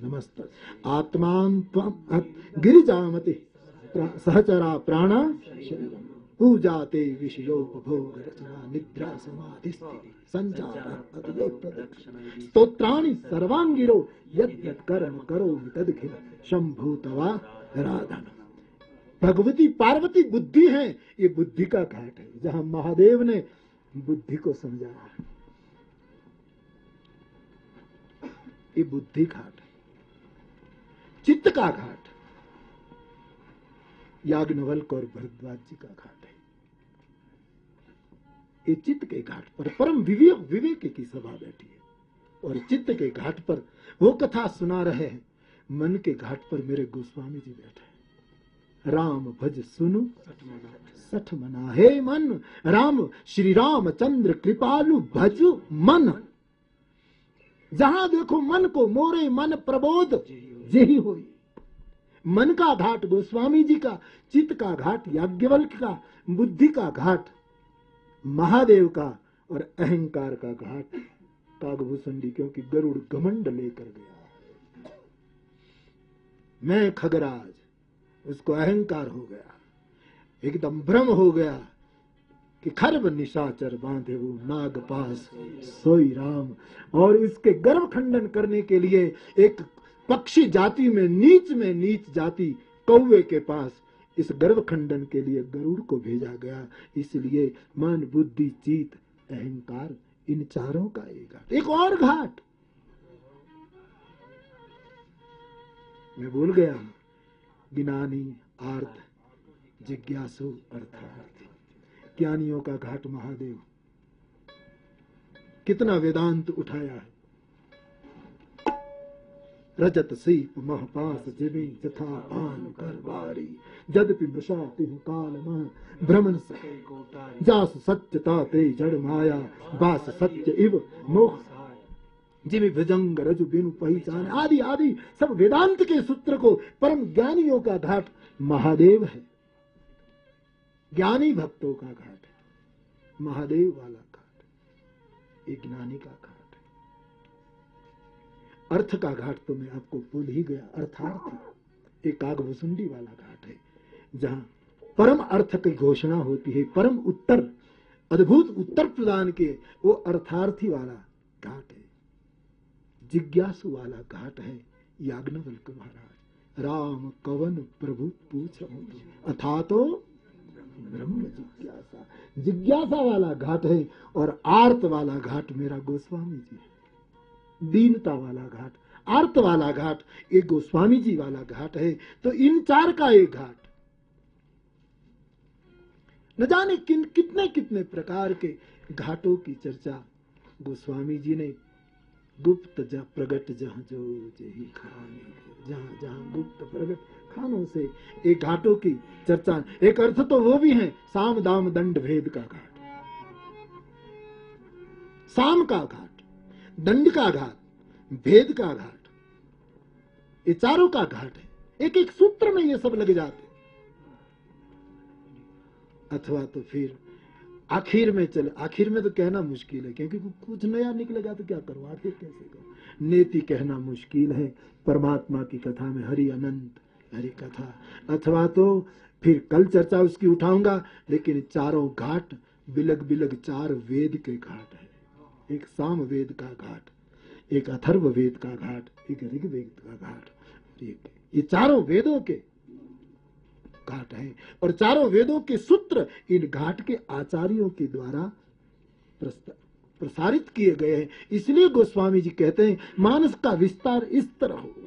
नमस्त। आत्मान त्वं गिरिजामति सहचरा प्राणा शरीरम। पूजाते विषयोपभोग रचना निद्रा समाधि संचार स्तोत्राणि सर्वांगिरो यद यद कर्म करो तदखिल शंभूतवा राधन। भगवती, पार्वती बुद्धि है, ये बुद्धि का घाट है। जहाँ महादेव ने बुद्धि को समझाया है। ये बुद्धि घाट है। चित्त का घाट याग्नवल्क और भरद्वाज जी का घाट है। ये चित्त के घाट पर परम विवेक विवेक की सभा बैठी है। और चित्त के घाट पर वो कथा सुना रहे हैं। मन के घाट पर मेरे गोस्वामी जी बैठे राम भज सुनु। सठ मना। हे मन, राम, श्री राम, चंद्र, कृपालु, भज, मन। जहाँ देखो मन को मोरे मन प्रबोध यही हुई। मन का घाट गोस्वामी जी का, चित्त का घाट याज्ञवल्क का, बुद्धि का घाट महादेव का और अहंकार का घाट कागभूषणी क्योंकि गरुड़ घमंड लेकर गया। मैं खगराज, उसको अहंकार हो गया। एकदम भ्रम हो गया कि खरब निशाचर बांधे वो नाग पास सोई राम। और इसके गर्भ खंडन करने के लिए एक पक्षी जाति में, नीच में नीच जाति कौवे के पास इस गर्भ खंडन के लिए गरुड़ को भेजा गया। इसलिए मन, बुद्धि, चीत, अहंकार, इन चारों का एक घाट। एक और घाट। मैं भूल गया। ज्ञानी आर्थ जिज्ञासु अर्थार्थ ज्ञानियों का घाट महादेव। कितना वेदांत उठाया है। रजत सीप, महपास जिमी जथा पान कर बारी जदपि मृषाति काल मह भ्रमण जास सत्यता ते जड़ माया, बास सत्य इव मोह। जिमी भुजंग, रजु बिनु पहचान। आदि आदि, सब वेदांत के सूत्र को परम ज्ञानियों का घाट महादेव है। ज्ञानी भक्तों का घाट है। महादेव वाला घाट एक ज्ञानी का घाट है। अर्थ का घाट तो मैं आपको बोल ही गया। अर्थार्थ एक कागभूसुंडी वाला घाट है, जहाँ परम अर्थ की घोषणा होती है। परम उत्तर, अद्भुत उत्तर प्रदान के वो अर्थार्थी वाला घाट है। जिज्ञासु वाला घाट है याज्ञवल्क महाराज। राम कवन प्रभु पूछ अथा तो ब्रह्म जिज्ञासा। जिज्ञासा वाला घाट है और आर्त वाला घाट मेरा गोस्वामी जी। है दीनता वाला घाट, आर्त वाला घाट एक गोस्वामी जी वाला घाट है। तो इन चार का एक घाट। न जाने किन, कितने कितने प्रकार के घाटों की चर्चा गोस्वामी जी ने गुप्त जा प्रगट, जहाँ जो जही खाने, जहाँ जहाँ गुप्त प्रगट खानों से एक घाटों की चर्चा। एक अर्थ तो वो भी है, साम दाम दंड भेद का घाट। साम का घाट, दंड का घाट, भेद का घाट, ये चारों का घाट है। एक एक सूत्र में ये सब लग जाते। अथवा तो फिर आखिर में चले, आखिर में तो कहना मुश्किल है, क्योंकि कुछ नया निकलेगा तो क्या करो? आखिर कैसे करो? नेति कहना मुश्किल है, परमात्मा की कथा में हरि अनंत। हरि कथा, अथवा तो फिर कल चर्चा उसकी उठाऊँगा, लेकिन चारों घाट बिलग बिलग चार वेद के घाट है। एक साम वेद का घाट, एक अथर्व वेद का घाट, एक ऋग्वेद का घाट ये चारों वेदों के घाट है। और चारों वेदों के सूत्र इन घाट के आचार्यों के द्वारा प्रसारित किए गए हैं। इसलिए गोस्वामी जी कहते हैं, मानस का विस्तार इस तरह हुआ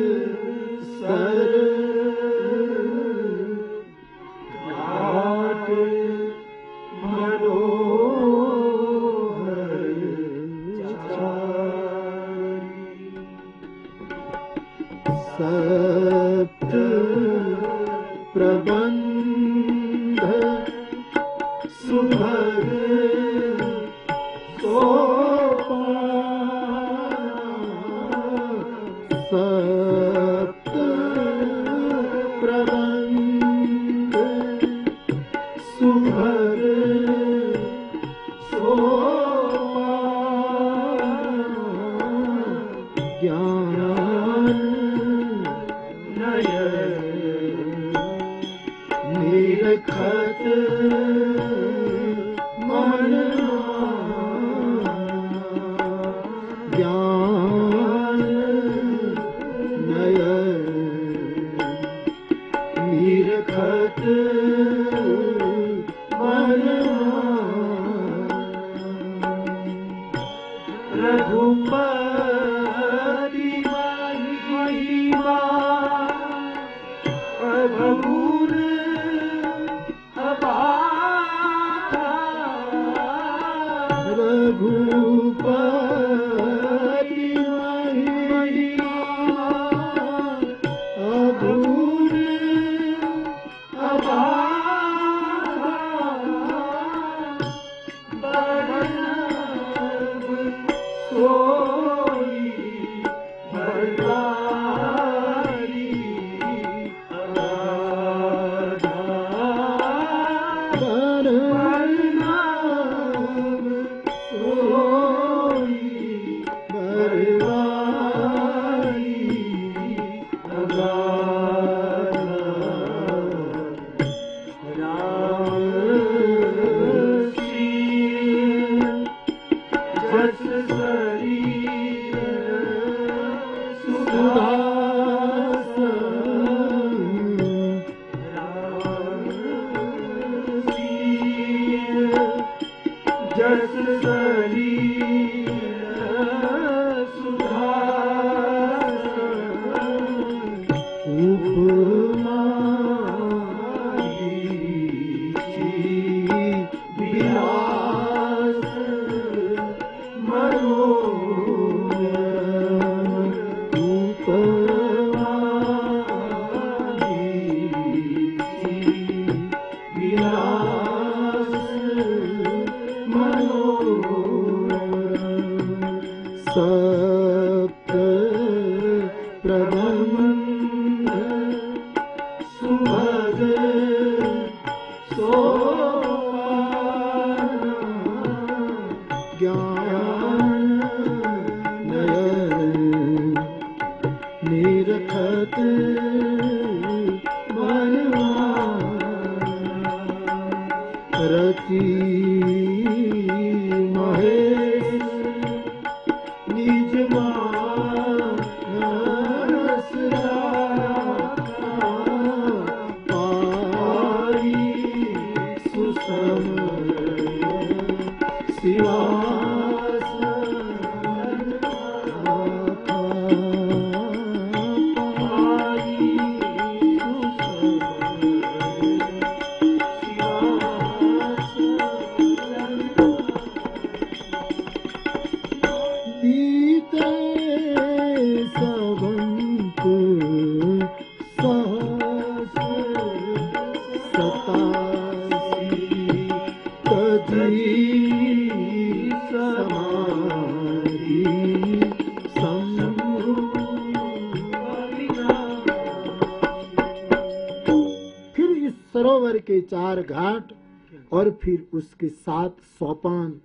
उसके साथ सोपान,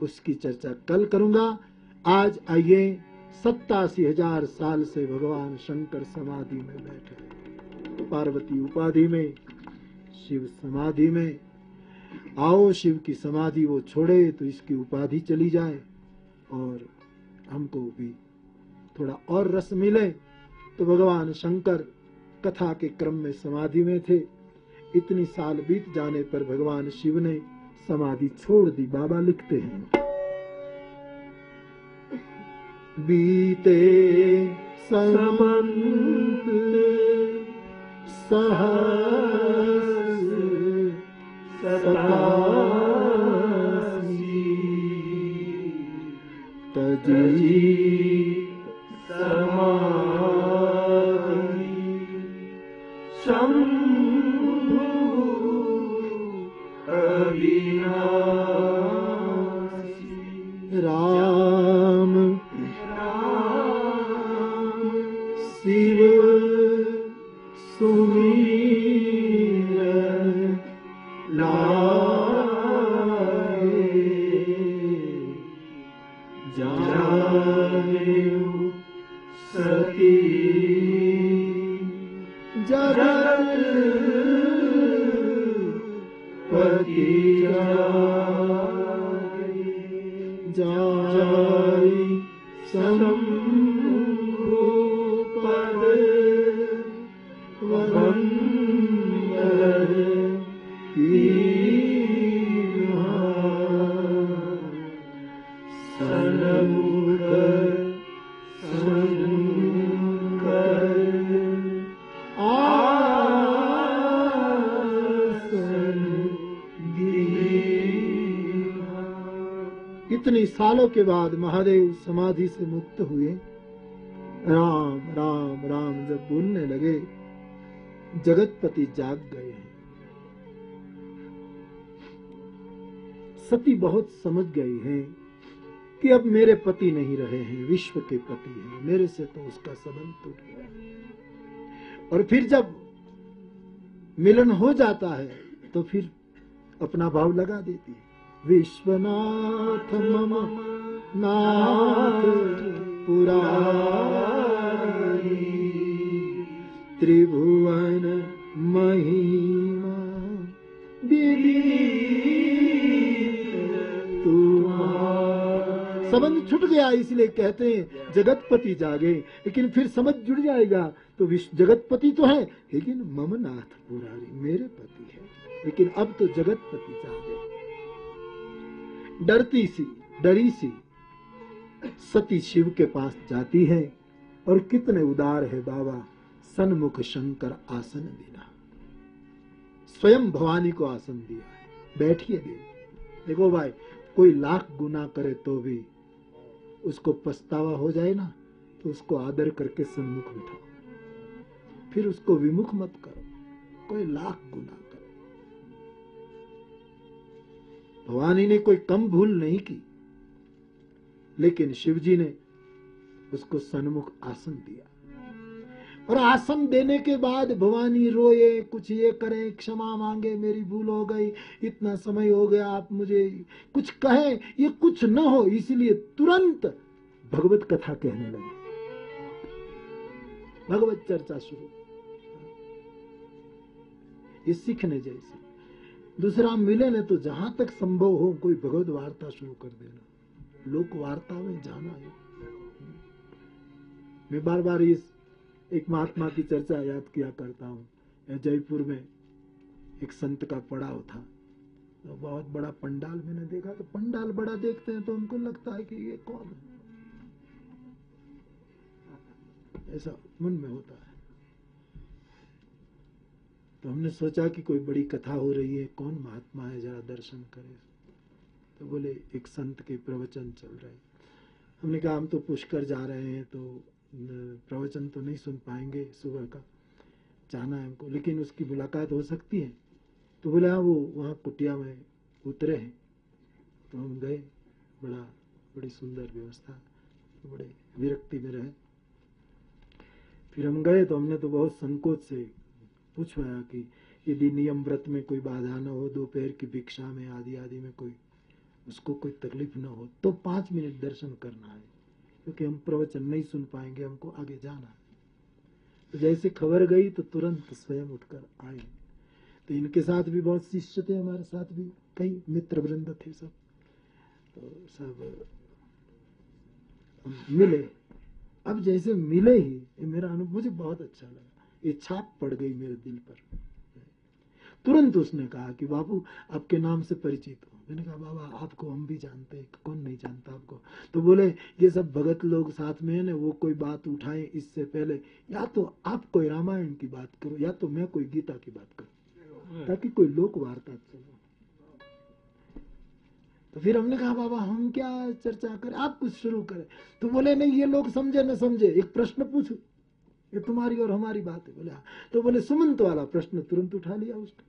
उसकी चर्चा कल करूँगा। आज आइए, सत्तासी हज़ार साल से भगवान शंकर समाधि में बैठे पार्वती उपाधि में, शिव समाधि में। आओ शिव की समाधि वो छोड़े तो इसकी उपाधि चली जाए और हमको भी थोड़ा और रस मिले। तो भगवान शंकर कथा के क्रम में समाधि में थे। इतनी साल बीत जाने पर भगवान शिव ने समाधि छोड़ दी बाबा लिखते हैं। बीते समंत सहस सतासी तजी समाधि Carolina. सालों के बाद महादेव समाधि से मुक्त हुए। राम राम राम जब बोलने लगे, जगतपति जाग गए सती बहुत समझ गई हैं कि अब मेरे पति नहीं रहे हैं, विश्व के पति हैं। मेरे से तो उसका संबंध टूट गया। और फिर जब मिलन हो जाता है तो फिर अपना भाव लगा देती है। विश्वनाथ मम नाथ पुरारी त्रिभुवन महिमा संबंध छूट गया, इसलिए कहते हैं, जगतपति जागे, लेकिन फिर समझ जुड़ जाएगा तो विश्व जगतपति तो है, लेकिन ममनाथ पुरारी मेरे पति है। लेकिन अब तो जगतपति जागे। डरती सी, डरी सी सती शिव के पास जाती है और कितने उदार है बाबा, सन्मुख शंकर आसन देना स्वयं भवानी को आसन दिया बैठिए देवी। देखो भाई, कोई लाख गुना करे तो भी उसको पछतावा हो जाए ना तो उसको आदर करके सन्मुख बिठाओ। फिर उसको विमुख मत करो। कोई लाख गुना करो। भवानी ने कोई कम भूल नहीं की। लेकिन शिवजी ने उसको सन्मुख आसन दिया। और आसन देने के बाद भवानी रोए, कुछ ये करें, क्षमा मांगे, मेरी भूल हो गई, इतना समय हो गया, आप मुझे कुछ कहे, ये कुछ न हो, इसलिए तुरंत भगवत कथा कहने लगे। भगवत चर्चा शुरू। ये सीखने जैसे। दूसरा, मिले न तो जहाँ तक संभव हो, कोई भगवत वार्ता शुरू कर देना। लोक वार्ता में जाना है। मैं बार बार इस एक महात्मा की चर्चा याद किया करता हूँ। जयपुर में एक संत का पड़ाव था। तो बहुत बड़ा पंडाल मैंने देखा। तो पंडाल बड़ा देखते हैं तो उनको लगता है कि ये कौन है? ऐसा मन में होता है। तो हमने सोचा कि कोई बड़ी कथा हो रही है। कौन महात्मा है? जरा दर्शन करे। तो बोले, एक संत के प्रवचन चल रहे हमने कहा, हम तो पुष्कर जा रहे हैं तो प्रवचन तो नहीं सुन पाएँगे सुबह का। जाना है हमको। लेकिन उसकी मुलाकात हो सकती है। तो बोले हाँ वो वहाँ कुटिया में उतरे हैं। तो हम गए। बड़ा, बड़ी सुंदर व्यवस्था। बड़े विरक्ति में रहे। फिर हम गए तो हमने तो बहुत संकोच से पूछवाया कि यदि नियम व्रत में कोई बाधा न हो, दोपहर की भिक्षा में, आदि आदि में कोई उसको कोई तकलीफ़ ना हो तो पाँच मिनट दर्शन करना है, क्योंकि हम प्रवचन नहीं सुन पाएँगे, हमको आगे जाना है। तो जैसे खबर गई तो तुरंत स्वयं उठकर आए। तो इनके साथ भी बहुत शिष्य थे, हमारे साथ भी कई मित्र वृंद थे सब। तो सब मिले। अब जैसे मिले ही, ये मेरा अनुभव, मुझे बहुत अच्छा लगा। ये छाप पड़ गई मेरे दिल पर। तुरंत उसने कहा कि बाबू आपके नाम से परिचित हो। मैंने कहा बाबा आपको हम भी जानते हैं कौन नहीं जानता आपको? तो बोले ये सब भगत लोग साथ में है ना वो कोई बात उठाए इससे पहले या तो आप कोई रामायण की बात करो या तो मैं कोई गीता की बात करूँ ताकि कोई लोक वार्ता चलो। तो फिर हमने कहा बाबा हम क्या चर्चा करें? आप कुछ शुरू करें। तो बोले नहीं ये लोग समझे न समझे एक प्रश्न पूछो ये तुम्हारी और हमारी बात है। बोले हाँ। तो बोले सुमंत वाला प्रश्न तुरंत उठा लिया उसने।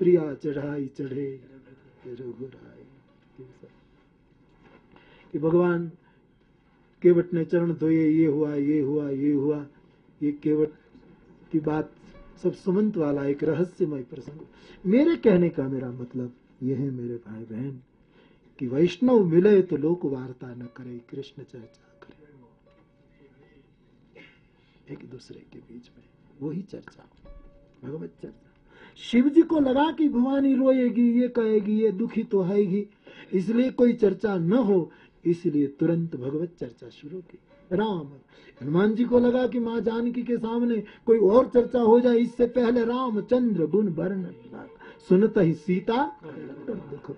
प्रिया चढ़ाई चढ़े कि भगवान, केवट ने चरण धोए, ये हुआ ये हुआ ये हुआ। ये केवट की बात सब सुमंत वाला, एक रहस्यमय प्रसंग। मेरे कहने का मेरा मतलब यह है, मेरे भाई बहन कि वैष्णव मिले तो लोक वार्ता न करे, कृष्ण चर्चा करे। एक दूसरे के बीच में वही चर्चा, भगवत चर्चा। शिव जी को लगा कि भवानी रोएगी, ये कहेगी, ये दुखी तो है इसलिए कोई चर्चा न हो, इसलिए तुरंत भगवत चर्चा शुरू की। राम। हनुमान जी को लगा कि माँ जानकी के सामने कोई और चर्चा हो जाए, इससे पहले राम, चंद्र, गुण, वर्ण सुनता ही सीता, दुख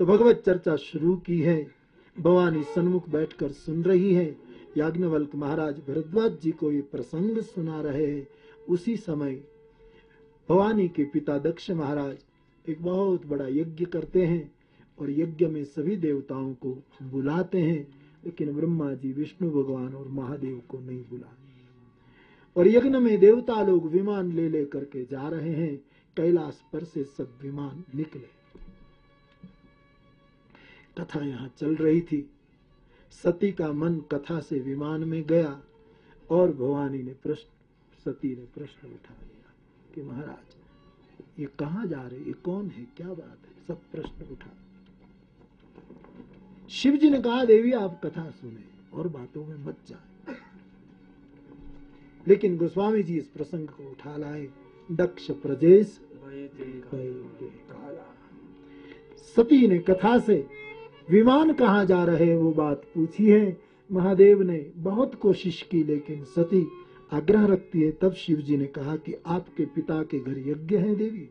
तो भगवत चर्चा शुरू की है। भवानी सन्मुख बैठकर सुन रही है। याज्ञवल्क महाराज भरद्वाज जी को ये प्रसंग सुना रहे हैं। उसी समय भवानी के पिता दक्ष महाराज एक बहुत बड़ा यज्ञ करते हैं और यज्ञ में सभी देवताओं को बुलाते हैं, लेकिन ब्रह्मा जी, विष्णु भगवान और महादेव को नहीं बुला। और यज्ञ में देवता लोग विमान ले ले करके जा रहे हैं, कैलाश पर से सब विमान निकले। कथा यहाँ चल रही थी। सती का मन कथा से विमान में गया और भवानी ने प्रश्न सती ने प्रश्न उठा लिया कि महाराज, ये कहा जा रहे, ये कौन है, क्या बात है? सब प्रश्न उठा। शिव जी ने कहा, देवी, आप कथा सुने और बातों में मत जाए। लेकिन गोस्वामी जी इस प्रसंग को उठा लाए। दक्ष प्रजेश सती ने कथा से, विमान कहाँ जा रहे वो बात पूछी है। महादेव ने बहुत कोशिश की, लेकिन सती आग्रह रखती है, तब शिव जी ने कहा कि आपके पिता के घर यज्ञ है देवी,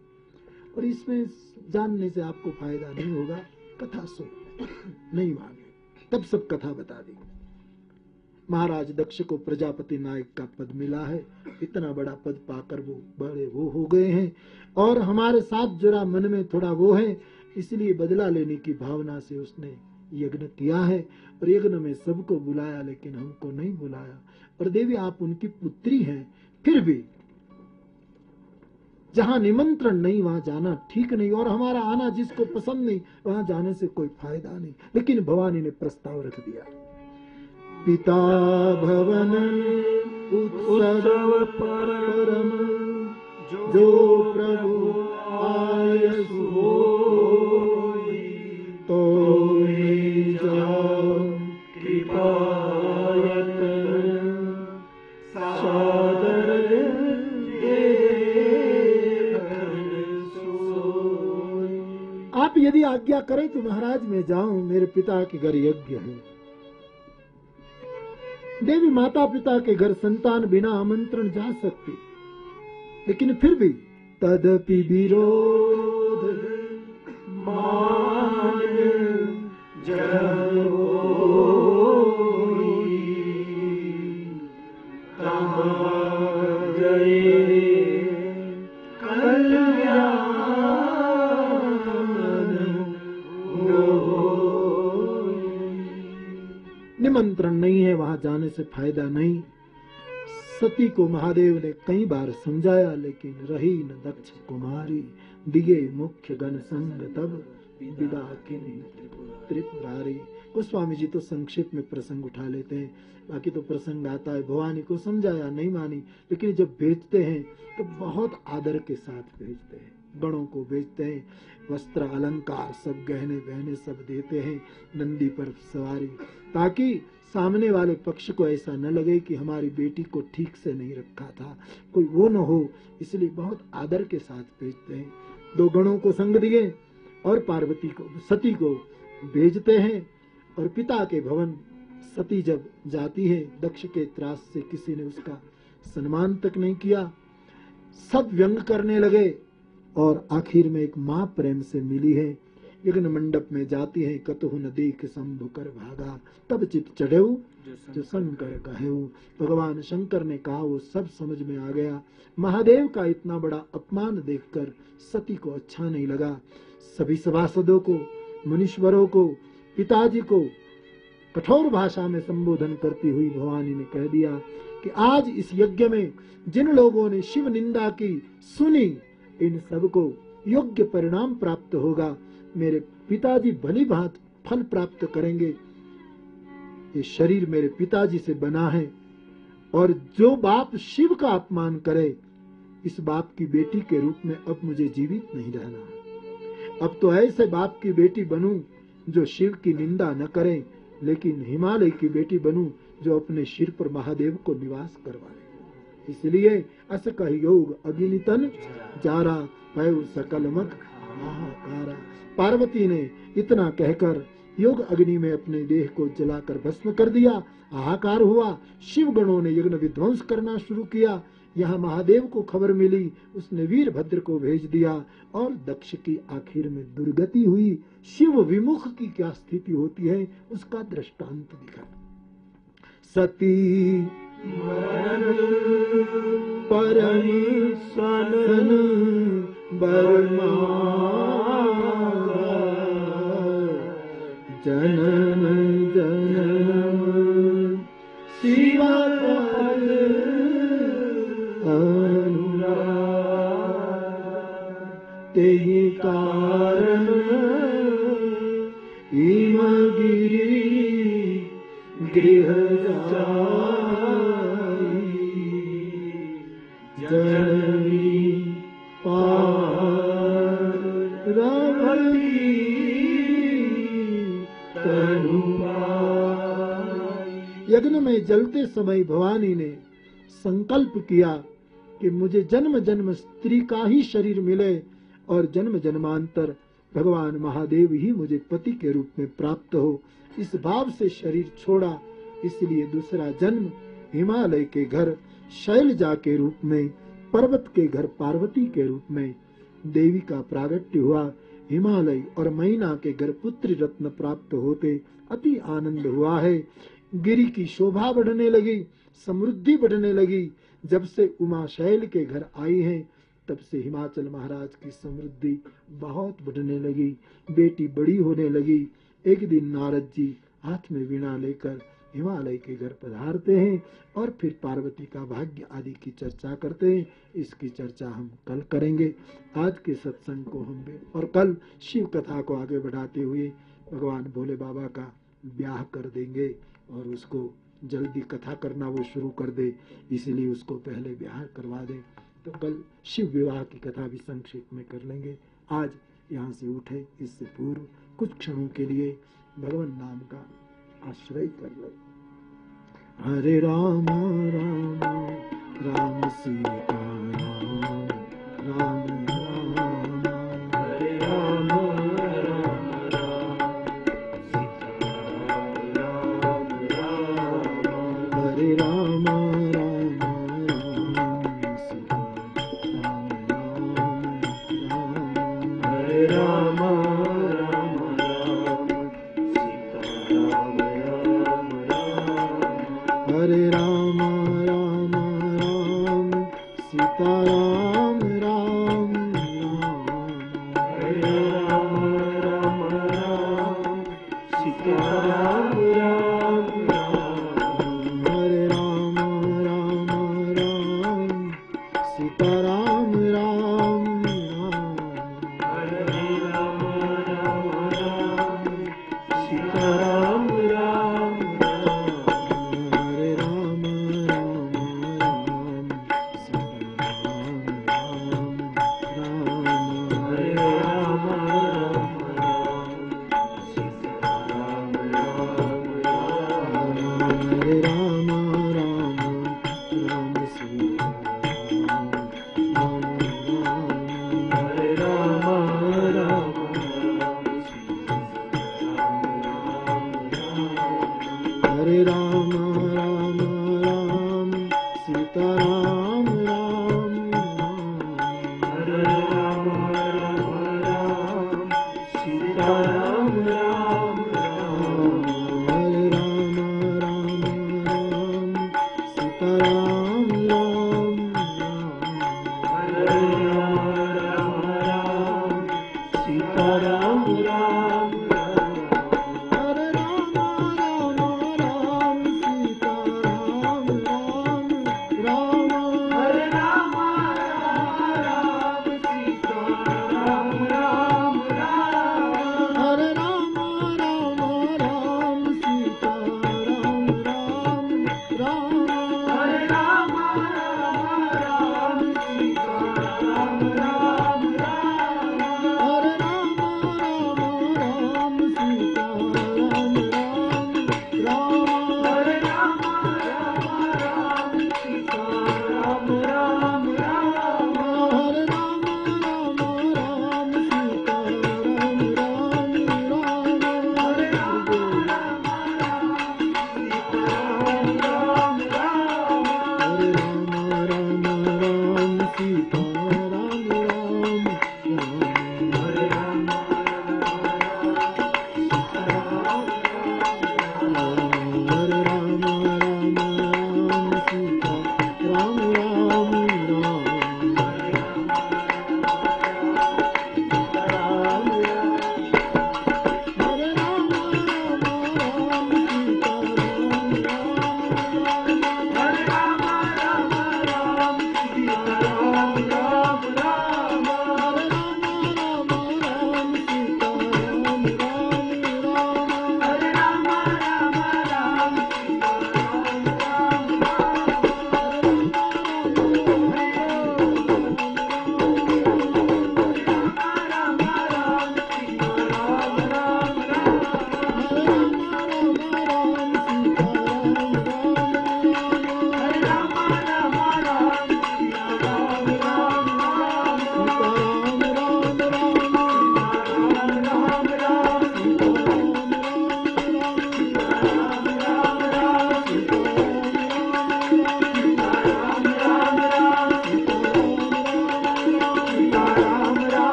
और इसमें जानने से आपको फ़ायदा नहीं होगा। कथा सुन, नहीं माने तब सब कथा बता दी। महाराज दक्ष को प्रजापति नायक का पद मिला है। इतना बड़ा पद पाकर वो बड़े वो हो गए हैं, और हमारे साथ जरा मन में थोड़ा वो है, इसलिए बदला लेने की भावना से उसने यज्ञ किया है और यज्ञ में सबको बुलाया, लेकिन हमको नहीं बुलाया। और देवी, आप उनकी पुत्री हैं, फिर भी जहाँ निमंत्रण नहीं, वहाँ जाना ठीक नहीं, और हमारा आना जिसको पसंद नहीं, वहाँ जाने से कोई फ़ायदा नहीं। लेकिन भवानी ने प्रस्ताव रख दिया। पिता भवन उत्सव परम, जो प्रभु आय आज्ञा करें तो महाराज मैं जाऊँ, मेरे पिता के घर यज्ञ है। देवी माता पिता के घर संतान बिना आमंत्रण जा सकती। लेकिन फिर भी तदपि विरोध मान निमंत्रण नहीं है, वहाँ जाने से फ़ायदा नहीं। सती को महादेव ने कई बार समझाया, लेकिन रही न दक्ष कुमारी दिगे मुख्य गण संग तब विदा त्रिपुरारी। गोस्वामी जी तो संक्षिप्त में प्रसंग उठा लेते हैं। बाकी तो प्रसंग आता है, भवानी को समझाया, नहीं मानी, लेकिन जब भेजते हैं तो बहुत आदर के साथ भेजते हैं। गणों को बेचते हैं। वस्त्र, अलंकार सब गहने बहने सब देते हैं। नंदी पर सवारी, ताकि सामने वाले पक्ष को ऐसा न लगे कि हमारी बेटी को ठीक से नहीं रखा था। कोई वो न हो, इसलिए बहुत आदर के साथ भेजते हैं। दो गणों को संग दिए और पार्वती को, सती को भेजते हैं और पिता के भवन, सती जब जाती है, दक्ष के त्रास से किसी ने उसका सम्मान तक नहीं किया। सब व्यंग करने लगे। और आखिर में एक माँ प्रेम से मिली है। यज्ञ मंडप में जाती है कतहु न देख शंभु कर भागा। तब चित चढ़ेऊ जो शंकर कहेऊ। भगवान शंकर ने कहा वो सब समझ में आ गया। महादेव का इतना बड़ा अपमान देखकर सती को अच्छा नहीं लगा। सभी सभासदों को मुनीश्वरों को पिताजी को कठोर भाषा में संबोधन करती हुई भवानी ने कह दिया कि आज इस यज्ञ में जिन लोगों ने शिव निंदा की सुनी इन सबको योग्य परिणाम प्राप्त होगा। मेरे पिताजी भली भांत फल प्राप्त करेंगे। ये शरीर मेरे पिताजी से बना है और जो बाप शिव का अपमान करे, इस बाप की बेटी के रूप में अब मुझे जीवित नहीं रहना अब तो ऐसे बाप की बेटी बनूं जो शिव की निंदा न करे, लेकिन हिमालय की बेटी बनूं जो अपने सिर पर महादेव को निवास करवाए। इसलिए अस योग अग्नितन जारा पैव सकल मत, हाहाकारा। पार्वती ने इतना कहकर योग अग्नि में अपने देह को जलाकर भस्म कर दिया। हाहाकार हुआ। शिव गणों ने यज्ञ विध्वंस करना शुरू किया। यहाँ महादेव को खबर मिली। उसने वीरभद्र को भेज दिया और दक्ष की आखिर में दुर्गति हुई। शिव विमुख की क्या स्थिति होती है, उसका दृष्टांत दिखा। सती परस्न वर्मा जनन जनम शिवा हिमगिरि गृहजा यज्ञ में जलते समय भवानी ने संकल्प किया कि मुझे जन्म जन्म स्त्री का ही शरीर मिले और जन्म जन्मांतर भगवान महादेव ही मुझे पति के रूप में प्राप्त हो। इस भाव से शरीर छोड़ा, इसलिए दूसरा जन्म हिमालय के घर, शैलजा के रूप में, पर्वत के घर, पार्वती के रूप में। देवी का प्रागट्य हुआ, हिमालय और मैना के घर पुत्री रत्न प्राप्त होते, अति आनंद हुआ है। गिरी की शोभा बढ़ने लगी, समृद्धि बढ़ने लगी। जब से उमा शैल के घर आई हैं, तब से हिमाचल महाराज की समृद्धि बहुत बढ़ने लगी, बेटी बड़ी होने लगी। एक दिन नारद जी हाथ में वीणा लेकर हिमालय के घर पधारते हैं और फिर पार्वती का भाग्य आदि की चर्चा करते हैं। इसकी चर्चा हम कल करेंगे। आज के सत्संग को हम और कल शिव कथा को आगे बढ़ाते हुए भगवान भोले बाबा का ब्याह कर देंगे। और उसको जल्दी कथा करना वो शुरू कर दे, इसलिए उसको पहले विवाह करवा दे। तो कल शिव विवाह की कथा भी संक्षेप में कर लेंगे। आज यहाँ से उठे, इससे पूर्व कुछ क्षणों के लिए भगवान नाम का आश्रय कर ले। हरे राम राम राम सीता।